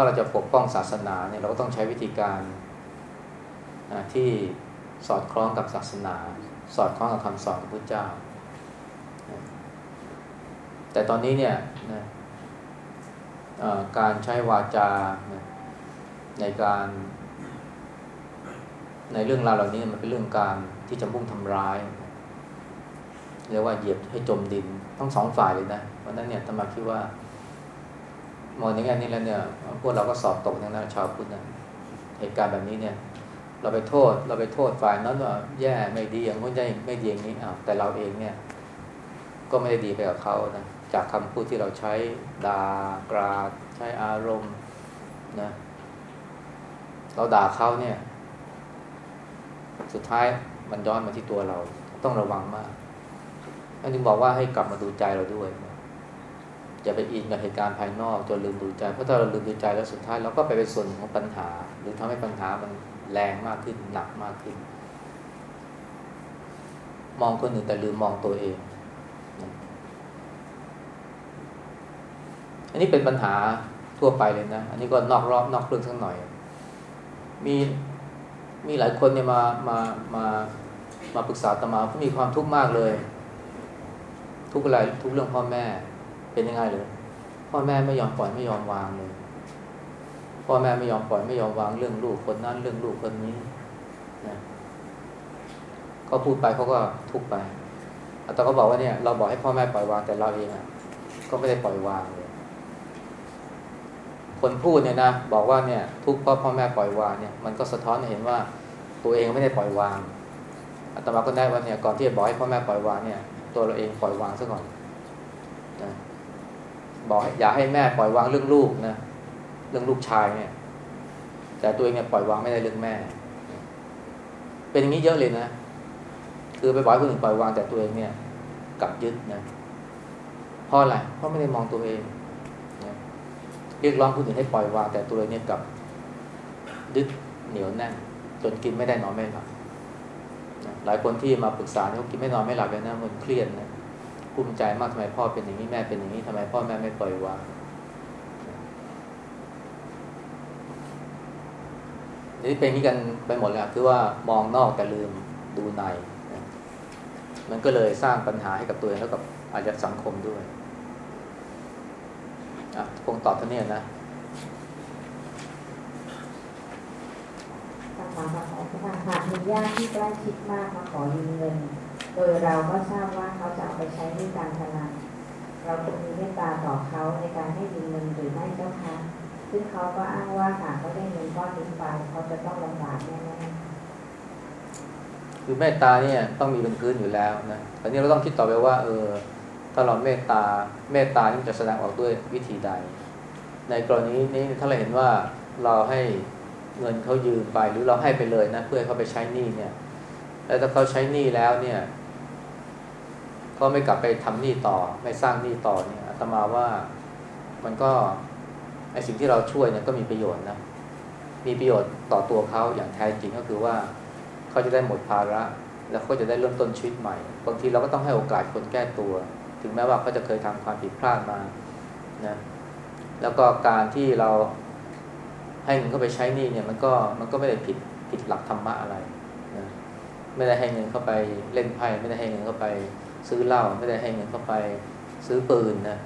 ถ้าเราจะปกป้องศาสนาเนี่ยเราก็ต้องใช้วิธีการนะที่สอดคล้องกับศาสนา สอดคล้องกับคำสอนของพระเจ้า แต่ตอนนี้เนี่ยนะการใช้วาจาในการในเรื่องราวเหล่านี้มันเป็นเรื่องการที่จะมุ่งทำร้ายเรียกว่าเหยียบให้จมดินทั้งสองฝ่ายเลยนะเพราะนั้นเนี่ยธรรมาคิดว่า มองในแง่นี้แล้วเนี่ยพวกเราก็สอบตกในนั้นชาวพุทธนะเหตุการณ์แบบนี้เนี่ย เราไปโทษเราไปโทษฝ่ายนั้นว่าแย่ไม่ดีอย่างนู้นได้ไม่ดีอย่างนี้อ้าวแต่เราเองเนี่ย ก็ไม่ได้ดีไปกับเขานะจากคำพูดที่เราใช้ด่ากราดใช้อารมณ์นะเราด่าเขาเนี่ย สุดท้ายมันย้อนมาที่ตัวเราต้องระวังมากอันนี้บอกว่าให้กลับมาดูใจเราด้วย อย่าไปอินกับเหตุการณ์ภายนอกจนลืมดูใจ เพราะถ้าเราลืมดูใจแล้วสุดท้ายเราก็ไปเป็นส่วนของปัญหา หรือทำให้ปัญหามันแรงมากขึ้นหนักมากขึ้น มองคนอื่นแต่ลืมมองตัวเอง อันนี้เป็นปัญหาทั่วไปเลยนะ อันนี้ก็นอกรอบนอกเรื่องสักหน่อย มีมีหลายคนเนี่ยมามามามาปรึกษาตมาเขามีความทุกข์มากเลย ทุกอะไรทุกเรื่องพ่อแม่ เป็นยังไงเลยพ่อแม่ไม่ยอมปล่อยไม่ยอมวางเลยพ่อแม่ไม่ยอมปล่อยไม่ยอมวางเรื่องลูกคนนั้นเรื่องลูกคนนี้นะเขาพูดไปเขาก็ทุกไปแต่เขาบอกว่าเนี่ยเราบอกให้พ่อแม่ปล่อยวางแต่เราเองอะก็ไม่ได้ปล่อยวางเลย คนพูดเนี่ยนะบอกว่าเนี่ย ทุกเพราะพ่อแม่ปล่อยวางเนี่ยมันก็สะท้อนให้เห็นว่า ตัวเองไม่ได้ปล่อยวางอาตมาก็ได้ว่าเนี่ยก่อนที่จะบอกให้พ่อแม่ปล่อยวางเนี่ย ตัวเราเองปล่อยวางซะก่อนนะ บอกอย่าให้แม่ปล่อยวางเรื่องลูกนะเรื่องลูกชายเนี่ย แต่ตัวเองเนี่ยปล่อยวางไม่ได้เรื่องแม่ เป็นอย่างนี้เยอะเลยนะคือไปบอกคนอื่นปล่อยวางแต่ตัวเองเนี่ยกลับยึดนะเพราะอะไรเพราะไม่ได้มองตัวเองนะเรียกร้องคนอื่นให้ปล่อยวางแต่ตัวเองเนี่ยกลับยึดเหนียวแน่นจนกินไม่ได้นอนไม่หลับหลายคนที่มาปรึกษาเนี่ยกินไม่นอนไม่หลับเลยนะมันเครียดนะ กุ้มใจมากทำไมพ่อเป็นอย่างนี้แม่เป็นอย่างนี้ทำไมพ่อแม่ไม่ปล่อยวางนี่เป็นนี้กันไปหมดแล้วคือว่ามองนอกแต่ลืมดูในมันก็เลยสร้างปัญหาให้กับตัวเองแล้วกับอาจจะสังคมด้วยอะคงตอบเท่านี้นะคำถามของอาจารย์หากมีญาติที่ใกล้ชิดมากมาขอยืมเงิน โดยเราก็ทราบว่าเขาจะเอาไปใช้ในการพนันเราควรมีเมตตาต่อเขาในการให้ยืมเงินหรือไม่เจ้าคะซึ่งเขาก็อ้างว่าหากเขาได้เงินก้อนนี้ไปเขาจะต้องลำบากแน่ๆคือเมตตาเนี่ยต้องมีเป็นพื้นอยู่แล้วนะตอนนี้เราต้องคิดต่อไปว่า เออ ถ้าเราเมตตาเมตตานี่จะแสดงออกด้วยวิธีใด ในกรณีนี้ถ้าเราเห็นว่าเราให้เงินเขายืมไปหรือเราให้ไปเลยนะ เพื่อเขาไปใช้หนี้เนี่ย แล้วถ้าเขาใช้หนี้แล้วเนี่ย เขาไม่กลับไปทำหนี้ต่อ ไม่สร้างหนี้ต่อเนี่ยอาตมาว่ามันก็ไอสิ่งที่เราช่วยเนี่ยก็มีประโยชน์นะมีประโยชน์ต่อตัวเขาอย่างแท้จริงก็คือว่าเขาจะได้หมดภาระ แล้วเขาจะได้เริ่มต้นชีวิตใหม่บางทีเราก็ต้องให้โอกาสคนแก้ตัว ถึงแม้ว่าเขาจะเคยทำความผิดพลาดมานะแล้วก็การที่เราให้เงินเข้าไปใช้นี่เนี่ยมันก็มันก็ไม่ได้ผิดผิดหลักธรรมะอะไรนะไม่ได้ให้เงินเข้าไปเล่นไพ่ไม่ได้ให้เงินเข้าไป ซื้อเหล้าไม่ได้ให้เงินเข้าไปซื้อปืนนะ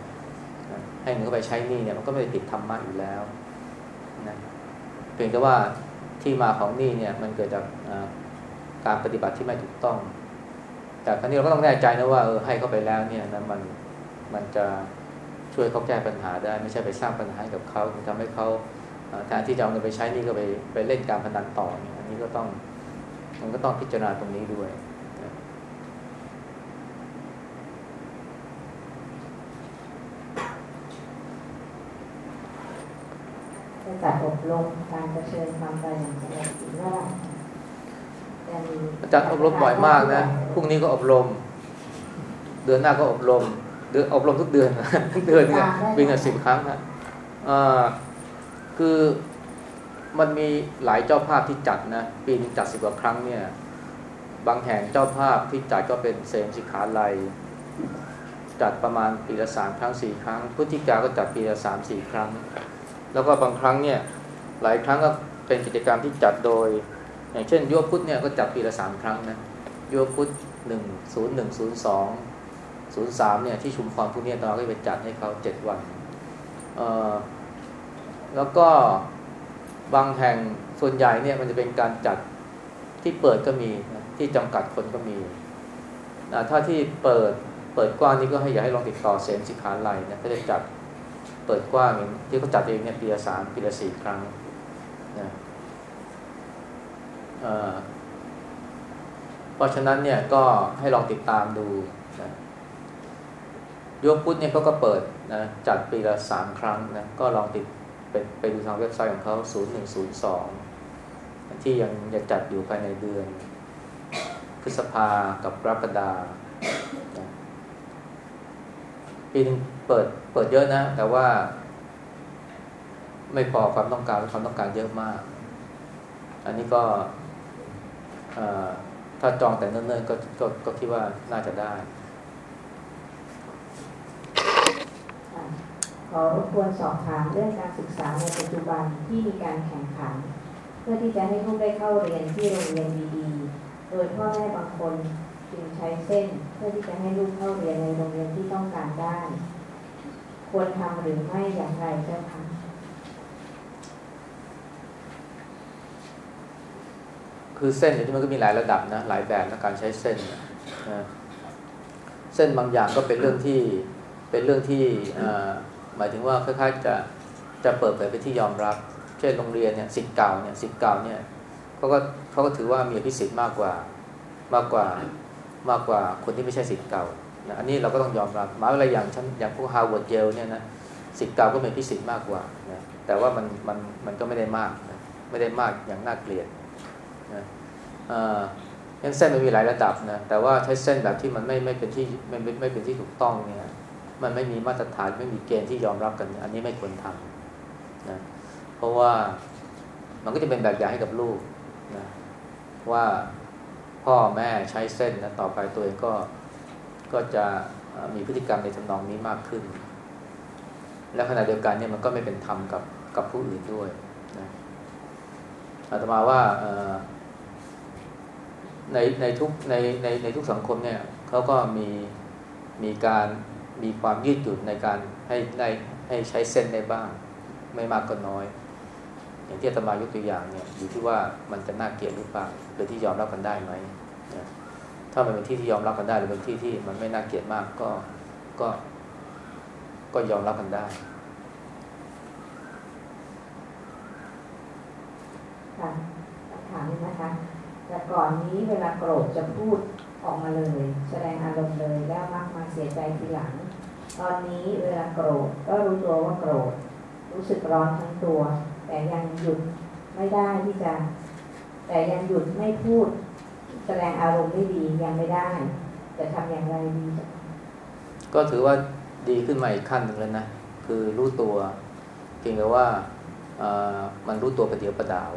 ให้เงินเข้าไปใช้นี่เนี่ยมันก็ไม่ได้ผิดธรรมะอยู่แล้วนะเพียงแต่ว่าที่มาของนี่เนี่ยมันเกิดจากการปฏิบัติที่ไม่ถูกต้อง แต่ครั้นี้เราก็ต้องแน่ใจนะว่าเออให้เข้าไปแล้วเนี่ยนะมันมันจะช่วยเขาแก้ปัญหาได้ ไม่ใช่ไปสร้างปัญหาให้กับเขาทำให้เขาแทนที่จะเอาเงินไปใช้นี่ก็ไปไปเล่นการพนันต่ออันนี้ก็ต้องมันก็ต้องพิจารณาตรงนี้ด้วย จัดอบรมการเผชิญความตายอย่างสงบอีกว่าอาจารย์อบรมบ่อยมากนะพรุ่งนี้ก็อบรม เดือนหน้าก็อบรม เดือนอบรมทุกเดือนทุกเดือนเนี่ยวิ่งกันสิบครั้งนะอ่าคือมันมีหลายเจ้าภาพที่จัดนะปีนึงจัดสิบกว่าครั้งเนี่ย บางแห่งเจ้าภาพที่จัดก็เป็นเซมสิขาลัยจัดประมาณปีละสามครั้งสี่ครั้งพุทธิกาก็จัดปีละสามสี่ครั้ง แล้วก็บางครั้งเนี่ยหลายครั้งก็เป็นกิจกรรมที่จัดโดย อย่างเช่นยุวพุทธเนี่ยก็จัดปีละสามครั้งนะยุวพุทธหนึ่งศูนย์หนึ่งศูนย์สองศูนย์สามเนี่ยที่ชุมพรพวกนี้ตอนก็ไปจัดให้เขาเจ็ดวันเอ่อแล้วก็บางแห่งส่วนใหญ่เนี่ยมันจะเป็นการจัดที่เปิดก็มีที่จำกัดคนก็มีถ้าที่เปิดเปิดกว้างนี่ก็ให้อย่าให้ลองติดต่อเซนสิคานไลนะก็จะจัด เปิดกว้างที่เขาจัดเองเนี่ยปีละสามปีละสี่ครั้งนะเพราะฉะนั้นเนี่ยก็ให้ลองติดตามดูนะยกพุทธเนี่ยเขาก็เปิดนะจัดปีละสามครั้งนะก็ลองติดไปไปดูทางเว็บไซต์ของเขา0102 ที่ยังจะจัดอยู่ภายในเดือน พฤษภากับกรกฎาปีนึง เปิดเปิดเยอะนะ แต่ว่า ไม่พอความต้องการความต้องการเยอะมาก อันนี้ก็ถ้าจองแต่เนิ่นๆก็ก็ก็คิดว่าน่าจะได้ขอรบกวนสอบถามเรื่องการศึกษาในปัจจุบันที่มีการแข่งขัน เพื่อที่จะให้ลูกได้เข้าเรียนที่โรงเรียนดีๆ โดยพ่อแม่บางคนจึงใช้เส้น เพื่อที่จะให้ลูกเข้าเรียนในโรงเรียนที่ต้องการได้ ควรทำหรือไม่อย่างไรเจ้าคะคือเส้นที่มันก็มีหลายระดับนะหลายแบบในการใช้เส้นนะเส้นบางอย่างก็เป็นเรื่องที่เป็นเรื่องที่หมายถึงว่าคล้ายๆจะจะเปิดเผยไปที่ยอมรับ เช่นโรงเรียนเนี่ยสิทธิ์เก่าเนี่ยสิทธิ์เก่าเนี่ยเขาก็เขาก็ถือว่ามีอภิสิทธิ์มากกว่ามากกว่ามากกว่าคนที่ไม่ใช่ศิษย์เก่า นะอันนี้เราก็ต้องยอมรับมาอะไรอย่างชั้นอย่างพวกฮาร์วาร์ดเยลเนี่ยนะศิษย์เก่าก็มีอภิสิทธิ์มากกว่านะแต่ว่ามันมันมันก็ไม่ได้มากนะไม่ได้มากอย่างน่าเกลียดนะอ่ายังเส้นมันมีหลายระดับนะแต่ว่าใช้เส้นแบบที่มันไม่ไม่เป็นที่ไม่ไม่เป็นที่ถูกต้องเนี่ยมันไม่มีมาตรฐานไม่มีเกณฑ์ที่ยอมรับกัน อันนี้ไม่ควรทำนะเพราะว่ามันก็จะเป็นแบบอย่างให้กับลูกนะว่าพ่อแม่ใช้เส้นนะต่อไปตัวเองก็ ก็จะมีพฤติกรรมในทำนองนี้มากขึ้น และขณะเดียวกันเนี่ยมันก็ไม่เป็นธรรมกับกับผู้อื่นด้วยนะอาตมาว่าในในทุกในในในทุกสังคมเนี่ยเขาก็มีมีการมีความยืดหยุ่นในการให้ได้ให้ใช้เส้นได้บ้าง ไม่มากก็น้อย อย่างที่อาตมายกตัวอย่างเนี่ยอยู่ที่ว่ามันจะน่าเกลียดหรือเปล่าหรือที่ยอมรับกันได้ไหม ถ้ามันเป็นที่ที่ยอมรับกันได้ หรือเป็นที่ที่มันไม่น่าเกลียดมากก็ก็ก็ยอมรับกันได้ ค่ะถามนะคะ แต่ก่อนนี้เวลาโกรธจะพูดออกมาเลย แสดงอารมณ์เลยแล้วมักมาเสียใจทีหลัง ตอนนี้เวลาโกรธก็รู้ตัวว่าโกรธ รู้สึกร้อนทั้งตัว แต่ยังหยุดไม่ได้ที่จะ แต่ยังหยุดไม่พูด แสดงอารมณ์ไม่ดียังไม่ได้จะทำอย่างไรดี ก็ถือว่าดีขึ้นมาอีกขั้นหนึ่งแล้วนะ คือรู้ตัวเพียงแต่ว่ามันรู้ตัวประเดียวประดาว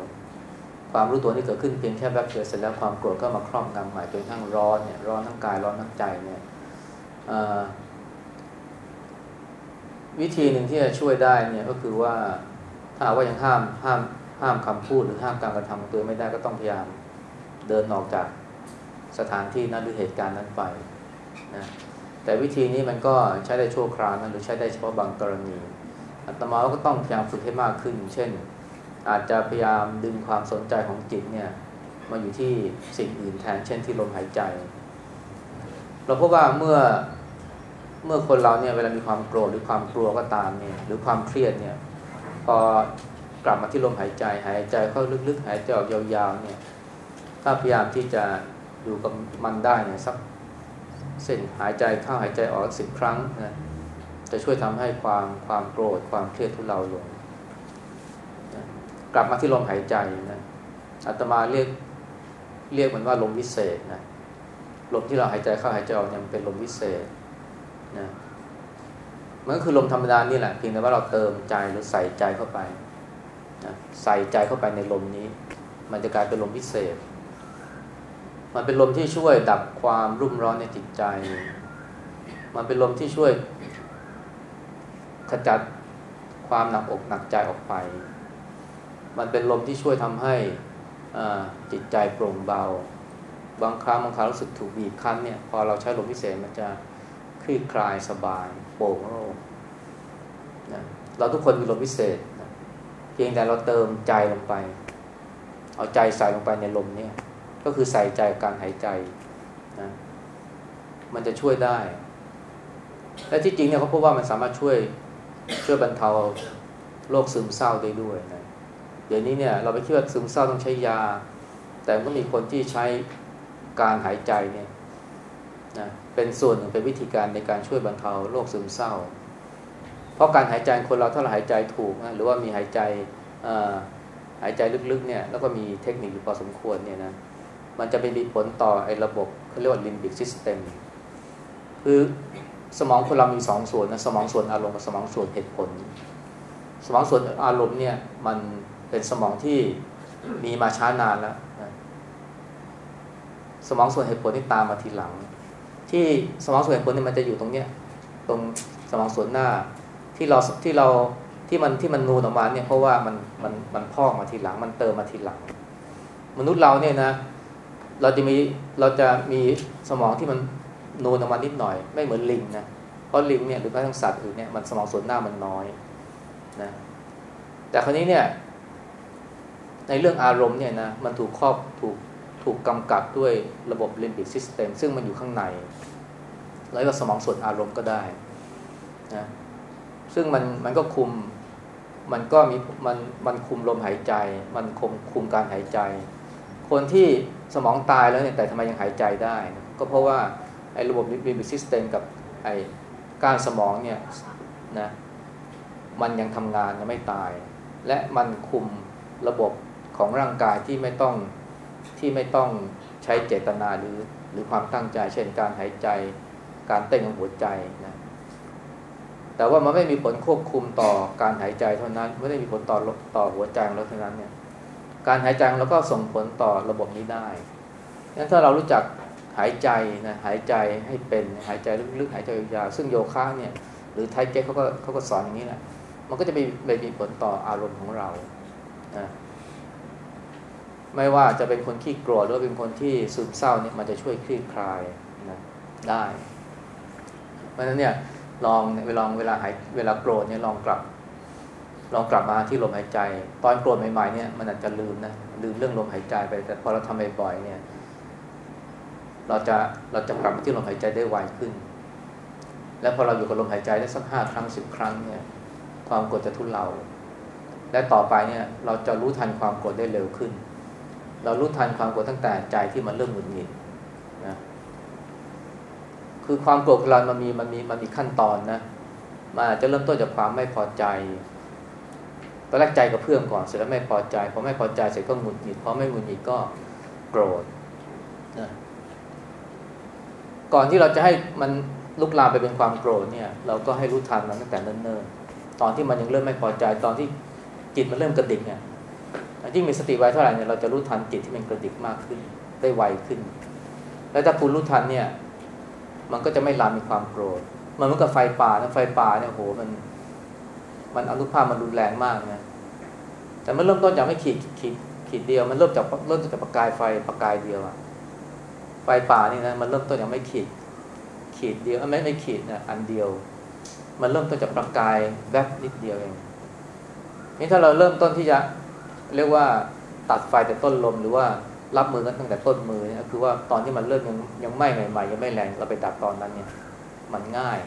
ความรู้ตัวนี้เกิดขึ้นเพียงแค่แป๊บเดียวเสร็จแล้วความโกรธก็มาครอบงำหมายจนทั้งร้อนเนี่ยร้อนทั้งกายร้อนทั้งใจเนี่ยวิธีหนึ่งที่จะช่วยได้เนี่ยก็คือว่าถ้าว่ายังห้ามห้ามห้ามคำพูดหรือห้ามการกระทำของตัวไม่ได้ก็ต้องพยายาม เดินออกจากสถานที่นั้นหรือเหตุการณ์นั้นไปนะแต่วิธีนี้มันก็ใช้ได้ชั่วคราวนะหรือใช้ได้เฉพาะบางกรณีอาตมาก็ต้องพยายามฝึกให้มากขึ้น เช่น อาจจะพยายามดึงความสนใจของจิตเนี่ยมาอยู่ที่สิ่งอื่นแทน เช่นที่ลมหายใจ เราพบว่าเมื่อเมื่อคนเราเนี่ยเวลามีความโกรธหรือความกลัวก็ตามเนี่ยหรือความเครียดเนี่ยพอกลับมาที่ลมหายใจ หายใจเข้าลึกๆ หายใจออกยาวๆเนี่ย ถ้าพยายามที่จะอยู่กับมันได้เนี่ยสักเส้นหายใจเข้าหายใจออกสิบครั้งนะจะช่วยทำให้ความความโกรธความเครียดทุเลาลงกลับมาที่ลมหายใจนะอาตมาเรียกเรียกมันว่าลมวิเศษนะลมที่เราหายใจเข้าหายใจออกเนี่ยมันเป็นลมวิเศษนะมันก็คือลมธรรมดานี่แหละเพียงแต่ว่าเราเติมใจหรือใส่ใจเข้าไปนะใส่ใจเข้าไปในลมนี้ มันจะกลายเป็นลมวิเศษ มันเป็นลมที่ช่วยดับความรุ่มร้อนในจิตใจ มันเป็นลมที่ช่วยขจัดความหนักอกหนักใจออกไป มันเป็นลมที่ช่วยทำให้จิตใจโปร่งเบา บางครั้งบางครั้งรู้สึกถูกบีบคั้นเนี่ยพอเราใช้ลมพิเศษมันจะคลี่คลายสบายโปร่งโล่งนะเราทุกคนมีลมพิเศษนะเพียงแต่เราเติมใจลงไป เอาใจใส่ลงไปในลมเนี่ย ก็คือใส่ใจการหายใจนะมันจะช่วยได้ และที่จริงเนี่ยเขาพบว่ามันสามารถช่วยช่วยบรรเทาโรคซึมเศร้าได้ด้วยนะเดี๋ยวนี้เนี่ยเราไปคิดว่าซึมเศร้าต้องใช้ยา แต่ก็มีคนที่ใช้การหายใจเนี่ยนะเป็นส่วนหนึ่งเป็นวิธีการในการช่วยบรรเทาโรคซึมเศร้า เพราะการหายใจคนเราถ้าเราหายใจถูกนะหรือว่ามีหายใจหายใจลึกๆเนี่ยแล้วก็มีเทคนิคอยู่พอสมควรเนี่ยนะ มันจะไปมีผลต่อไอ้ระบบเขาเรียกว่า limbic system คือสมองคนเรามีสองส่วนนะสมองส่วนอารมณ์กับสมองส่วนเหตุผล สมองส่วนอารมณ์เนี่ยมันเป็นสมองที่มีมาช้านานแล้วนะสมองส่วนเหตุผลที่ตามมาทีหลัง ที่สมองส่วนเหตุผลเนี่ยมันจะอยู่ตรงเนี้ยตรงสมองส่วนหน้าที่เราที่เราที่มันที่มันนูนออกมาเนี่ยเพราะว่ามันมันมันพอกมาทีหลัง มันเติมมาทีหลัง มนุษย์เราเนี่ยนะ เราจะมีเราจะมีสมองที่มันนูนออกมานิดหน่อย ไม่เหมือนลิงนะเพราะลิงเนี่ยหรือแม้กระทั่งสัตว์อื่นเนี่ยมันสมองส่วนหน้ามันน้อยนะแต่คราวนี้เนี่ยในเรื่องอารมณ์เนี่ยนะมันถูกครอบถูกถูกกำกับด้วยระบบ limbic system ซึ่งมันอยู่ข้างในแล้วก็สมองส่วนอารมณ์ก็ได้นะซึ่งมันมันก็คุมมันก็มีมันมันคุมลมหายใจ มันคุมคุมการหายใจ คนที่ สมองตายแล้วเนี่ยแต่ทำไมยังหายใจได้ก็เพราะว่าไอ้ระบบ limbic system กับไอ้ก้านสมองเนี่ยนะมันยังทำงานยังไม่ตาย และมันคุมระบบของร่างกายที่ไม่ต้องที่ไม่ต้องใช้เจตนาหรือหรือความตั้งใจ เช่นการหายใจการเต้นของหัวใจนะแต่ว่ามันไม่มีผลควบคุมต่อการหายใจเท่านั้น ไม่ได้มีผลต่อต่อหัวใจของเราเท่านั้นเนี่ย การหายใจเราก็ส่งผลต่อระบบนี้ได้งั้นถ้าเรารู้จักหายใจนะหายใจให้เป็นหายใจลึกๆหายใจยาวซึ่งโยคะเนี่ยหรือไทเก๊กเขาก็เขาก็สอนอย่างนี้แหละมันก็จะไปไปมีผลต่ออารมณ์ของเรานะไม่ว่าจะเป็นคนขี้โกรธหรือเป็นคนที่ซึมเศร้าเนี่ยมันจะช่วยคลี่คลายนะได้เพราะฉะนั้นเนี่ยลองเวลาเวลาหายเวลาโกรธเนี่ยลองกลับ ลองกลับมาที่ลมหายใจ ตอนโกรธใหม่ๆเนี่ยมันอาจจะลืมนะลืมเรื่องลมหายใจไป แต่พอเราทำบ่อยๆเนี่ย เราจะเราจะกลับมาที่ลมหายใจได้ไวขึ้น และพอเราอยู่กับลมหายใจได้สักห้าครั้งสิบครั้งเนี่ย ความโกรธจะทุเลาและต่อไปเนี่ย เราจะรู้ทันความโกรธได้เร็วขึ้น เรารู้ทันความโกรธตั้งแต่ใจที่มันเริ่มหงุดหงิดนะคือความโกรธของเรามันมีมันมีมันมีขั้นตอนนะมันอาจจะเริ่มต้นจากความไม่พอใจ ตอนแรกใจกับเพื่อนก่อนเสร็จแล้วไม่พอใจพอไม่พอใจเสร็จก็หงุดหงิดพอไม่หงุดหงิดก็โกรธนะก่อนที่เราจะให้มันลุกลามไปเป็นความโกรธเนี่ย เราก็ให้รู้ทันมันตั้งแต่เนิ่นๆตอนที่มันยังเริ่มไม่พอใจตอนที่จิตมันเริ่มกระดิกเนี่ยยิ่งมีสติไวเท่าไหร่เนี่ยเราจะรู้ทันจิตที่มันกระดิกมากขึ้น ได้ไวขึ้น แล้วถ้าคุณรู้ทันเนี่ย มันก็จะไม่ลามมีความโกรธมันเหมือนกับไฟป่านะไฟป่าเนี่ยโหมัน มันอนุภาพมันรุนแรงมากนะแต่มันเริ่มต้นจากไม่ขีดขีดขีดเดียว มันเริ่มจากเริ่มจากประกายไฟประกายเดียวอะไฟป่านี่นะมันเริ่มต้นจากไม่ขีด ขีดเดียวไม่ไม่ขีดนะอันเดียว มันเริ่มต้นจากประกายแวบนิดเดียวเองนี่ถ้าเราเริ่มต้นที่จะเรียกว่าตัดไฟแต่ต้นลมหรือว่ารับมือกันตั้งแต่ต้นมือเนี่ยคือว่าตอนที่มันเริ่มยังยังไม่ใหม่ๆยังไม่แรงเราไปดับตอนนั้นเนี่ย มันง่าย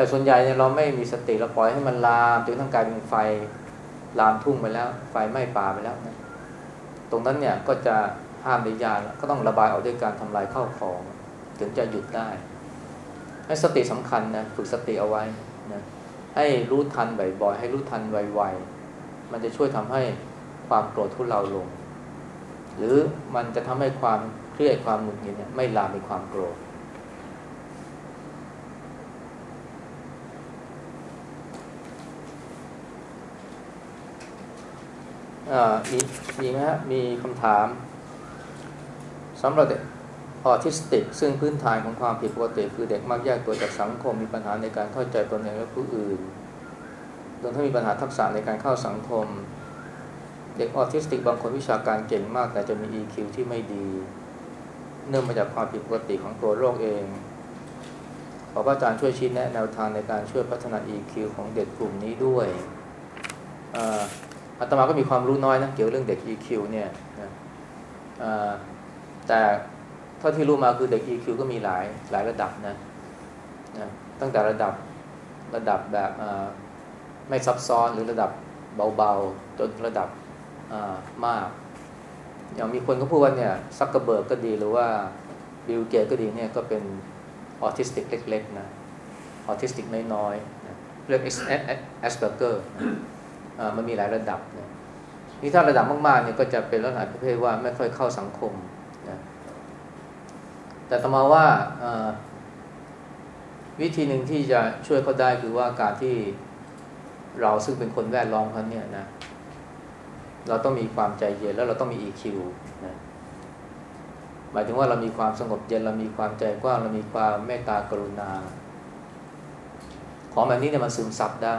แต่ส่วนใหญ่เนี่ยเราไม่มีสติเราปล่อยให้มันลามจนทั้งกลายเป็นไฟลามทุ่งไปแล้ว ไฟไหม้ป่าไปแล้วนะตรงนั้นเนี่ยก็จะห้ามได้ยากก็ต้องระบายออกด้วยการทำลายข้าวของ ถึงจะหยุดได้ ให้สติสำคัญนะฝึกสติเอาไว้นะให้รู้ทันบ่อยๆให้รู้ทันไวๆมันจะช่วยทำให้ความโกรธทุเลาลง หรือมันจะทำให้ความเครียดความหงุดหงิดเนี่ยไม่ลามเป็นความโกรธ มีมีไหมฮะมีคำถามสำหรับเด็กออทิสติก ซึ่งพื้นฐานของความผิดปกติ คือเด็กมักแยกตัวจากสังคมมีปัญหาในการเข้าใจตนเองและผู้อื่นรวมทั้งมีปัญหาทักษะในการเข้าสังคม เด็กออทิสติก บางคนวิชาการเก่งมาก แต่จะมี EQ ที่ไม่ดี เนื่องมาจากความผิดปกติของตัวโรคเอง ขอพระอาจารย์ช่วยชี้แนะแนวทางในการช่วยพัฒนา EQ ของเด็กกลุ่มนี้ด้วย อาตมาก็มีความรู้น้อยนะเกี่ยวเรื่องเด็ก EQ เนี่ยนะแต่เท่าที่รู้มาคือเด็ก EQ ก็มีหลายหลายระดับนะนะตั้งแต่ระดับระดับแบบไม่ซับซ้อนหรือระดับเบาๆ จนระดับมาก อย่างมีคนก็พูดว่าเนี่ยซักเคอร์เบิร์กก็ดีหรือว่าบิลเกตส์ก็ดีเนี่ยก็เป็นออทิสติกเล็กๆนะออทิสติกน้อยๆเรียกแอสเปอร์เกอร์มันมีหลายระดับ นี่ถ้าระดับมากๆเนี่ยก็จะเป็นลักษณะประเภทว่าไม่ค่อยเข้าสังคมนะแต่ต่อมาว่าวิธีหนึ่งที่จะช่วยเขาได้คือว่าการที่เราซึ่งเป็นคนแวดล้อมเขาเนี่ยนะเราต้องมีความใจเย็นแล้วเราต้องมี EQ นะหมายถึงว่าเรามีความสงบเย็นเรามีความใจกว้างเรามีความเมตตากรุณา ของแบบนี้เนี่ยมันซึมซับได้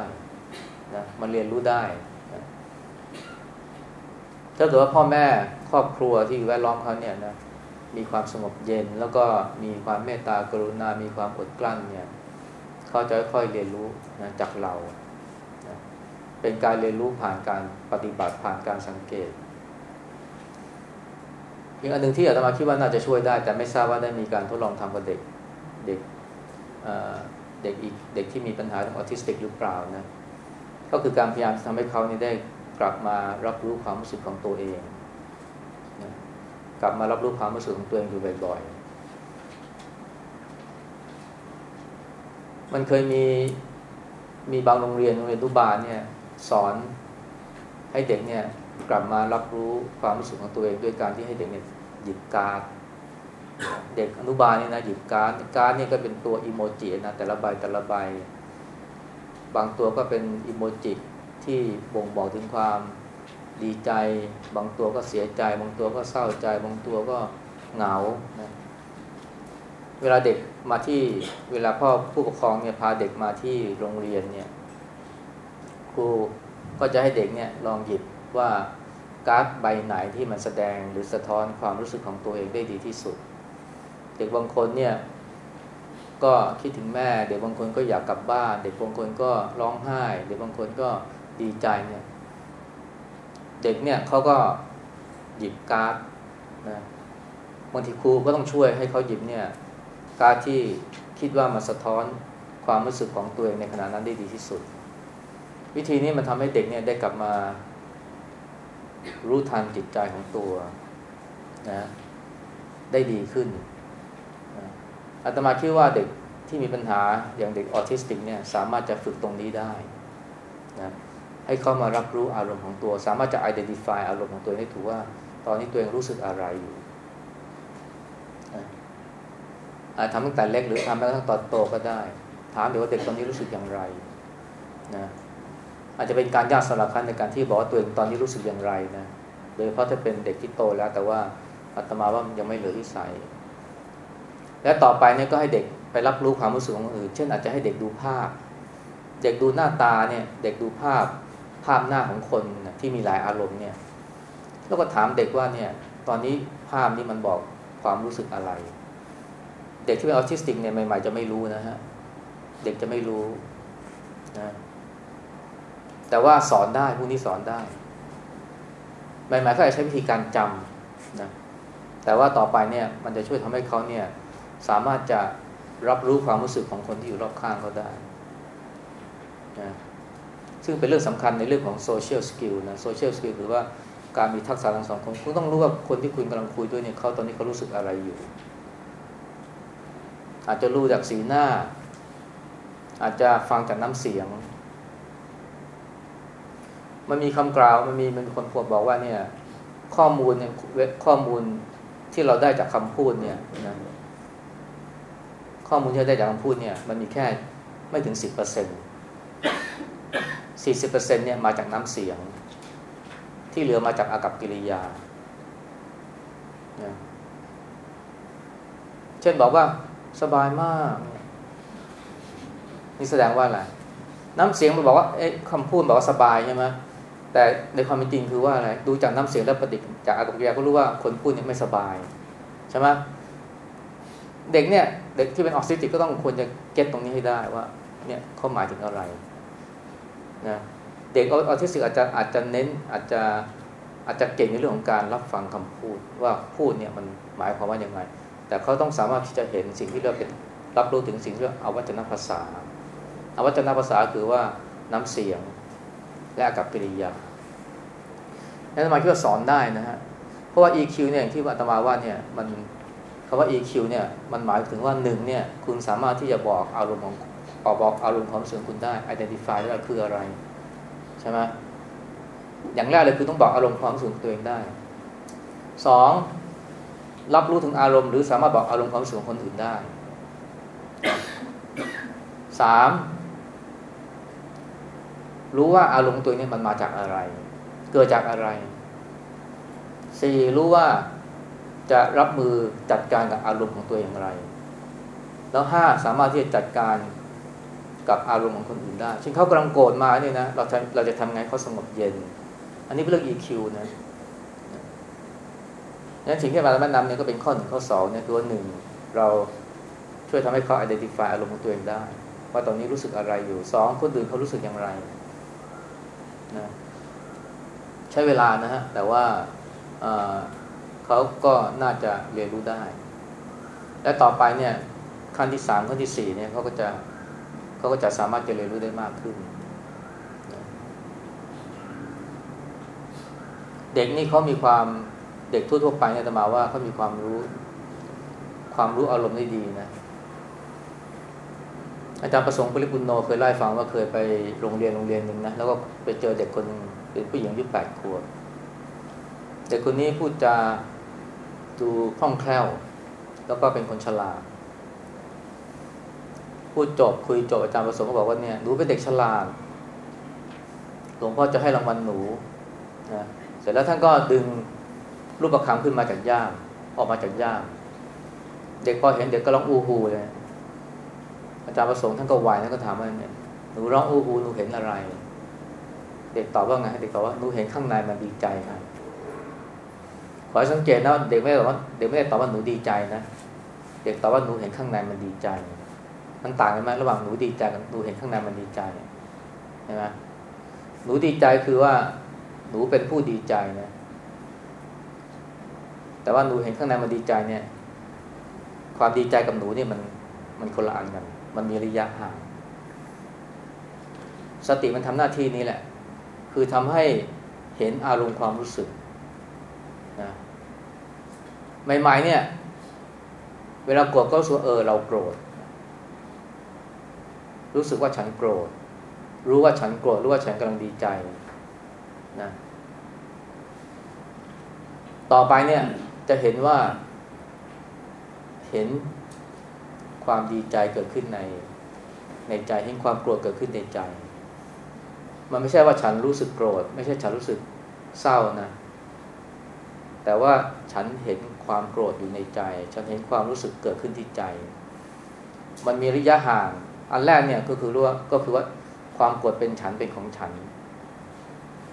นะมันเรียนรู้ได้ ถ้าเกิดว่าพ่อแม่ครอบครัวที่แวดล้อมเขาเนี่ยนะมีความสงบเย็นแล้วก็มีความเมตตากรุณา มีความอดกลั้นเนี่ยเขาจะค่อยเรียนรู้นะจากเรานะเป็นการเรียนรู้ผ่านการปฏิบัติผ่านการสังเกตอีกอันหนึ่งที่อาตมาคิดว่าน่าจะช่วยได้ แต่ไม่ทราบว่าได้มีการทดลองทำกับเด็กเด็กเด็กอีกเด็กที่มีปัญหาทางออทิสติกหรือเปล่านะก็คือการพยายามทำให้เขานี่ได้ กลับมารับรู้ความรู้สึกของตัวเองนะกลับมารับรู้ความรู้สึกของตัวเองอยู่บ่อยๆ มันเคยมีมีบางโรงเรียนโรงเรียนรุบาลเนี่ยสอนให้เด็กเนี่ยกลับมารับรู้ความรู้สึกของตัวเองด้วยการที่ให้เด็กเนี่ยหยิบการ์ดเด็กอนุบาลนี่นะหยิบการ์ดการ์ดนี่ก็เป็นตัวอิโมจินะแต่ละใบแต่ละใบบางตัวก็เป็นอิโมจิ ที่บ่งบอกถึงความดีใจ บางตัวก็เสียใจ บางตัวก็เศร้าใจ บางตัวก็เหงานะเวลาเด็กมาที่เวลาพ่อผู้ปกครองเนี่ยพาเด็กมาที่โรงเรียนเนี่ยครูก็จะให้เด็กเนี่ยลองหยิบว่าการ์ดใบไหนที่มันแสดงหรือสะท้อนความรู้สึกของตัวเองได้ดีที่สุด เด็กบางคนเนี่ยก็คิดถึงแม่ เด็กบางคนก็อยากกลับบ้าน เด็กบางคนก็ร้องไห้ เด็กบางคนก็ ดีใจเนี่ยเด็กเนี่ยเขาก็หยิบการ์ดนะบางทีครูก็ต้องช่วยให้เขาหยิบเนี่ยการ์ดที่คิดว่ามันสะท้อนความรู้สึกของตัวเองในขณะนั้นได้ดีที่สุด วิธีนี้มันทำให้เด็กเนี่ยได้กลับมารู้ทันจิตใจของตัวนะได้ดีขึ้นอาตมาคิดว่าเด็กที่มีปัญหาอย่างเด็กออทิสติกเนี่ยสามารถจะฝึกตรงนี้ได้นะ ให้เข้ามารับรู้อารมณ์ของตัว สามารถจะ identify อารมณ์ของตัวได้ถูกว่า ตอนนี้ตัวเองรู้สึกอะไรอยู่อาจทำตั้งแต่เล็กหรือทำแม้กระทั่งตอนโตก็ได้ ถามเดี๋ยวว่าเด็กตอนนี้รู้สึกอย่างไรนะอาจจะเป็นการยากสำหรับคันในการที่บอกว่าตัวเองตอนนี้รู้สึกอย่างไรนะโดยเฉพาะถ้าเป็นเด็กที่โตแล้ว แต่ว่าอาตมาว่ามันยังไม่เหลือที่ใส่และต่อไปเนี่ยก็ให้เด็กไปรับรู้ความรู้สึกของอื่น เช่นอาจจะให้เด็กดูภาพ เด็กดูหน้าตาเนี่ย เด็กดูภาพ ภาพหน้าของคนนะที่มีหลายอารมณ์เนี่ย แล้วก็ถามเด็กว่าเนี่ย ตอนนี้ภาพนี้มันบอกความรู้สึกอะไร เด็กที่เป็นออทิสติกเนี่ยใหม่ๆจะไม่รู้นะฮะ เด็กจะไม่รู้นะแต่ว่าสอนได้พวกนี้สอนได้ใหม่ๆก็อาจใช้วิธีการจำนะแต่ว่าต่อไปเนี่ยมันจะช่วยทำให้เขาเนี่ยสามารถจะรับรู้ความรู้สึกของคนที่อยู่รอบข้างเขาได้นะ ซึ่งเป็นเรื่องสำคัญในเรื่องของ social skill นะ social skill หรือว่าการมีทักษะทางสังคมคุณต้องรู้ว่าคนที่คุณกำลังคุยด้วยเนี่ยเขาตอนนี้เขารู้สึกอะไรอยู่ อาจจะรู้จากสีหน้า อาจจะฟังจากน้ำเสียง มันมีคำกล่าวมันมีมันมีคนพูดบอกว่าเนี่ยข้อมูลเนี่ยข้อมูลที่เราได้จากคำพูดเนี่ยนะข้อมูลที่ได้จากคำพูดเนี่ยมันมีแค่ไม่ถึงสิบเปอร์เซ็นต์ สี่สิบเปอร์เซ็นเนี่ยมาจากน้ำเสียง ที่เหลือมาจากอากับกิริยา เช่นบอกว่าสบายมาก นี่แสดงว่าอะไร น้ำเสียงมันบอกว่า เอ๊ะคำพูดบอกว่าสบายใช่ไหมแต่ในความเป็นจริงคือว่าอะไร ดูจากน้ำเสียงและปฏิกจากอากับกิริยาก็รู้ว่าคนพูดเนี่ยไม่สบายใช่ไหมเด็กเนี่ย เด็กที่เป็นออทิสติกก็ต้องควรจะเก็ตตรงนี้ให้ได้ว่า เนี่ยเขาหมายถึงอะไร นะเด็กออทิสติกอาจจะอาจจะเน้นอาจจะอาจจะเก่งในเรื่องของการรับฟังคำพูดว่าพูดเนี่ยมันหมายความว่าอย่างไรแต่เขาต้องสามารถที่จะเห็นสิ่งที่เราเป็นรับรู้ถึงสิ่งที่เราเอวัจนภาษาอวัจนภาษาคือว่าน้ำเสียงและอากับกิริยานั่นหมายคิดว่าสอนได้นะฮะเพราะว่า EQ เนี่ยอย่างที่อาตมาว่าเนี่ยมันคำว่า EQ เนี่ยมันหมายถึงว่าหนึ่งเนี่ยคุณสามารถที่จะบอกอารมณ์ของ ออกบอกอารมณ์ความรู้สึกคุณได้ identify ว่าคืออะไรใช่ไหมอย่างแรกเลยคือต้องบอกอารมณ์ความรู้สึกตัวเองได้สองรับรู้ถึงอารมณ์ หรือสามารถบอกอารมณ์ความรู้สึกของคนอื่นได้สามรู้ว่าอารมณ์ตัวนี้มันมาจากอะไร เกิดจากอะไรสี่รู้ว่าจะรับมือจัดการกับอารมณ์ของตัวอย่างไร แล้วห้าสามารถที่จะจัดการ กับอารมณ์ของคนอื่นได้เช่นเขากำลังโกรธมาเนี่ยนะเราจะเราจะทำไงเขาสงบเย็น อันนี้เป็นเรื่อง EQ นะนั้นสิ่งที่มาแนะนำเนี่ยก็เป็นข้อหนึ่งข้อสองเนี่ยคือว่าหนึ่งเราช่วยทำให้เขา identify อารมณ์ของตัวเองได้ ว่าตอนนี้รู้สึกอะไรอยู่สองคนอื่นเขารู้สึกอย่างไรนะใช้เวลานะฮะแต่ว่าเขาก็น่าจะเรียนรู้ได้ และต่อไปเนี่ยขั้นที่สามขั้นที่สี่เนี่ยเขาก็จะ เขาก็จะสามารถจะเรียนรู้ได้มากขึ้น เด็กนี่เขามีความเด็กทั่วๆไปเนี่ยจะมาว่าเขามีความรู้ ความรู้อารมณ์ได้ดีนะ อาจารย์ประสงค์ปริปุนโนเคยเล่าให้ฟังว่าเคยไปโรงเรียนโรงเรียนหนึ่งนะแล้วก็ไปเจอเด็กคนเป็นผู้หญิงอายุแปดขวบเด็กคนนี้พูดจาดูคล่องแคล่ว แล้วก็เป็นคนฉลาด พูดจบคุยจบอาจารย์ประสงค์ก็บอกว่าเนี่ยหนูเป็นเด็กฉลาดหลวงพ่อจะให้รางวัลหนูนะเสร็จแล้วท่านก็ดึงรูปประคำขึ้นมาจากย่ามออกมาจากย่ามเด็กพอเห็นเด็กก็ร้องอู้ฮูเลย อาจารย์ประสงค์ท่านก็ไหวท่านก็ถามว่าเนี่ยหนูร้องอู้ฮูหนูเห็นอะไร เด็กตอบว่าไงเด็กตอบว่าหนูเห็นข้างในมันดีใจครับขอให้สังเกตนะเด็กไม่ได้บอกว่าเด็กไม่ได้ตอบว่าหนูดีใจนะ เด็กตอบว่าหนูเห็นข้างในมันดีใจ มันต่างกันไหมระหว่างหนูดีใจกับหนูเห็นข้างในมันดีใจใช่ไหมหนูดีใจคือว่า หนูเป็นผู้ดีใจนะแต่ว่าหนูเห็นข้างในมันดีใจเนี่ย ความดีใจกับหนูเนี่ยมันมันคนละอันกัน มันมีระยะห่างสติมันทำหน้าที่นี้แหละ คือทำให้เห็นอารมณ์ความรู้สึกนะใหม่ๆเนี่ย เวลาโกรธก็รู้สึกเออเราโกรธ รู้สึกว่าฉันโกรธ รู้ว่าฉันโกรธ รู้ว่าฉันกำลังดีใจนะต่อไปเนี่ยจะเห็นว่า เห็นความดีใจเกิดขึ้นใน ในใจเห็นความโกรธเกิดขึ้นในใจ มันไม่ใช่ว่าฉันรู้สึกโกรธ ไม่ใช่ฉันรู้สึกเศร้านะ แต่ว่าฉันเห็นความโกรธอยู่ในใจ ฉันเห็นความรู้สึกเกิดขึ้นที่ใจ มันมีระยะห่าง อันแรกเนี่ยก็คือรู้ว่าก็คือว่าความโกรธเป็นฉันเป็นของฉัน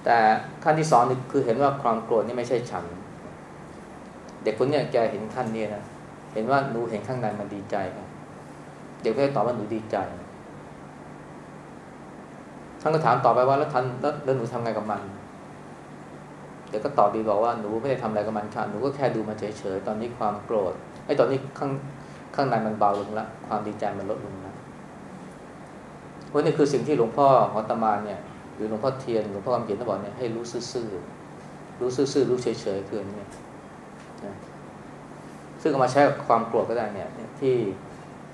แต่ขั้นที่สองนี่คือเห็นว่าความโกรธนี่ไม่ใช่ฉัน เด็กคนเนี้ยแกเห็นขั้นนี้นะเห็นว่าหนูเห็นข้างในมันดีใจครับเด็กก็เลยตอบว่าหนูดีใจท่านก็ถามต่อไปว่าแล้วท่านแล้วหนูทำไงกับมันเดี๋ยวก็ตอบดีบอกว่าหนูไม่ได้ทำอะไรกับมันค่ะหนูก็แค่ดูมันเฉยๆตอนนี้ความโกรธไอ้ตอนนี้ข้างข้างในมันเบาลงแล้วความดีใจมันลดลง แล้ววันนี้คือสิ่งที่หลวงพ่อหอตมาเนี่ยหรือหลวงพ่อเทียนหลวงพ่อคำเขียนท่านบอกเนี่ยให้รู้ซื่อๆรู้ซื่อๆรู้เฉยๆคือเนี่นะซึ่งเอามาใช้กับความโกรธก็ได้เนี่ยที่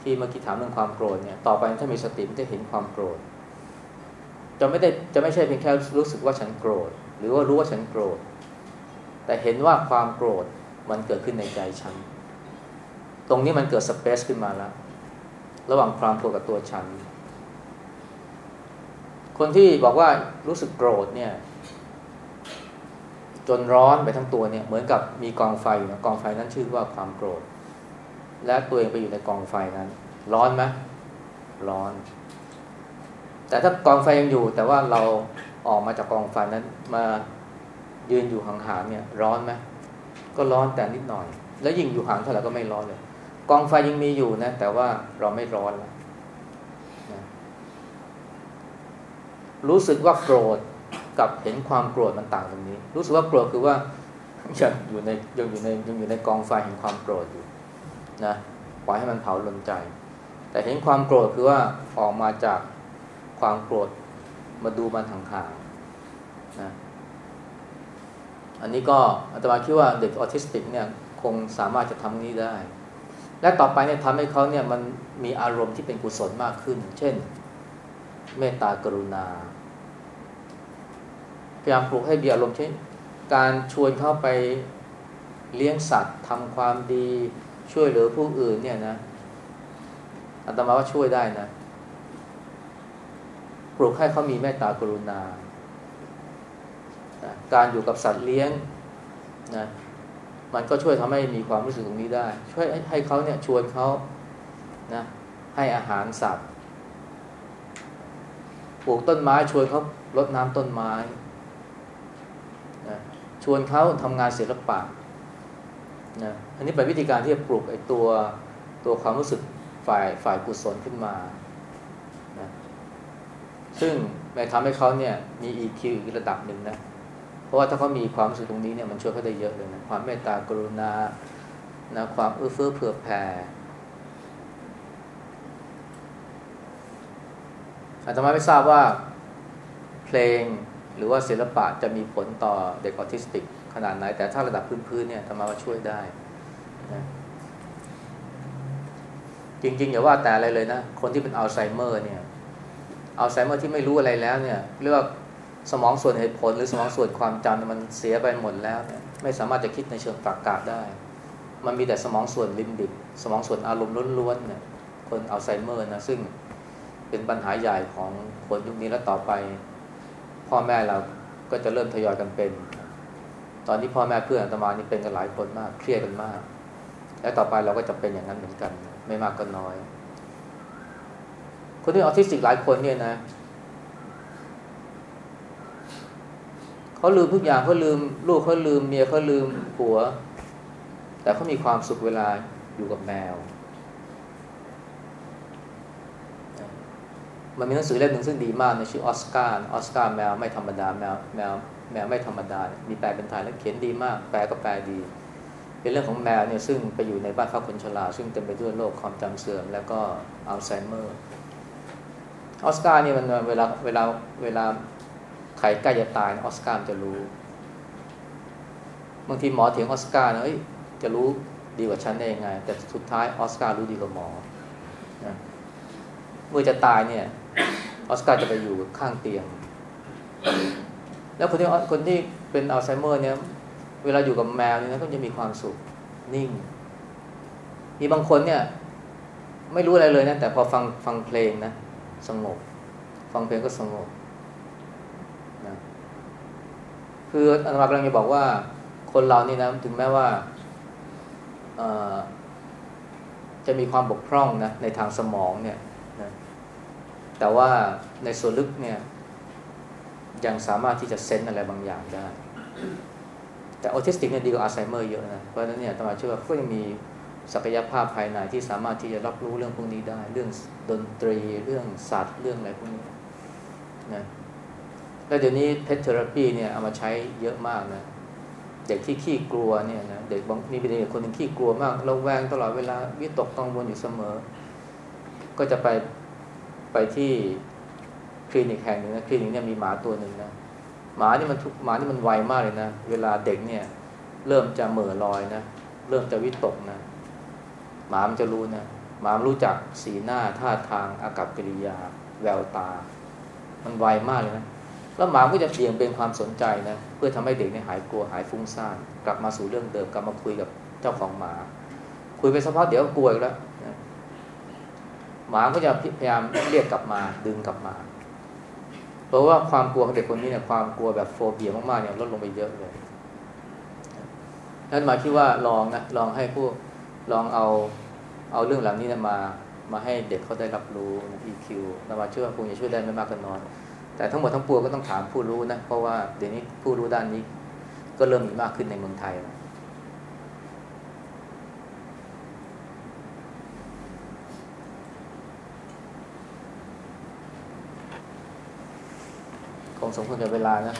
ที่เมื่อกี้ถามเรื่องความโกรธเนี่ยต่อไปถ้ามีสติมันจะเห็นความโกรธจะไม่ได้จะไม่ใช่เพียงแค่รู้สึกว่าฉันโกรธ หรือว่ารู้ว่าฉันโกรธ แต่เห็นว่าความโกรธมันเกิดขึ้นในใจฉัน ตรงนี้มันเกิดสเปซขึ้นมาแล้ว ระหว่างความโกรธกับตัวฉัน คนที่บอกว่ารู้สึกโกรธเนี่ย จนร้อนไปทั้งตัวเนี่ย เหมือนกับมีกองไฟอยู่นะกองไฟนั้นชื่อว่าความโกรธ และตัวเองไปอยู่ในกองไฟนั้น ร้อนไหมร้อน แต่ถ้ากองไฟยังอยู่ แต่ว่าเราออกมาจากกองไฟนั้นมายืนอยู่ห่างๆเนี่ย ร้อนไหมก็ร้อนแต่นิดหน่อย แล้วยิ่งอยู่ห่างเท่าไหร่ก็ไม่ร้อนเลย กองไฟยังมีอยู่นะ แต่ว่าเราไม่ร้อนแล้วนะ รู้สึกว่าโกรธกับเห็นความโกรธมันต่างตรงนี้ รู้สึกว่าโกรธคือว่ายังอยู่ในยังอยู่ในยังอยู่ในกองไฟแห่งความโกรธอยู่นะปล่อยให้มันเผาลนใจ แต่เห็นความโกรธคือว่าออกมาจากความโกรธมาดูมันห่างๆนะอันนี้ก็อาตมาคิดว่าเด็กออทิสติกเนี่ยคงสามารถจะทำนี้ได้ และต่อไปเนี่ยทำให้เขาเนี่ยมันมีอารมณ์ที่เป็นกุศลมากขึ้น เช่น เมตตากรุณา พยายามปลูกให้มีอารมณ์เช่นการชวนเขาไปเลี้ยงสัตว์ทำความดีช่วยเหลือผู้อื่นเนี่ยนะอาตมาว่าช่วยได้นะ ปลูกให้เขามีเมตตากรุณา การอยู่กับสัตว์เลี้ยงนะมันก็ช่วยทำให้มีความรู้สึกตรงนี้ได้ ช่วยให้เขาเนี่ยชวนเขานะให้อาหารสัตว์ ปลูกต้นไม้ชวนเขารดน้ำต้นไม้ ชวนเขาทำงานศิลปะนะอันนี้เป็นวิธีการที่จะปลูกไอ้ตัวตัวความรู้สึกฝ่ายฝ่ายกุศลขึ้นมานะซึ่งแม้ทำให้เขาเนี่ยมี EQ อีกระดับหนึ่งนะเพราะว่าถ้าเขามีความรู้สึกตรงนี้เนี่ยมันช่วยเขาได้เยอะเลยนะความเมตตากรุณานะความเอื้อเฟื้อเผื่อแผ่อาตมาไม่ทราบว่าเพลง หรือว่าศิลปะจะมีผลต่อเด็กออทิสติก ขนาดไหน แต่ถ้าระดับพื้นๆเนี่ยอาตมาว่าช่วยได้นะจริงๆอย่าว่าแต่อะไรเลยนะ คนที่เป็นอัลไซเมอร์เนี่ยอัลไซเมอร์ที่ไม่รู้อะไรแล้วเนี่ยเรียกว่าสมองส่วนเหตุผลหรือสมองส่วนความจำมันเสียไปหมดแล้วเนี่ยไม่สามารถจะคิดในเชิงตรรกะได้ มันมีแต่สมองส่วนลิมบิก สมองส่วนอารมณ์ล้วนๆเนี่ยคนอัลไซเมอร์นะซึ่งเป็นปัญหาใหญ่ของคนยุคนี้และต่อไป พ่อแม่เราก็จะเริ่มทยอยกันเป็น ตอนนี้พ่อแม่เพื่อนอาตมานี่เป็นกันหลายคนมาก เครียดกันมาก และต่อไปเราก็จะเป็นอย่างนั้นเหมือนกัน ไม่มากก็น้อย คนที่ออทิสติกหลายคนเนี่ยนะเขาลืมทุกอย่างเขาลืม ลูกเขาลืมเมียเขาลืมผัว แต่เขามีความสุขเวลาอยู่กับแมว มันมีหนังสือเล่มหนึ่งซึ่งดีมากนะชื่อออสการ์ออสการ์แมวไม่ธรรมดาแมวแมวแมวไม่ธรรมดา มีแปลเป็นไทยแล้วเขียนดีมาก แปลก็แปลดี เป็นเรื่องของแมวเนี่ยซึ่งไปอยู่ในบ้านพักคนชราซึ่งเต็มไปด้วยโรคความจำเสื่อม แล้วก็อัลไซเมอร์ออสการ์เนี่ยมันเวลาเวลาเวลาใครใกล้จะตายออสการ์จะรู้ บางทีหมอเถียงออสการ์นะเอ้ยจะรู้ดีกว่าฉันได้ยังไง แต่สุดท้ายออสการ์รู้ดีกว่าหมอเมื่อจะตายเนี่ย ออสการ์จะไปอยู่ข้างเตียง แล้วคนที่คนที่เป็นอัลไซเมอร์เนี่ยเวลาอยู่กับแมวเนี่ยก็จะมีความสุขนิ่ง มีบางคนเนี่ย ไม่รู้อะไรเลยนะ แต่พอฟังฟังเพลงนะ สงบ ฟังเพลงก็สงบนะคืออาตมากำลังจะบอกว่า คนเรานี่นะ ถึงแม้ว่าจะมีความบกพร่องนะในทางสมองเนี่ย แต่ว่าในส่วนลึกเนี่ย ยังสามารถที่จะเซนอะไรบางอย่างได้ แต่ออทิสติกเนี่ยดีกว่าอัลไซเมอร์เยอะนะ เพราะฉะนั้นเนี่ยอาตมาเชื่อว่าก็ยังมีศักยภาพภายในที่สามารถที่จะรับรู้เรื่องพวกนี้ได้ เรื่องดนตรีเรื่องสัตว์เรื่องอะไรพวกนี้นะแล้วเดี๋ยวนี้เพชเทอราปีเนี่ยเอามาใช้เยอะมากนะเด็กที่ขี้กลัวเนี่ยนะเด็กบางมีเป็นเด็กคนหนึ่งขี้กลัวมากระแวงตลอดเวลาวิตกกังวลอยู่เสมอ ก็จะไป ไปที่คลินิกแห่งหนึ่งนะคลินิกเนี่ยมีหมาตัวหนึ่งนะหมานี่มันทุกหมานี่มันไวมากเลยนะ เวลาเด็กเนี่ย เริ่มจะเหม่อลอยนะเริ่มจะวิตกนะหมามันจะรู้นะหมามรู้จักสีหน้าท่าทางอากับกิริยา แววตา มันไวมากเลยนะแล้วหมาก็จะเปลี่ยนเป็นความสนใจนะเพื่อทำให้เด็กเนี่ยหายกลัวหายฟุ้งซ่านกลับมาสู่เรื่องเดิมกลับมาคุยกับเจ้าของหมา คุยไปสักพักเดี๋ยวก็กลัวอีกแล้ว หมาก็จะพยายามเรียกกลับมาดึงกลับมา เพราะว่าความกลัวของเด็กคนนี้เนี่ยความกลัวแบบโฟเบียมากๆเนี่ยลดลงไปเยอะเลยนั้นมาคิดว่าลองนะลองให้ผู้ลองเอาเอาเรื่องเหล่านี้มา มาให้เด็กเขาได้รับรู้ EQ แล้วมาเชื่อว่าคงจะช่วยได้ไม่มากก็น้อยแต่ทั้งหมดทั้งปวงก็ต้องถามผู้รู้นะ เพราะว่าเดี๋ยวนี้ผู้รู้ด้านนี้ ก็เริ่มมีมากขึ้นในเมืองไทย คงสมควรกับเวลานะ